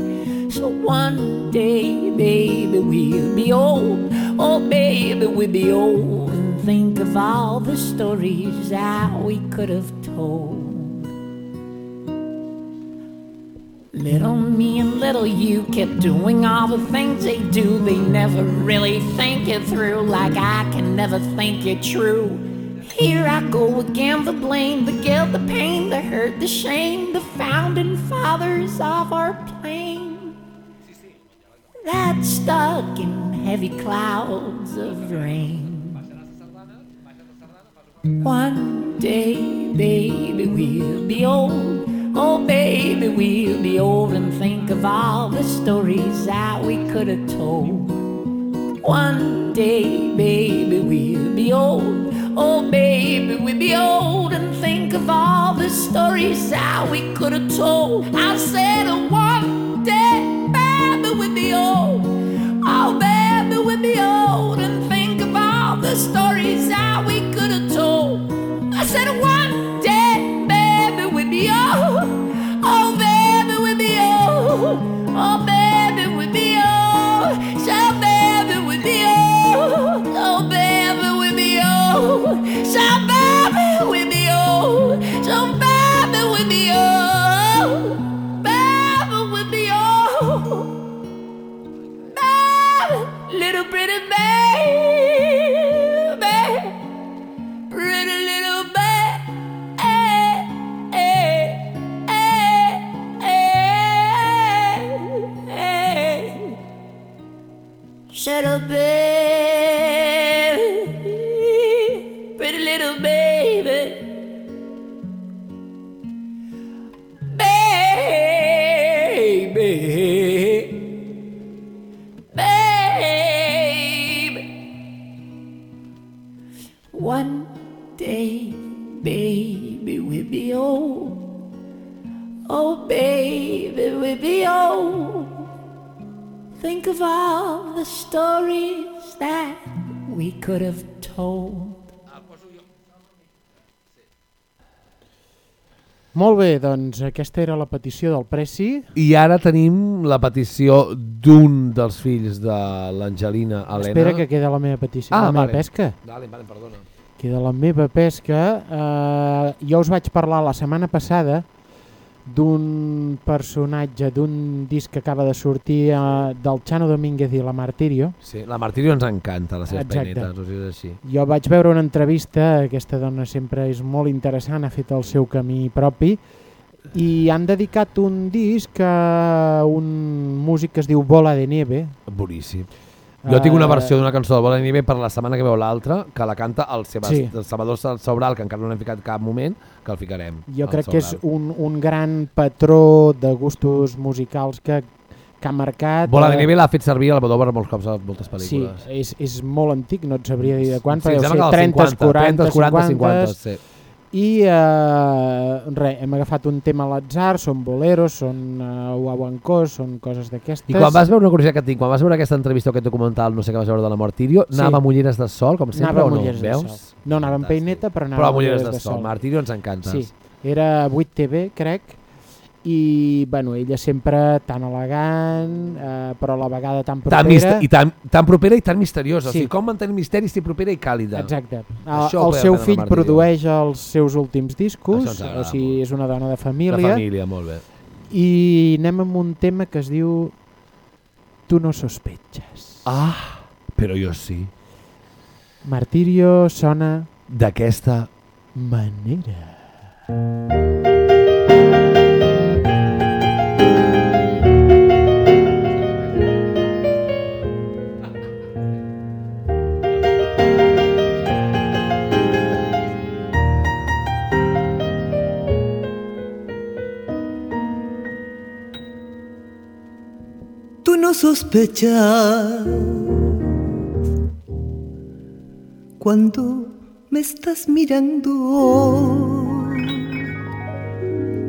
[SPEAKER 20] So one day, baby, we'll be old. Oh, baby, we'll be old and think of all the stories that we could have told. Little me and little you kept doing all the things they do. They never really think it through, like I can never think it true. Here I go again, the blame, the guilt, the pain, the hurt, the shame, the founding fathers of our plane. That's stuck in heavy clouds of rain. One day, baby, we'll be old. Oh, baby, we'll be old and think of all the stories that we could have told. One day, baby, we'll be old. Oh, baby, we'll be old and think of all the stories that we could have told. I said, one Shut up, baby. Pretty little baby. Baby. One day, baby, we'll be old. Oh, baby, we'll be old. Think of all the stories that we could have told.
[SPEAKER 3] Molt bé, doncs aquesta era la petició del Preci.
[SPEAKER 1] I ara tenim la petició d'un dels fills de l'Angelina Helena.
[SPEAKER 3] Espera que queda la meva petició,
[SPEAKER 1] ah,
[SPEAKER 3] la meva
[SPEAKER 1] vale.
[SPEAKER 3] pesca.
[SPEAKER 1] Vale, vale, perdona.
[SPEAKER 3] Queda la meva pesca. Eh, jo us vaig parlar la setmana passada d'un personatge, d'un disc que acaba de sortir eh, del Chano Domínguez i la Martirio.
[SPEAKER 1] Sí, la Martirio ens encanta, les seves
[SPEAKER 3] Exacte.
[SPEAKER 1] peinetes, o sigui, és així.
[SPEAKER 3] Jo vaig veure una entrevista, aquesta dona sempre és molt interessant, ha fet el seu camí propi, i han dedicat un disc a un músic que es diu Bola de Nieve,
[SPEAKER 1] Boníssim. Jo tinc una
[SPEAKER 3] Eh,
[SPEAKER 1] versió d'una cançó de Bola de Neve per la setmana que veu l'altra, que la canta el, Sebast
[SPEAKER 3] Sí.
[SPEAKER 1] el Salvador Sobral, que encara no l'hem ficat cap moment, que el ficarem.
[SPEAKER 3] Jo crec que és un, un gran patró de gustos musicals que, que ha marcat...
[SPEAKER 1] Bola de
[SPEAKER 3] eh,
[SPEAKER 1] Neve l'ha fet servir a Almodóvar molts cops a moltes
[SPEAKER 3] Sí,
[SPEAKER 1] pel·lícules.
[SPEAKER 3] és, és molt antic, no et sabria dir de quan,
[SPEAKER 1] Sí,
[SPEAKER 3] però deu ser
[SPEAKER 1] que dels
[SPEAKER 3] 30, 40,
[SPEAKER 1] 40,
[SPEAKER 3] 50,
[SPEAKER 1] 50, sí.
[SPEAKER 3] I eh, res, hem agafat un tema a l'atzar, són boleros, són uh, guaguancós, són coses d'aquestes.
[SPEAKER 1] I quan vas veure una curiositat que tinc, quan vas veure aquesta entrevista o aquest documental, no sé què vas veure de la Martirio,
[SPEAKER 3] Sí.
[SPEAKER 1] anava amb ulleres de sol, com sempre,
[SPEAKER 3] Anava
[SPEAKER 1] o no?
[SPEAKER 3] ulleres de
[SPEAKER 1] Veus?
[SPEAKER 3] sol. No anava amb peineta, però anava
[SPEAKER 1] Però ulleres
[SPEAKER 3] ulleres
[SPEAKER 1] de
[SPEAKER 3] de
[SPEAKER 1] sol.
[SPEAKER 3] sol.
[SPEAKER 1] Martirio ens encanta.
[SPEAKER 3] Sí, era 8TV, crec, i bueno, ella sempre tan elegant, eh, però a la vegada tan propera.
[SPEAKER 1] Tan i tan, tan propera i tan misteriosa.
[SPEAKER 3] Sí.
[SPEAKER 1] O sigui, com mantenir misteri si propera i càlida.
[SPEAKER 3] Exacte. El,
[SPEAKER 1] Això
[SPEAKER 3] el
[SPEAKER 1] podem
[SPEAKER 3] seu fill produeix els seus últims discos, o sigui, és una dona de família.
[SPEAKER 1] De família, molt bé.
[SPEAKER 3] I anem amb un tema que es diu Tu no sospetxes.
[SPEAKER 1] Ah, però jo sí.
[SPEAKER 3] Martirio sona
[SPEAKER 1] D'aquesta
[SPEAKER 3] manera.
[SPEAKER 21] No sospechas cuando me estás mirando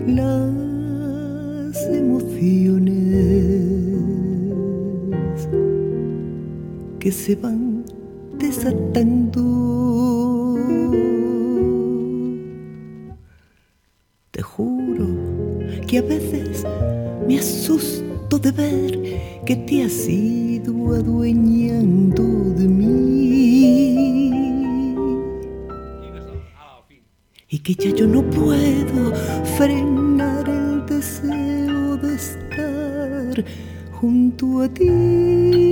[SPEAKER 21] las emociones que se van desatando. Te juro que a veces me asusto de ver que te has ido adueñando de mí y que ya yo no puedo frenar el deseo de estar junto a ti.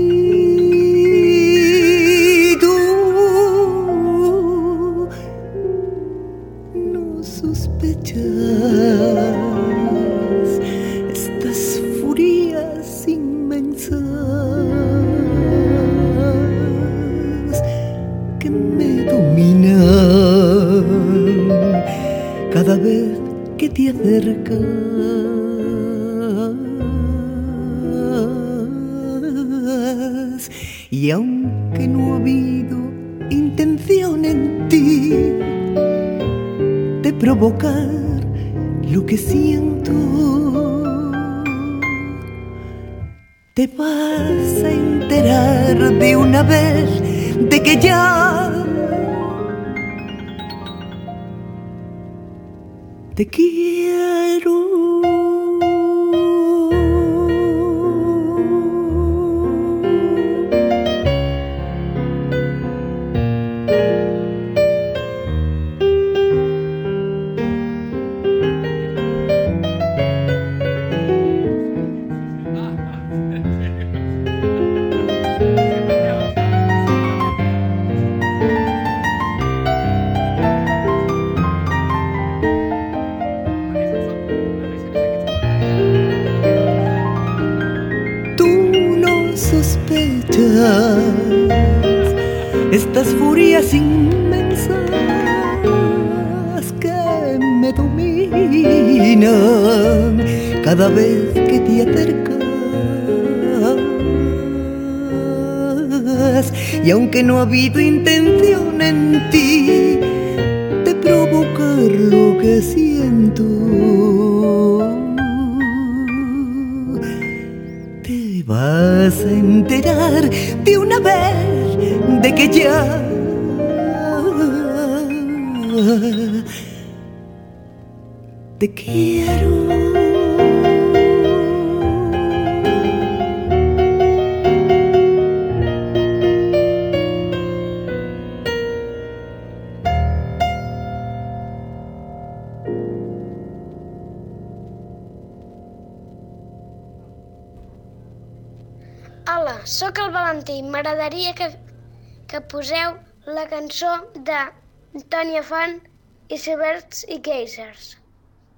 [SPEAKER 9] Antònia Font i Silverts i Geysers.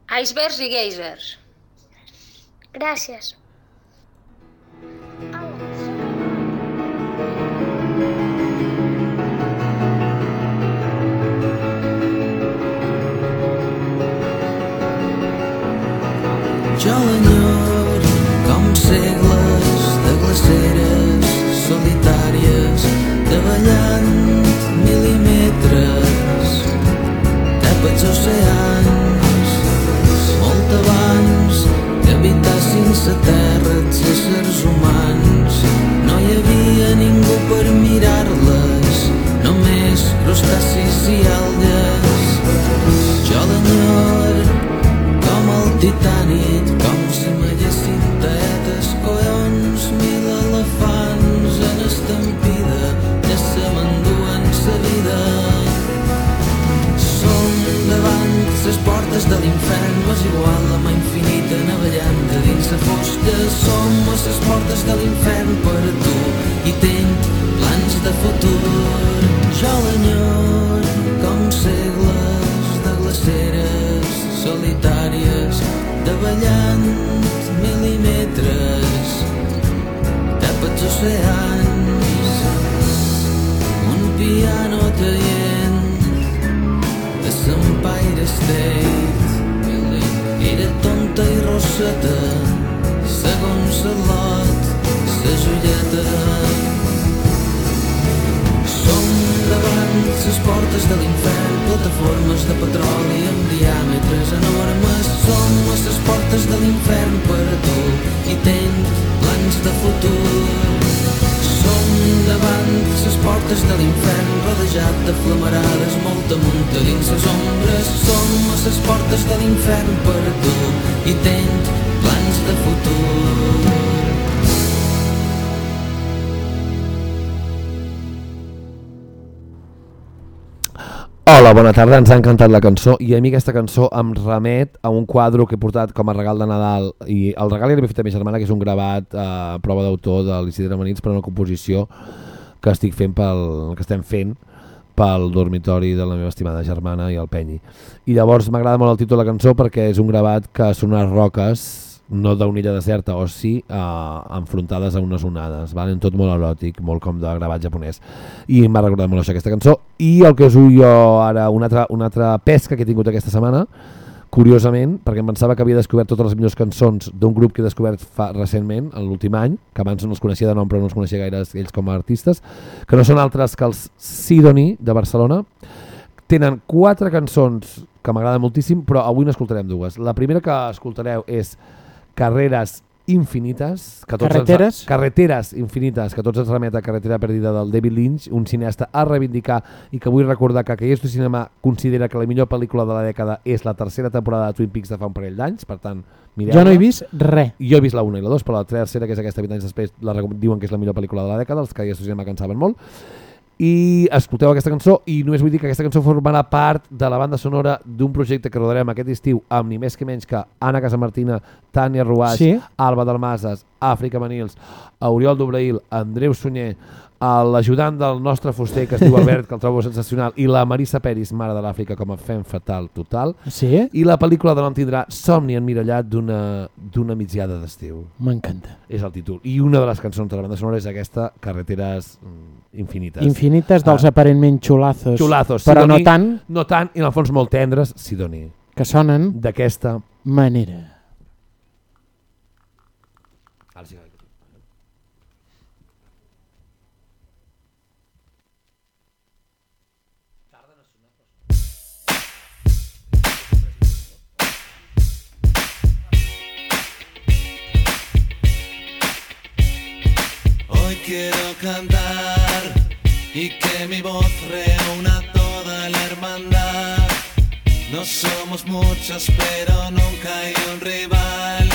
[SPEAKER 18] Icebergs i geysers.
[SPEAKER 9] Gràcies.
[SPEAKER 1] Hola, bona tarda, ens ha encantat la cançó. I a mi aquesta cançó em remet a un quadre que he portat com a regal de Nadal. I el regal li havia fet a mi germana que és un gravat a eh, prova d'autor de l'Isidre Manits per una composició que estic fent pel, que estem fent pel dormitori de la meva estimada germana i el Penyi. I llavors m'agrada molt el títol de la cançó perquè és un gravat que són unes roques no d'una illa deserta, o sí, eh, enfrontades a unes onades, vale? en tot molt eròtic, molt com de gravat japonès. I m'ha recordat molt això, aquesta cançó. I el que us jo ara, una altra, una altra pesca que he tingut aquesta setmana, curiosament, perquè em pensava que havia descobert totes les millors cançons d'un grup que he descobert fa recentment, en l'últim any, que abans no els coneixia de nom però no els coneixia gaire ells com a artistes, que no són altres que els Sidoni de Barcelona, tenen quatre cançons que m'agraden moltíssim, però avui n'escoltarem dues. La primera que escoltareu és Carreres infinites, que tots
[SPEAKER 3] Carreteres?
[SPEAKER 1] Ens, carreteres infinites, que tots ens remet a Carretera perdida del David Lynch, un cineasta a reivindicar i que vull recordar que Aquellos Cinema considera que la millor pel·lícula de la dècada és la tercera temporada de Twin Peaks de fa un parell d'anys, per tant, mireu
[SPEAKER 3] Jo no he vist res.
[SPEAKER 1] Jo he vist la 1 i la 2, però la tercera, que és aquesta 20 anys després, la diuen que és la millor pel·lícula de la dècada, els que Aquellos Cinema que en saben molt i escolteu aquesta cançó i només vull dir que aquesta cançó formarà part de la banda sonora d'un projecte que rodarem aquest estiu amb ni més que menys que Anna Casamartina, Tània Ruaix,
[SPEAKER 3] Sí.
[SPEAKER 1] Alba Dalmases, Àfrica Manils, Oriol Dobrail, Andreu Sunyer, l'ajudant del nostre fuster que es diu Albert, que el trobo sensacional, i la Marisa Peris, mare de l'Àfrica, com a fem fatal total.
[SPEAKER 3] Sí?
[SPEAKER 1] I la pel·lícula de nom tindrà Somni emmirallat d'una migdiada d'estiu.
[SPEAKER 3] M'encanta.
[SPEAKER 1] És el títol. I una de les cançons de la banda sonora és aquesta, Carreteres mm, infinites.
[SPEAKER 3] Infinites dels
[SPEAKER 1] Ah.
[SPEAKER 3] aparentment xulazos.
[SPEAKER 1] Xulazos,
[SPEAKER 3] Però no
[SPEAKER 1] Sidoni,
[SPEAKER 3] tant
[SPEAKER 1] No tant, i en el fons molt tendres, Sidoni.
[SPEAKER 3] que sonen
[SPEAKER 1] D'aquesta
[SPEAKER 3] manera.
[SPEAKER 1] Ara sí que-
[SPEAKER 17] Hoy quiero cantar y que mi voz reúna toda la hermandad. No somos muchos, pero nunca hay un rival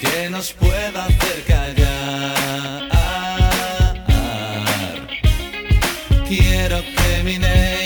[SPEAKER 17] que nos pueda hacer callar. Quiero que minéis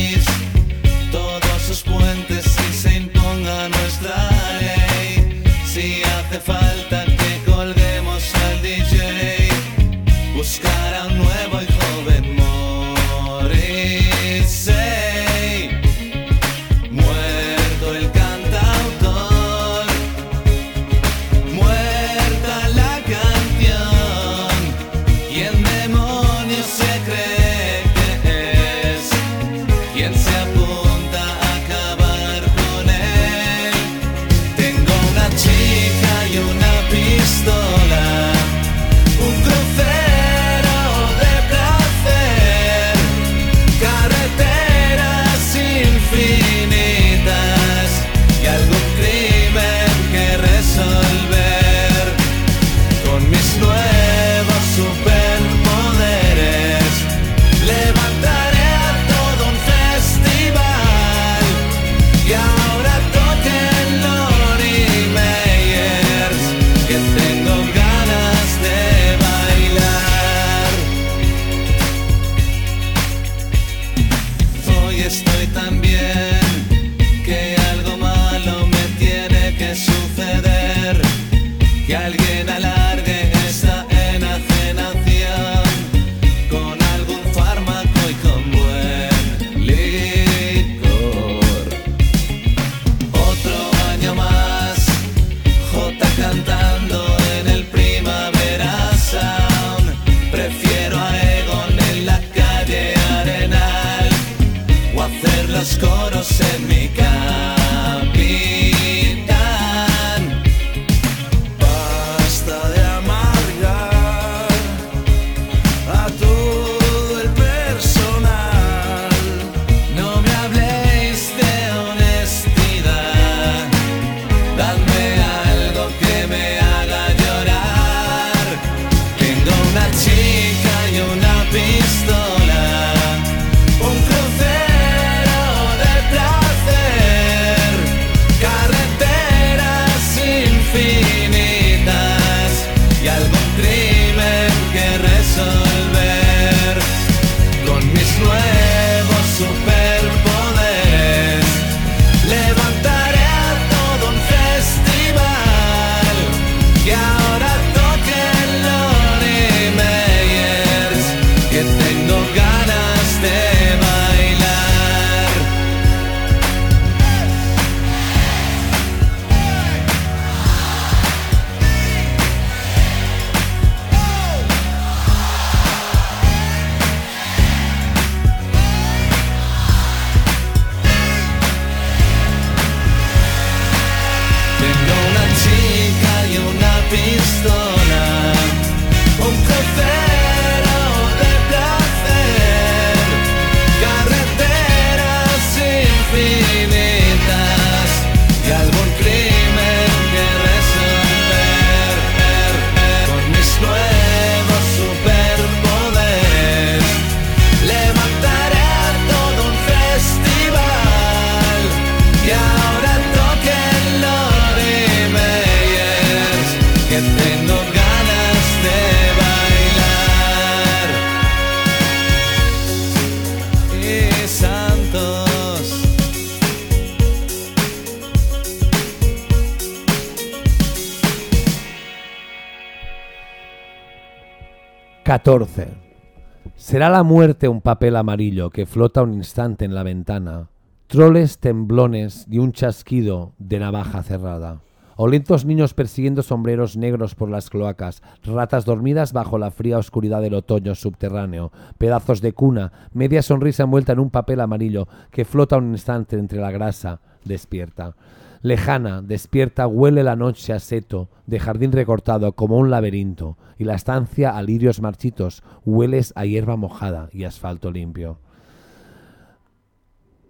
[SPEAKER 17] La
[SPEAKER 1] muerte un papel amarillo que flota un instante en la ventana, troles temblones y un chasquido de navaja cerrada. O lentos niños persiguiendo sombreros negros por las cloacas, ratas dormidas bajo la fría oscuridad del otoño subterráneo, pedazos de cuna, media sonrisa envuelta en un papel amarillo que flota un instante entre la grasa, despierta. Lejana, despierta, huele la noche a seto, de jardín recortado como un laberinto, y la estancia a lirios marchitos, hueles a hierba mojada y asfalto limpio.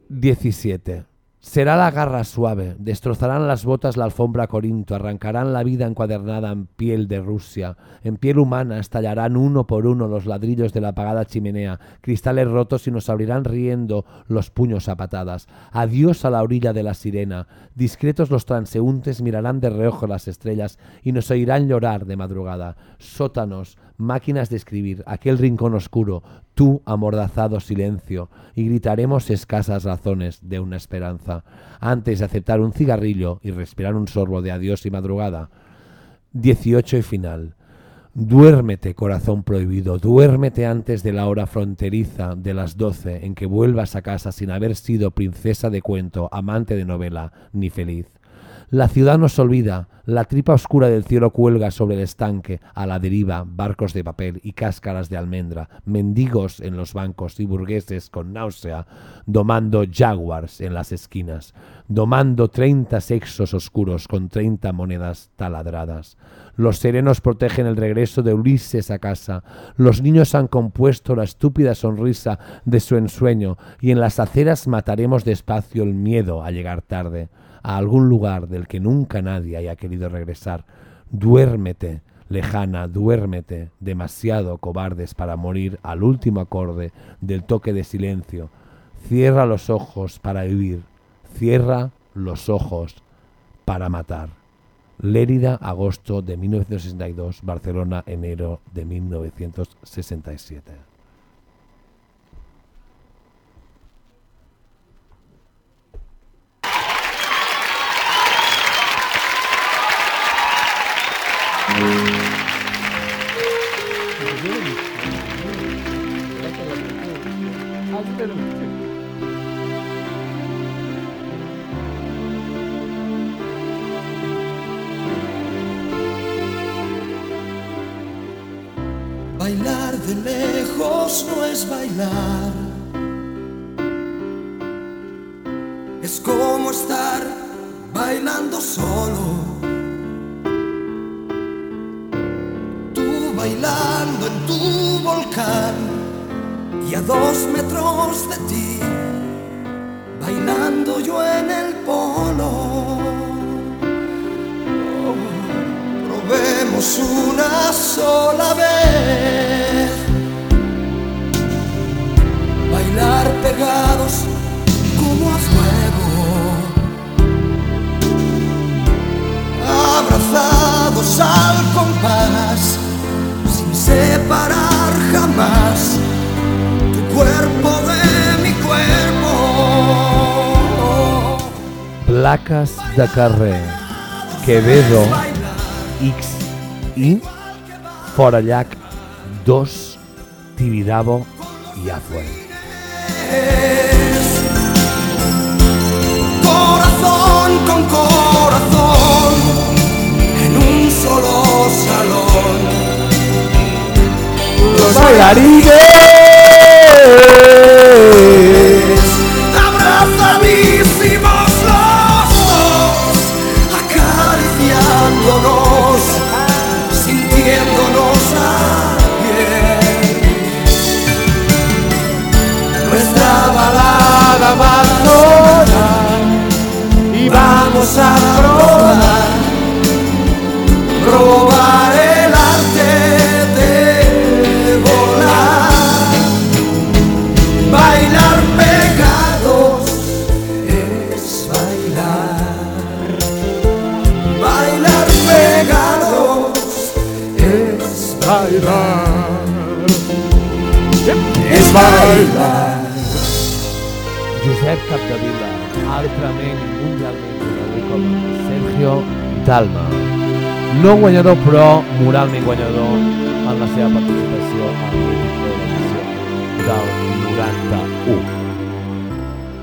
[SPEAKER 1] 17. Será la garra suave, destrozarán las botas la alfombra corinto, arrancarán la vida encuadernada en piel de Rusia, en piel humana estallarán uno por uno los ladrillos de la apagada chimenea, cristales rotos y nos abrirán riendo los puños a patadas. Adiós a la orilla de la sirena, discretos los transeúntes mirarán de reojo las estrellas y nos oirán llorar de madrugada. Sótanos, máquinas de escribir, aquel rincón oscuro, tú amordazado silencio, y gritaremos escasas razones de una esperanza, antes de aceptar un cigarrillo y respirar un sorbo de adiós y madrugada. 18 y final. Duérmete, corazón prohibido, duérmete antes de la hora fronteriza de las doce en que vuelvas a casa sin haber sido princesa de cuento, amante de novela, ni feliz. La ciudad nos olvida, la tripa oscura del cielo cuelga sobre el estanque, a la deriva, barcos de papel y cáscaras de almendra, mendigos en los bancos y burgueses con náusea, domando jaguars en las esquinas, domando treinta sexos oscuros con treinta monedas taladradas. Los serenos protegen el regreso de Ulises a casa, los niños han compuesto la estúpida sonrisa de su ensueño y en las aceras mataremos despacio el miedo a llegar tarde a algún lugar del que nunca nadie haya querido regresar. Duérmete, lejana, duérmete, demasiado cobardes para morir al último acorde del toque de silencio. Cierra los ojos para vivir, cierra los ojos para matar. Lérida, agosto de 1962, Barcelona, enero de 1967.
[SPEAKER 17] Bailar de lejos no es bailar. Es como estar bailando solo. Tú bailando en tu volcán y a dos metros de ti, bailando yo en el polo. Probemos una sola vez. Bailar pegados como a fuego. Abrazados al compás, sin separar jamás cuerpo de mi cuerpo.
[SPEAKER 1] Placas de carrer. Quevedo, X i Forallac 2, Tibidabo i Afue.
[SPEAKER 17] Corazón con corazón en un solo salón.
[SPEAKER 1] Los bailarines.
[SPEAKER 17] Bailar.
[SPEAKER 1] Josep Capdevila, altrament mundialment conegut com Sergio Dalma. No guanyador, però moralment guanyador
[SPEAKER 22] en la seva participació a l'edició del 91.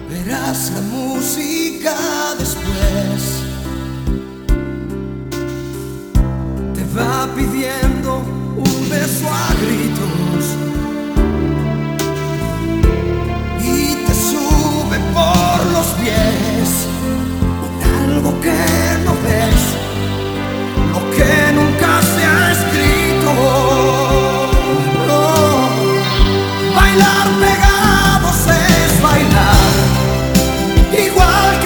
[SPEAKER 17] Verás la música después. Te va pidiendo un beso a gritos. Por los pies. Con algo que no ves. Lo que nunca se ha escrito. Bailar pegados es bailar igual que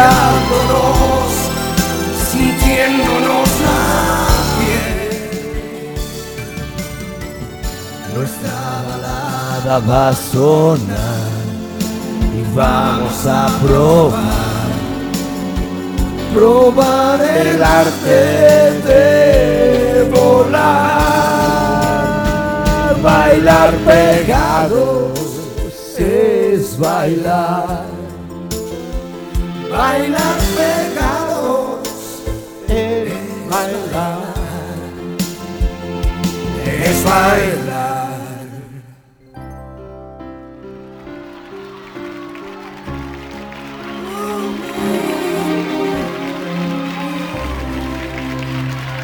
[SPEAKER 17] acariciándonos, sintiéndonos la.
[SPEAKER 22] Nuestra balada va a sonar y vamos a probar. Probar el arte de volar. Bailar pegados es bailar. Bailar pegados es bailar. Es bailar.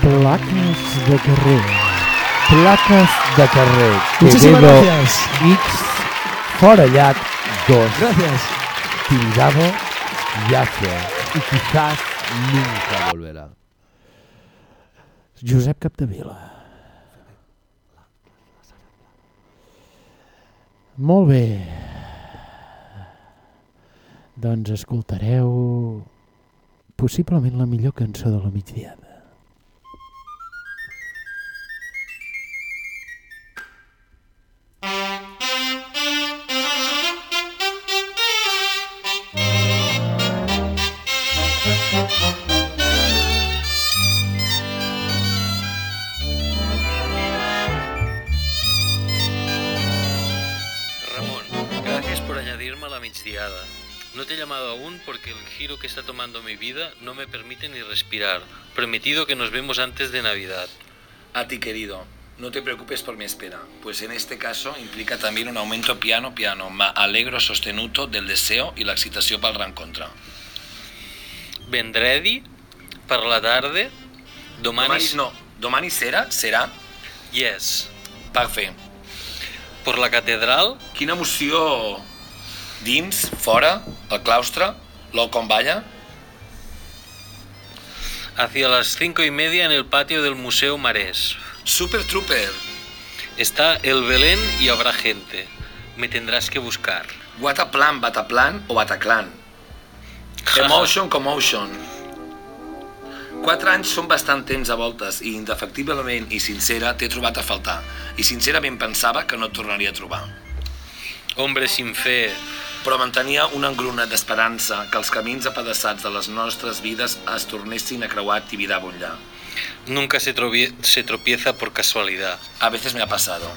[SPEAKER 3] Plaques de carrer.
[SPEAKER 22] Plaques de carrer.
[SPEAKER 3] Muchísimas
[SPEAKER 22] Quevedo
[SPEAKER 3] gracias.
[SPEAKER 22] X Forellat 2.
[SPEAKER 3] Gracias.
[SPEAKER 22] Tibidabo yace y quizás nunca volverá.
[SPEAKER 3] Josep Capdevila. Molt bé. Doncs escoltareu possiblement la millor cançó de la migdiada.
[SPEAKER 23] He llamado aún porque el giro que está tomando mi vida no me permite ni respirar. Prometido que nos vemos antes de Navidad.
[SPEAKER 1] A ti, querido. No te preocupes por mi espera, pues en este caso implica también un aumento piano piano, ma alegro sostenuto del deseo y la excitación pel rencontre.
[SPEAKER 23] Vendredi per la tarda. Domani...
[SPEAKER 1] Domani, no, domani sera, serà?
[SPEAKER 23] Yes.
[SPEAKER 1] Perfecte.
[SPEAKER 23] Per la catedral.
[SPEAKER 1] Quina emoció! Dins, fora, al claustre, l'ou com balla?
[SPEAKER 23] Hacia las cinco y media en el patio del Museo Marés.
[SPEAKER 1] Super Trooper.
[SPEAKER 23] Está el Belén y habrá gente. Me tendrás que buscar.
[SPEAKER 1] Guataplan, Bataplan o Bataclan. Emotion Commotion. Quatre anys són bastant temps a voltes i indefectiblement i sincera t'he trobat a faltar. I sincerament pensava que no et tornaria a trobar.
[SPEAKER 23] Hombre sin fe.
[SPEAKER 1] Però mantenia un engronat d'esperança que els camins apedaçats de les nostres vides es tornessin a creuar Tibidabo enllà.
[SPEAKER 23] Nunca se, se tropieza por casualidad.
[SPEAKER 1] A veces me ha pasado.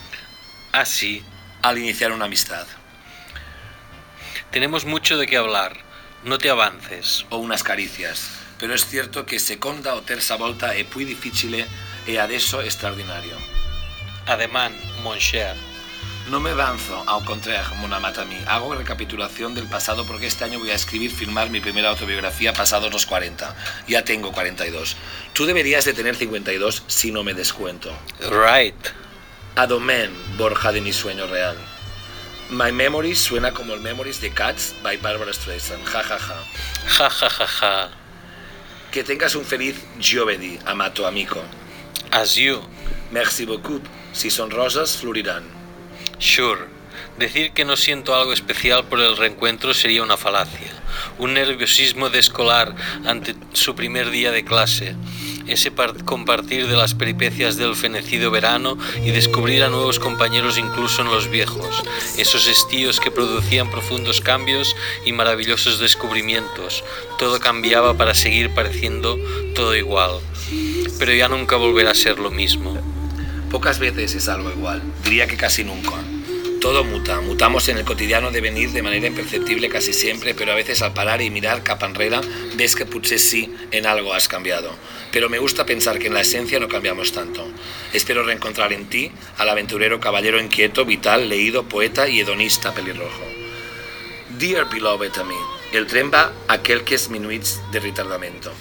[SPEAKER 23] Ah, sí.
[SPEAKER 1] Al iniciar una amistad.
[SPEAKER 23] Tenemos mucho de qué hablar. No te avances.
[SPEAKER 1] O unas caricias. Pero es cierto que seconda o terza volta è più difficile e adesso straordinario.
[SPEAKER 23] Ademán, mon cher.
[SPEAKER 1] No me avanzo, al contraire, mon amat ami. Hago recapitulación del pasado porque este año voy a escribir, filmar mi primera autobiografía pasados los 40. Ya tengo 42. Tú deberías de tener 52 si no me descuento.
[SPEAKER 23] Right.
[SPEAKER 1] Adomen, Borja de mi sueño real. My Memories suena como el Memories de Cats by Barbara Streisand. Ja, ja, ja.
[SPEAKER 23] Ja, ja, ja, ja.
[SPEAKER 1] Que tengas un feliz Giovedi, amato amico.
[SPEAKER 23] As you.
[SPEAKER 1] Merci beaucoup. Si son rosas, florirán.
[SPEAKER 23] Sure. Decir que no siento algo especial por el reencuentro sería una falacia. Un nerviosismo de escolar ante su primer día de clase. ese compartir de las peripecias del fenecido verano y descubrir a nuevos compañeros incluso en los viejos, esos estíos que producían profundos cambios y maravillosos descubrimientos. Todo cambiaba para seguir pareciendo todo igual, pero ya nunca volverá a ser lo mismo.
[SPEAKER 24] Pocas veces es algo igual, diría que casi nunca. Todo muta, mutamos en el cotidiano de venir de manera imperceptible casi siempre, pero a veces al parar y mirar cap enrere ves que potser sí en algo has cambiado. Pero me gusta pensar que en la esencia no cambiamos tanto. Espero reencontrar en ti al aventurero caballero inquieto, vital, leído, poeta y hedonista pelirrojo. Dear beloved ami, el tren va a quelques minuts de retardamento.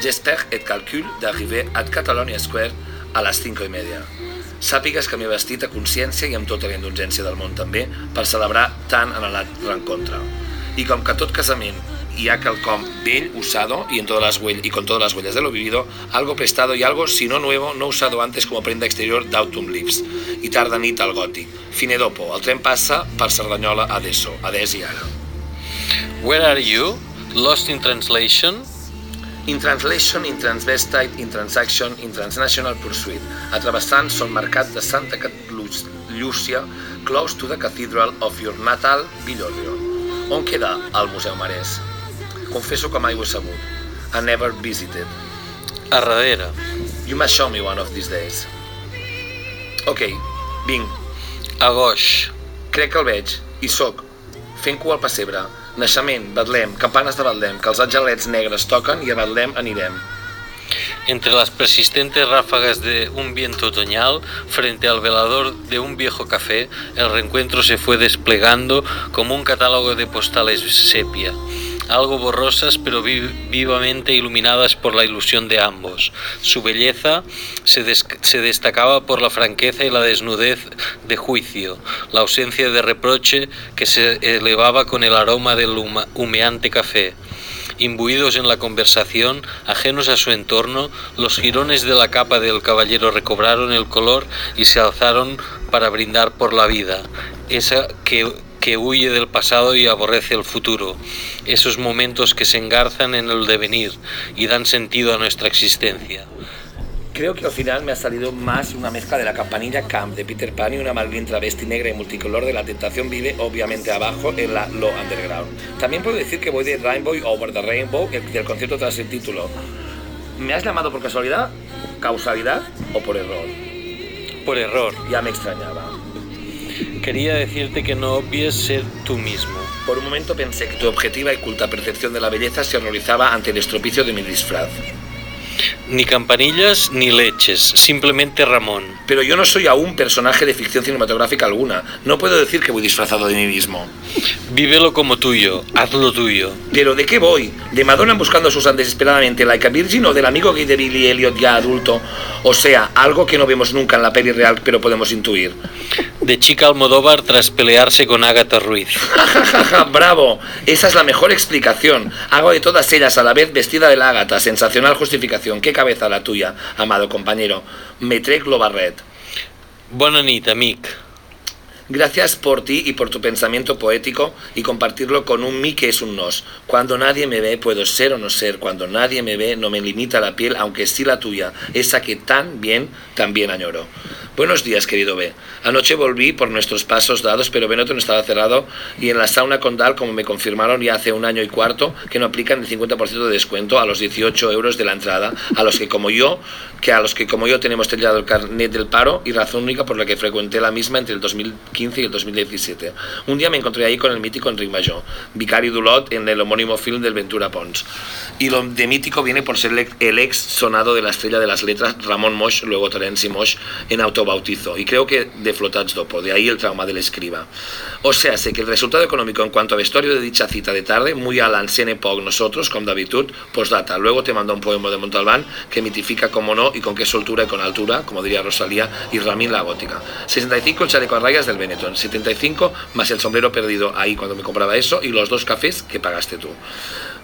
[SPEAKER 24] J'espère et calcul d'arriver a Catalonia Square a les 5 i media. Sàpigues que m'he vestit a consciència i amb tota la indulgència del món també per celebrar tan anhelat reencontre. I com que tot casament hi ha quelcom vell, usado y, en todas las huellas, y con todas las huellas de lo vivido, algo prestado y algo, si no nuevo, no usado antes como prenda exterior d'Autumn Leaves i tarda nit al gòtic. Finedopo, el tren passa per Cerdanyola a Deso, adés i ara.
[SPEAKER 23] Where are you? Lost in translation?
[SPEAKER 24] In translation, in transvestite, in transaction, in transnational pursuit, atrevessant son mercat de Santa Llúcia, close to the cathedral of your natal Villorio. On queda el Museu Marès? Confesso que mai ho he sabut. I never visited.
[SPEAKER 23] A darrere.
[SPEAKER 24] You must show me one of these days. Ok, vinc.
[SPEAKER 23] A goix.
[SPEAKER 24] Crec que el veig. I sóc. Fent cua al pessebre. Naixement, Betlem, campanes de Betlem, que els angelets negres toquen i a Betlem anirem.
[SPEAKER 23] Entre las persistentes ráfagas de un viento otoñal, frente al velador de un viejo café, el reencuentro se fue desplegando como un catálogo de postales sepia, algo borrosas pero vi vivamente iluminadas por la ilusión de ambos. Su belleza se, se destacaba por la franqueza y la desnudez de juicio, la ausencia de reproche que se elevaba con el aroma del humeante café. Imbuidos en la conversación, ajenos a su entorno, los jirones de la capa del caballero recobraron el color y se alzaron para brindar por la vida, esa que, que huye del pasado y aborrece el futuro, esos momentos que se engarzan en el devenir y dan sentido a nuestra existencia.
[SPEAKER 24] Creo que al final me ha salido más una mezcla de la campanilla Camp de Peter Pan y una Marlene travesti negra y multicolor de La Tentación vive obviamente abajo en la Low Underground. También puedo decir que voy de Rainbow Over the Rainbow el, del concierto tras el título. ¿Me has llamado por casualidad, causalidad o por error?
[SPEAKER 23] Por error.
[SPEAKER 24] Ya me extrañaba.
[SPEAKER 23] Quería decirte que no obvies ser tú mismo.
[SPEAKER 24] Por un momento pensé que tu objetiva y culta percepción de la belleza se horrorizaba ante el estropicio de mi disfraz.
[SPEAKER 23] Ni campanillas ni leches, simplemente Ramón.
[SPEAKER 24] Pero yo no soy aún personaje de ficción cinematográfica alguna. No puedo decir que voy disfrazado de mí mismo.
[SPEAKER 23] Vívelo como tuyo, hazlo tuyo.
[SPEAKER 24] ¿Pero de qué voy? ¿De Madonna buscando a Susan desesperadamente like a Virgin o del amigo gay de Billy Elliot ya adulto? O sea, algo que no vemos nunca en la peli real pero podemos intuir.
[SPEAKER 23] De chica Almodóvar tras pelearse con Agatha Ruiz.
[SPEAKER 24] ¡Bravo! Esa es la mejor explicación. Hago de todas ellas a la vez vestida de la Agatha. Sensacional justificación. ¿Qué cabeza la tuya, amado compañero? Me trec lo barret.
[SPEAKER 23] Bona nit, amic.
[SPEAKER 24] Gracias por ti y por tu pensamiento poético y compartirlo con un mí que es un nos. Cuando nadie me ve puedo ser o no ser. Cuando nadie me ve no me limita la piel, aunque sí la tuya, esa que tan bien, también añoro. Buenos días, querido B. Anoche volví por nuestros pasos dados, pero Benotto no estaba cerrado y en la sauna Condal, como me confirmaron ya hace un año y cuarto, que no aplican el 50% de descuento a los 18 euros de la entrada, a los que como yo, que a los que como yo tenemos tallado el carnet del paro y razón única por la que frecuenté la misma entre el 2015 y el 2017. Un día me encontré ahí con el mítico Enric Major, vicario Dulot en el homónimo film del Ventura Pons. Y lo de mítico viene por ser el ex sonado de la estrella de las letras Ramón Mosch, luego Terenci Mosch, en autobautizo. Y creo que de flotats dopo, de ahí el trauma del escriba. O sea, sé que el resultado económico en cuanto a vestuario de dicha cita de tarde, muy a la ancienne époque nosotros, con Davitud, postdata. Luego te mando un poema de Montalbán que mitifica, como no, y con qué soltura y con altura, como diría Rosalía y Ramín la gótica. 65 el chaleco a rayas del Benetton. 75 más el sombrero perdido ahí cuando me compraba eso y los dos cafés que pagaste tú.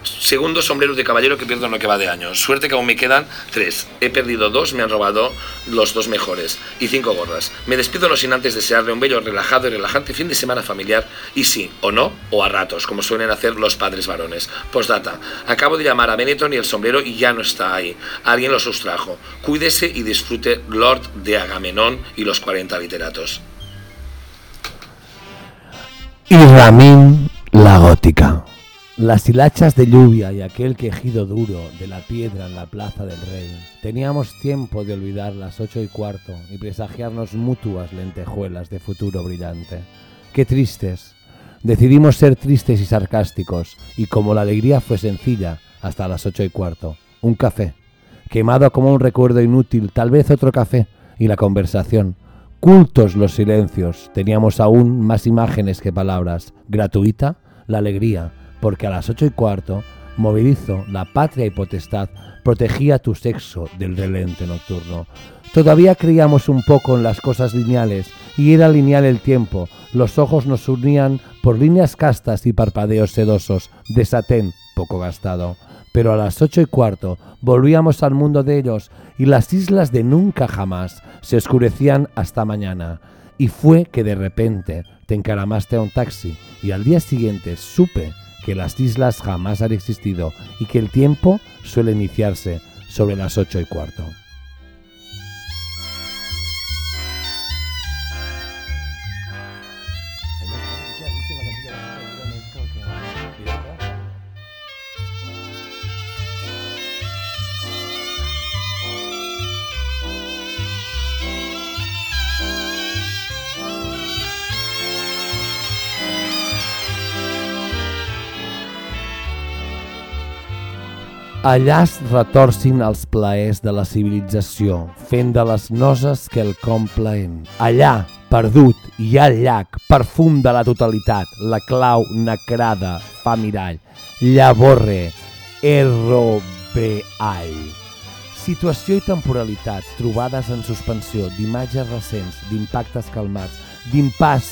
[SPEAKER 24] Segundo sombrero de caballero que pierdo en lo que va de año. Suerte que aún me quedan tres. He perdido dos, me han robado los dos mejores. Y cinco gorras. Me despido no sin antes desearle un bello, relajado y relajante fin de semana familiar. Y sí, o no, o a ratos, como suelen hacer los padres varones. Postdata. Acabo de llamar a Benetton y el sombrero y ya no está ahí. Alguien lo sustrajo. Cuídese y disfrute Lord de Agamenón y los 40 literatos.
[SPEAKER 1] Y Ramín la gótica. Las hilachas de lluvia y aquel quejido duro de la piedra en la plaza del rey. Teníamos tiempo de olvidar las ocho y cuarto y presagiarnos mutuas lentejuelas de futuro brillante. Qué tristes. Decidimos ser tristes y sarcásticos, y como la alegría fue sencilla, hasta las ocho y cuarto. Un café. Quemado como un recuerdo inútil, tal vez otro café, y la conversación. Cultos los silencios, teníamos aún más imágenes que palabras. Gratuita, la alegría, porque a las ocho y cuarto, movilizo, la patria y potestad protegía tu sexo del relente nocturno. Todavía creíamos un poco en las cosas lineales, y era lineal el tiempo. Los ojos nos unían por líneas castas y parpadeos sedosos, de satén poco gastado. Pero a las ocho y cuarto volvíamos al mundo de ellos y las islas de nunca jamás se oscurecían hasta mañana. Y fue que de repente te encaramaste a un taxi y al día siguiente supe que las islas jamás han existido y que el tiempo suele iniciarse sobre las ocho y cuarto. Allà es retorcin els plaers de la civilització, fent de les noses que el com plaent. Allà, perdut, hi ha el llac, perfum de la totalitat, la clau nacrada fa mirall. Llavorre, errobeall. Situació i temporalitat, trobades en suspensió, d'imatges recents, d'impactes calmats, d'impàs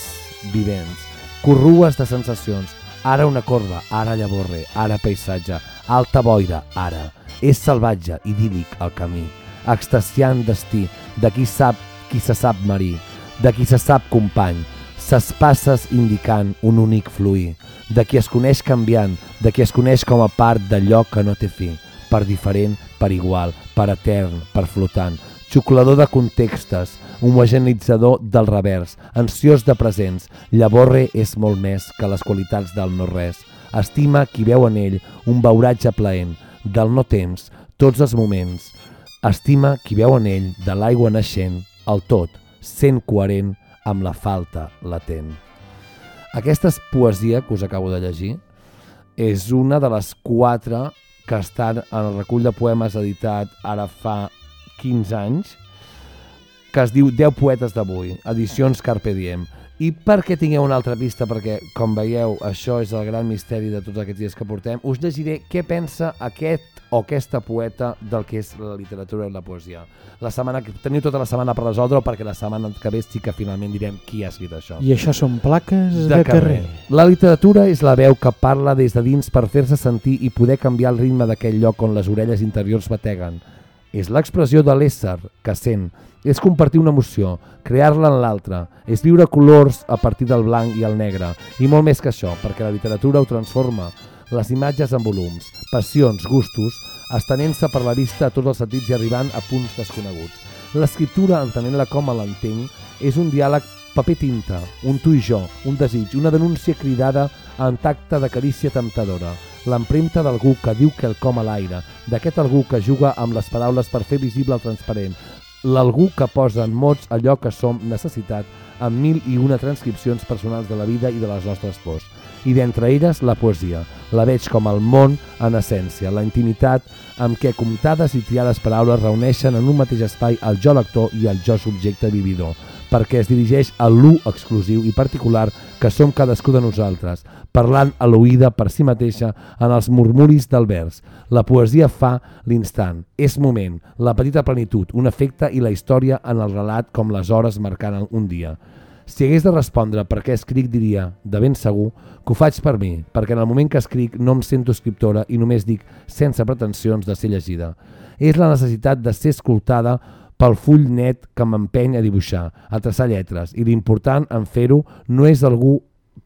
[SPEAKER 1] vivents, corrues de sensacions, ara una corba, ara llavorre, ara paisatge, alta boira, ara. És salvatge, idíl·lic el camí, extasiant destí, de qui sap qui se sap marí, de qui se sap company, ses passes indicant un únic fluir, de qui es coneix canviant, de qui es coneix com a part d'allò que no té fi, per diferent, per igual, per etern, per flotant, xocolador de contextes, homogeneitzador del revers, ansiós de presents, llavorre és molt més que les qualitats del no-res, estima qui veu en ell un beuratge plaent, del no temps, tots els moments, estima qui veu en ell de l'aigua naixent, el tot, sent coherent amb la falta latent. Aquesta poesia que us acabo de llegir. És una de les quatre que estan en el recull de poemes editat ara fa 15 anys, que es diu 10 poetes d'avui, edicions Carpe Diem. I perquè tingueu una altra pista, perquè, com veieu, això és el gran misteri de tots aquests dies que portem, us llegiré què pensa aquest o aquesta poeta del que és la literatura i la poesia. La setmana que teniu tota la setmana per resoldre perquè la setmana que ve sí que finalment direm qui ha escrit això.
[SPEAKER 3] I això són plaques de, de carrer. carrer.
[SPEAKER 1] La literatura és la veu que parla des de dins per fer-se sentir i poder canviar el ritme d'aquell lloc on les orelles interiors bateguen. És l'expressió de l'ésser que sent, és compartir una emoció, crear-la en l'altre, és viure colors a partir del blanc i el negre, i molt més que això, perquè la literatura ho transforma, les imatges en volums, passions, gustos, estenent-se per la vista a tots els sentits i arribant a punts desconeguts. L'escriptura, entenent-la com l'entenc, és un diàleg paper-tinta, un tu i jo, un desig, una denúncia cridada en tacte de carícia temptadora, l'empremta d'algú que diu que el com a l'aire, d'aquest algú que juga amb les paraules per fer visible el transparent, l'algú que posa en mots allò que som necessitat amb mil i una transcripcions personals de la vida i de les nostres pors. I d'entre elles la poesia. La veig com el món en essència, la intimitat amb què comptades i triades paraules reuneixen en un mateix espai el jo lector i el jo subjecte vividor, perquè es dirigeix a l'u exclusiu i particular que som cadascú de nosaltres, parlant a l'oïda per si mateixa en els murmuris del vers. La poesia fa l'instant, és moment, la petita plenitud, un efecte i la història en el relat com les hores marcant un dia. Si hagués de respondre per què escric diria, de ben segur, que ho faig per mi, perquè en el moment que escric no em sento escriptora i només dic sense pretensions de ser llegida. És la necessitat de ser escoltada pel full net que m'empeny a dibuixar, a traçar lletres, i l'important en fer-ho no és algú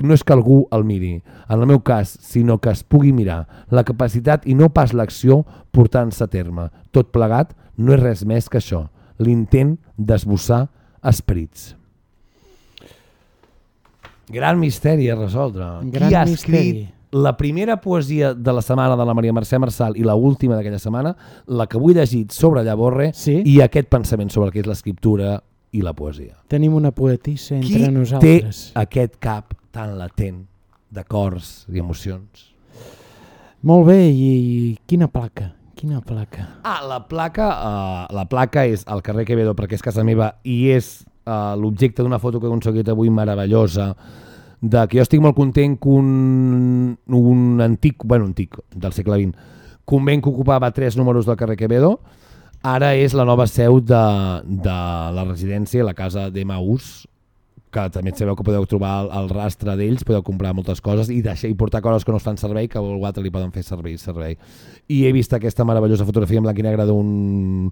[SPEAKER 1] no és que algú el miri, en el meu cas, sinó que es pugui mirar, la capacitat i no pas l'acció portant-se a terme. Tot plegat no és res més que això, l'intent d'esbossar esperits. Gran misteri a resoldre.
[SPEAKER 3] Gran
[SPEAKER 1] Qui ha
[SPEAKER 3] misteri.
[SPEAKER 1] escrit la primera poesia de la setmana de la Maria Mercè Marçal i la última d'aquella setmana, la que avui he llegit sobre Llavorre
[SPEAKER 3] sí?
[SPEAKER 1] i aquest pensament sobre el que és l'escriptura i la poesia.
[SPEAKER 3] Tenim una poetissa entre
[SPEAKER 1] Qui té
[SPEAKER 3] nosaltres.
[SPEAKER 1] aquest cap tan latent d'acords i emocions?
[SPEAKER 3] Molt bé, i quina placa? Quina placa?
[SPEAKER 1] Ah, la placa, uh, la placa és al carrer Quevedo perquè és casa meva i és uh, l'objecte d'una foto que he aconseguit avui meravellosa de que jo estic molt content que un, un antic, bueno, antic, del segle XX, convent que ocupava tres números del carrer Quevedo, ara és la nova seu de, de la residència, la casa d'Emaús, que també sabeu que podeu trobar el, el rastre d'ells, podeu comprar moltes coses i deixar i portar coses que no es fan servei, que a algú altre li poden fer servei, servei. I he vist aquesta meravellosa fotografia en blanc i negre d'un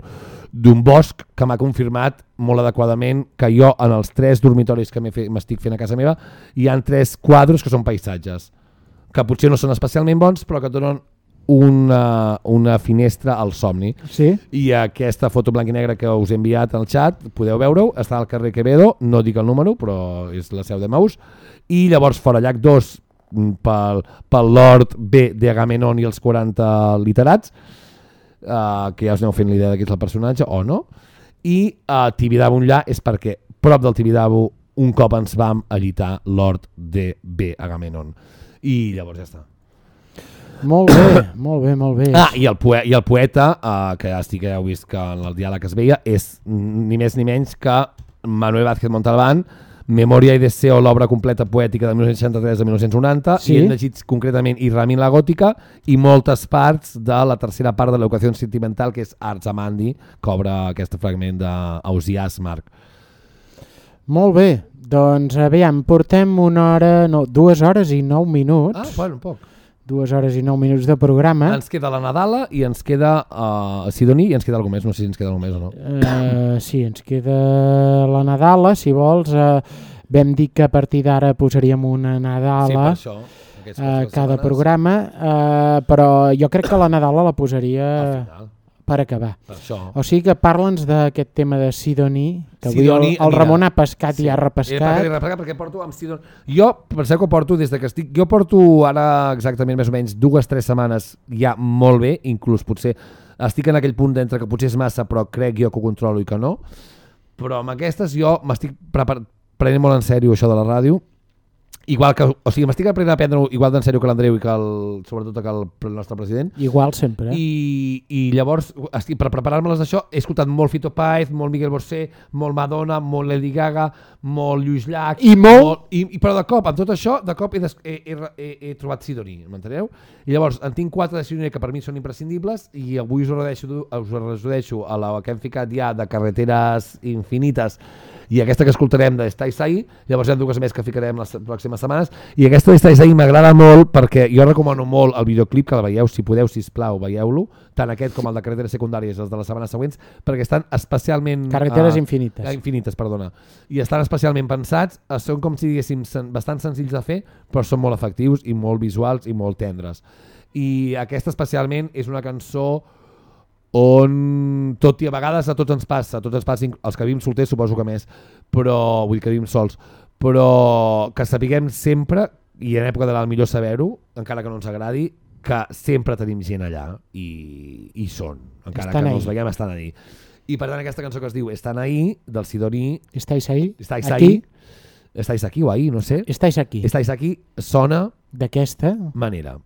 [SPEAKER 1] d'un bosc que m'ha confirmat molt adequadament que jo en els tres dormitoris que m'estic fent a casa meva hi han tres quadros que són paisatges que potser no són especialment bons però que donen una, una finestra al somni.
[SPEAKER 3] Sí?
[SPEAKER 1] i aquesta foto blanc i negre que us he enviat al xat podeu veure-ho, està al carrer Quevedo no dic el número però és la seu de Maus. I llavors fora llac 2 mm, pel, pel Lord B d'Agamenon i els 40 literats uh, que ja us aneu fent l'idea de qui és el personatge o no. I uh, Tibidabo Enllà és perquè prop del Tibidabo un cop ens vam allitar Lord D B Agamenon. I llavors ja està
[SPEAKER 3] Molt bé, molt bé, molt bé.
[SPEAKER 1] Ah, i el, poe i el poeta, uh, que ja estic, ja heu vist que en el diàleg es veia, és ni més ni menys que Manuel Vázquez Montalbán, Memòria i Deseo, l'obra completa poètica de 1963 a 1990,
[SPEAKER 3] Sí?
[SPEAKER 1] i hem llegit concretament Irramin la Gòtica i moltes parts de la tercera part de l'educació sentimental, que és Arts Amandi, que obre aquest fragment d'Ausiàs Marc.
[SPEAKER 3] Molt bé, doncs aviam, portem una hora, no, dues hores i nou minuts.
[SPEAKER 1] Ah, bueno, poc.
[SPEAKER 3] Dues hores i nou minuts de programa.
[SPEAKER 1] Ens queda la Nadala i ens queda uh, Sidoní i ens queda alguna més, no sé si ens queda alguna més o no.
[SPEAKER 3] Uh, sí, ens queda la Nadala, si vols. Uh, vam dir que a partir d'ara posaríem una Nadala
[SPEAKER 1] Sí, per això, quatre
[SPEAKER 3] cada
[SPEAKER 1] setmanes.
[SPEAKER 3] programa, uh, però jo crec que la Nadala la posaria per acabar.
[SPEAKER 1] Per això.
[SPEAKER 3] O sigui que parla'ns d'aquest tema de Sidoní, que avui
[SPEAKER 1] Sidoní,
[SPEAKER 3] el, el
[SPEAKER 1] mira,
[SPEAKER 3] Ramon ha pescat
[SPEAKER 1] sí.
[SPEAKER 3] i ha
[SPEAKER 1] Eh,
[SPEAKER 3] repescat.
[SPEAKER 1] perquè, perquè, perquè porto amb Sidon... Jo, penseu que porto des de que estic... Jo porto ara exactament més o menys dues, tres setmanes ja molt bé, inclús potser estic en aquell punt d'entre que potser és massa, però crec jo que ho controlo i que no. Però amb aquestes jo m'estic prenent molt en sèrio això de la ràdio, igual que, o sigui, m'estic aprenent a prendre igual d'en sèrio que l'Andreu i que el, sobretot que el, el nostre president.
[SPEAKER 3] Igual sempre. eh?
[SPEAKER 1] I, i llavors, estic, per preparar-me-les d'això, he escoltat molt Fito Páez, molt Miguel Bosé, molt Madonna, molt Lady Gaga, molt Lluís Llach...
[SPEAKER 3] I molt-
[SPEAKER 1] i, i, però de cop, amb tot això, de cop he, des, he, he, he, he trobat Sidoní, m'enteneu? I llavors, en tinc quatre de Sidoní que per mi són imprescindibles i avui us ho deixo, us ho resudeixo a la que hem ficat ja de carreteres infinites i aquesta que escoltarem de Estai Sai, llavors hi ha dues més que ficarem les pròximes setmanes, i aquesta de Sai m'agrada molt perquè jo recomano molt el videoclip, que el veieu, si podeu, si plau, veieu-lo, tant aquest com el de carreteres secundàries, els de les setmanes següents, perquè estan especialment...
[SPEAKER 3] Carreteres
[SPEAKER 1] eh,
[SPEAKER 3] infinites.
[SPEAKER 1] eh, infinites, perdona. I estan especialment pensats, eh, són com si diguéssim sen, bastant senzills de fer, però són molt efectius i molt visuals i molt tendres. I aquesta especialment és una cançó on tot i a vegades a tots ens passa, a tots ens passa, els que vivim solters suposo que més, però vull que vivim sols, però que sapiguem sempre, i en època de l'alt millor saber-ho, encara que no ens agradi, que sempre tenim gent allà i, i són, encara
[SPEAKER 3] Estan
[SPEAKER 1] que no
[SPEAKER 3] ahí.
[SPEAKER 1] els veiem, estan ahí. I per tant aquesta cançó que es diu Estan ahí, del Sidoní...
[SPEAKER 3] Estáis ahí?
[SPEAKER 1] Estáis
[SPEAKER 3] Aquí?
[SPEAKER 1] ahí? Estáis aquí o ahí, no sé.
[SPEAKER 3] Estáis aquí.
[SPEAKER 1] Estáis aquí, sona...
[SPEAKER 3] D'aquesta?
[SPEAKER 1] Manera.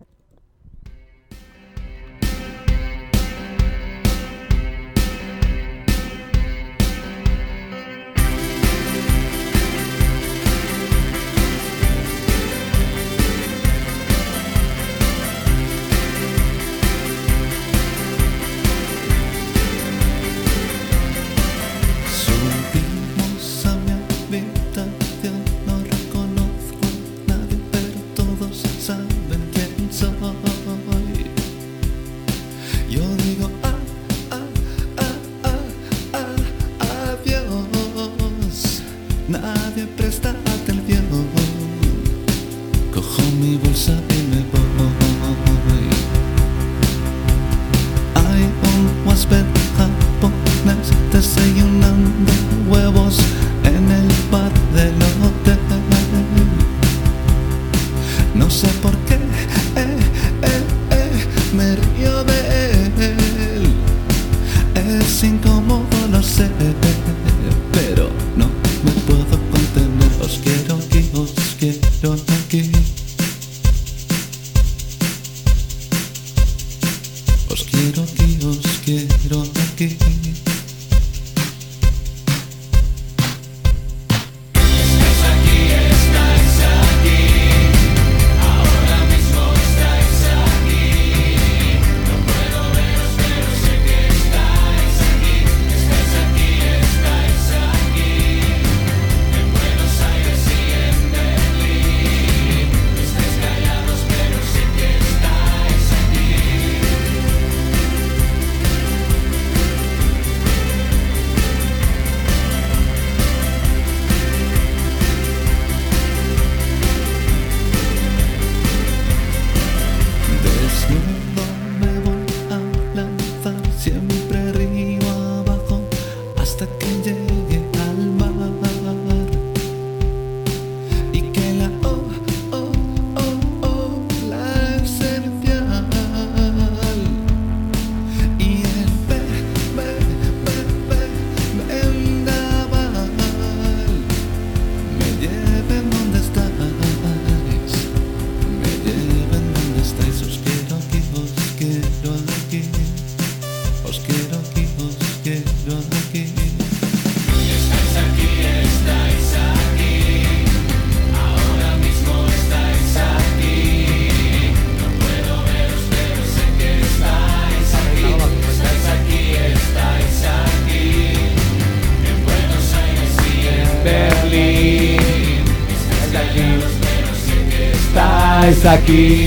[SPEAKER 25] Estáis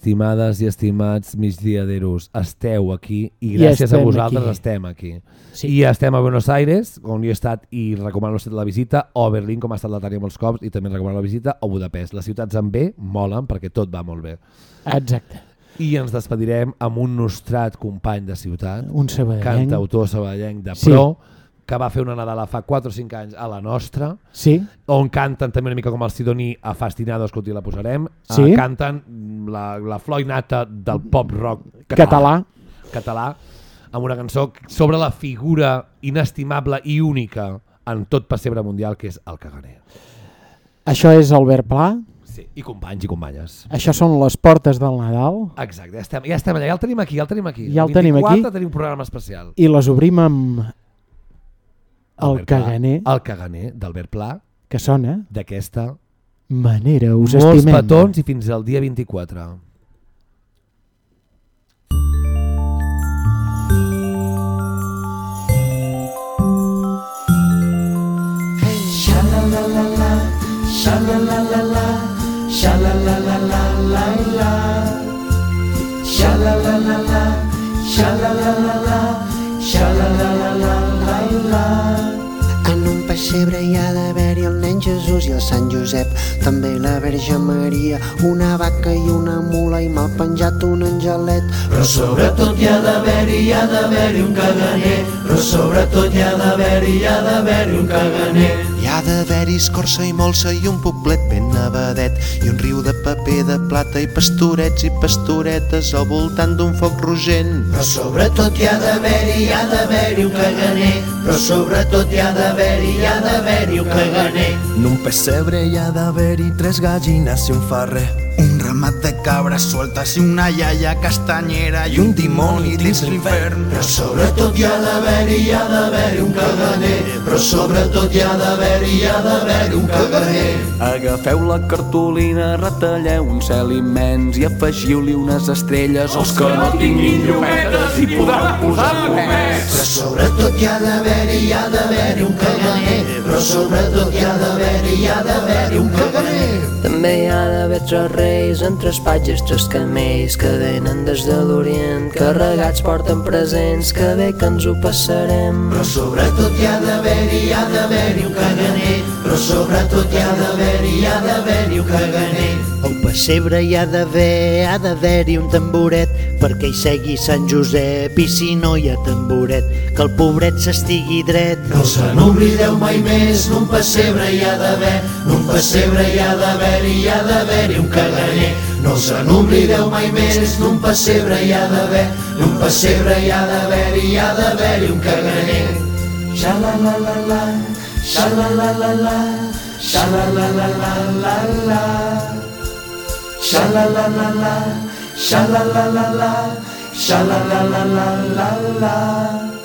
[SPEAKER 1] estimades i estimats migdiaderos, esteu aquí i
[SPEAKER 3] I
[SPEAKER 1] gràcies a
[SPEAKER 3] estem
[SPEAKER 1] vosaltres
[SPEAKER 3] aquí.
[SPEAKER 1] estem aquí.
[SPEAKER 3] Sí.
[SPEAKER 1] I estem a Buenos Aires, on hi he estat i recomano la visita, o a Berlín, com ha estat la Tània molts cops, i també recomano la visita, o Budapest. Les ciutats en bé molen perquè tot va molt bé.
[SPEAKER 3] Exacte.
[SPEAKER 1] I ens despedirem amb un nostrat company de ciutat,
[SPEAKER 3] Un sabadellenc.
[SPEAKER 1] cantautor sabadellenc de
[SPEAKER 3] Sí.
[SPEAKER 1] pro, que va fer una Nadala fa 4 o 5 anys a la nostra,
[SPEAKER 3] Sí.
[SPEAKER 1] on canten també una mica com el Sidoní a Fastinados, que un dia la posarem,
[SPEAKER 3] Sí.
[SPEAKER 1] uh, canten la, la flor innata del pop rock català,
[SPEAKER 3] Català.
[SPEAKER 1] català, amb una cançó sobre la figura inestimable i única en tot pessebre mundial, que és el caganer.
[SPEAKER 3] Això és Albert Pla.
[SPEAKER 1] Sí, i companys i companyes.
[SPEAKER 3] Això són les portes del Nadal
[SPEAKER 1] Exacte, ja estem, ja estem allà, ja el tenim aquí, ja el tenim aquí.
[SPEAKER 3] Ja el tenim aquí.
[SPEAKER 1] 24 tenim un programa especial.
[SPEAKER 3] i les obrim amb el
[SPEAKER 1] Albert Pla,
[SPEAKER 3] caganer
[SPEAKER 1] El caganer d'Albert Pla,
[SPEAKER 3] que sona
[SPEAKER 1] d'aquesta
[SPEAKER 3] manera. Us
[SPEAKER 1] Molts
[SPEAKER 3] estimem.
[SPEAKER 1] petons i fins al dia 24.
[SPEAKER 17] Sha la la la la, sha la la la la, sha la la la la la la. Sha la la la la, sha la la la la.
[SPEAKER 26] En un pessebre hi ha d'haver-hi el nen Jesús i el Sant Josep, també la Verge Maria, una vaca i una mula i mal penjat un angelet.
[SPEAKER 17] Però sobretot hi ha d'haver-hi, hi ha d'haver-hi un caganer. Però sobretot hi ha d'haver-hi, hi ha d'haver-hi un caganer.
[SPEAKER 27] Hi ha d'haver-hi escorça i molsa i un poblet ben nevadet i un riu de paper de plata i pastorets i pastoretes al voltant d'un foc rogent.
[SPEAKER 17] Però sobretot hi ha d'haver-hi, hi ha d'haver-hi un caganer. Però sobretot hi ha d'haver-hi, hi ha d'haver-hi un caganer.
[SPEAKER 28] En un pessebre hi ha d'haver-hi tres gallines i un ferrer.
[SPEAKER 29] Un ramat de cabres sueltes i una iaia castanyera i un dimoni dins l'infern.
[SPEAKER 17] Però sobretot hi ha d'haver-hi, hi ha d'haver-hi un caganer. Però sobretot hi ha d'haver-hi, hi ha d'haver-hi un caganer.
[SPEAKER 28] Agafeu la cartolina, retalleu un cel immens i afegiu-li unes estrelles als que no tinguin llumetes i podran posar comets.
[SPEAKER 17] Però sobretot hi ha d'haver-hi, hi ha d'haver-hi un caganer. Però sobretot hi ha d'haver-hi, hi ha d'haver-hi un caganer.
[SPEAKER 30] També hi ha d'haver tres reis amb tres patges, tres camells que venen des de l'Orient, carregats porten presents, que bé que ens ho passarem.
[SPEAKER 17] Però sobretot hi ha d'haver-hi, hi ha d'haver-hi un caganer. Però sobretot hi ha d'haver-hi, hi ha d'haver-hi un caganer.
[SPEAKER 26] Al pessebre hi ha d'haver, ha d'haver-hi un tamboret perquè hi segui Sant Josep i si no hi ha tamboret que el pobret s'estigui dret.
[SPEAKER 17] No se n'oblideu mai més, en un pessebre hi ha d'haver, en un pessebre hi ha d'haver-hi, hi ha d'haver-hi un caganer. No se n'oblideu mai més, en un pessebre hi ha d'haver, en un pessebre hi ha d'haver-hi, hi ha d'haver-hi un caganer. Sha la la la la, sha la la la la la la. Sha la la la la, sha la la la la, sha la la la la la la.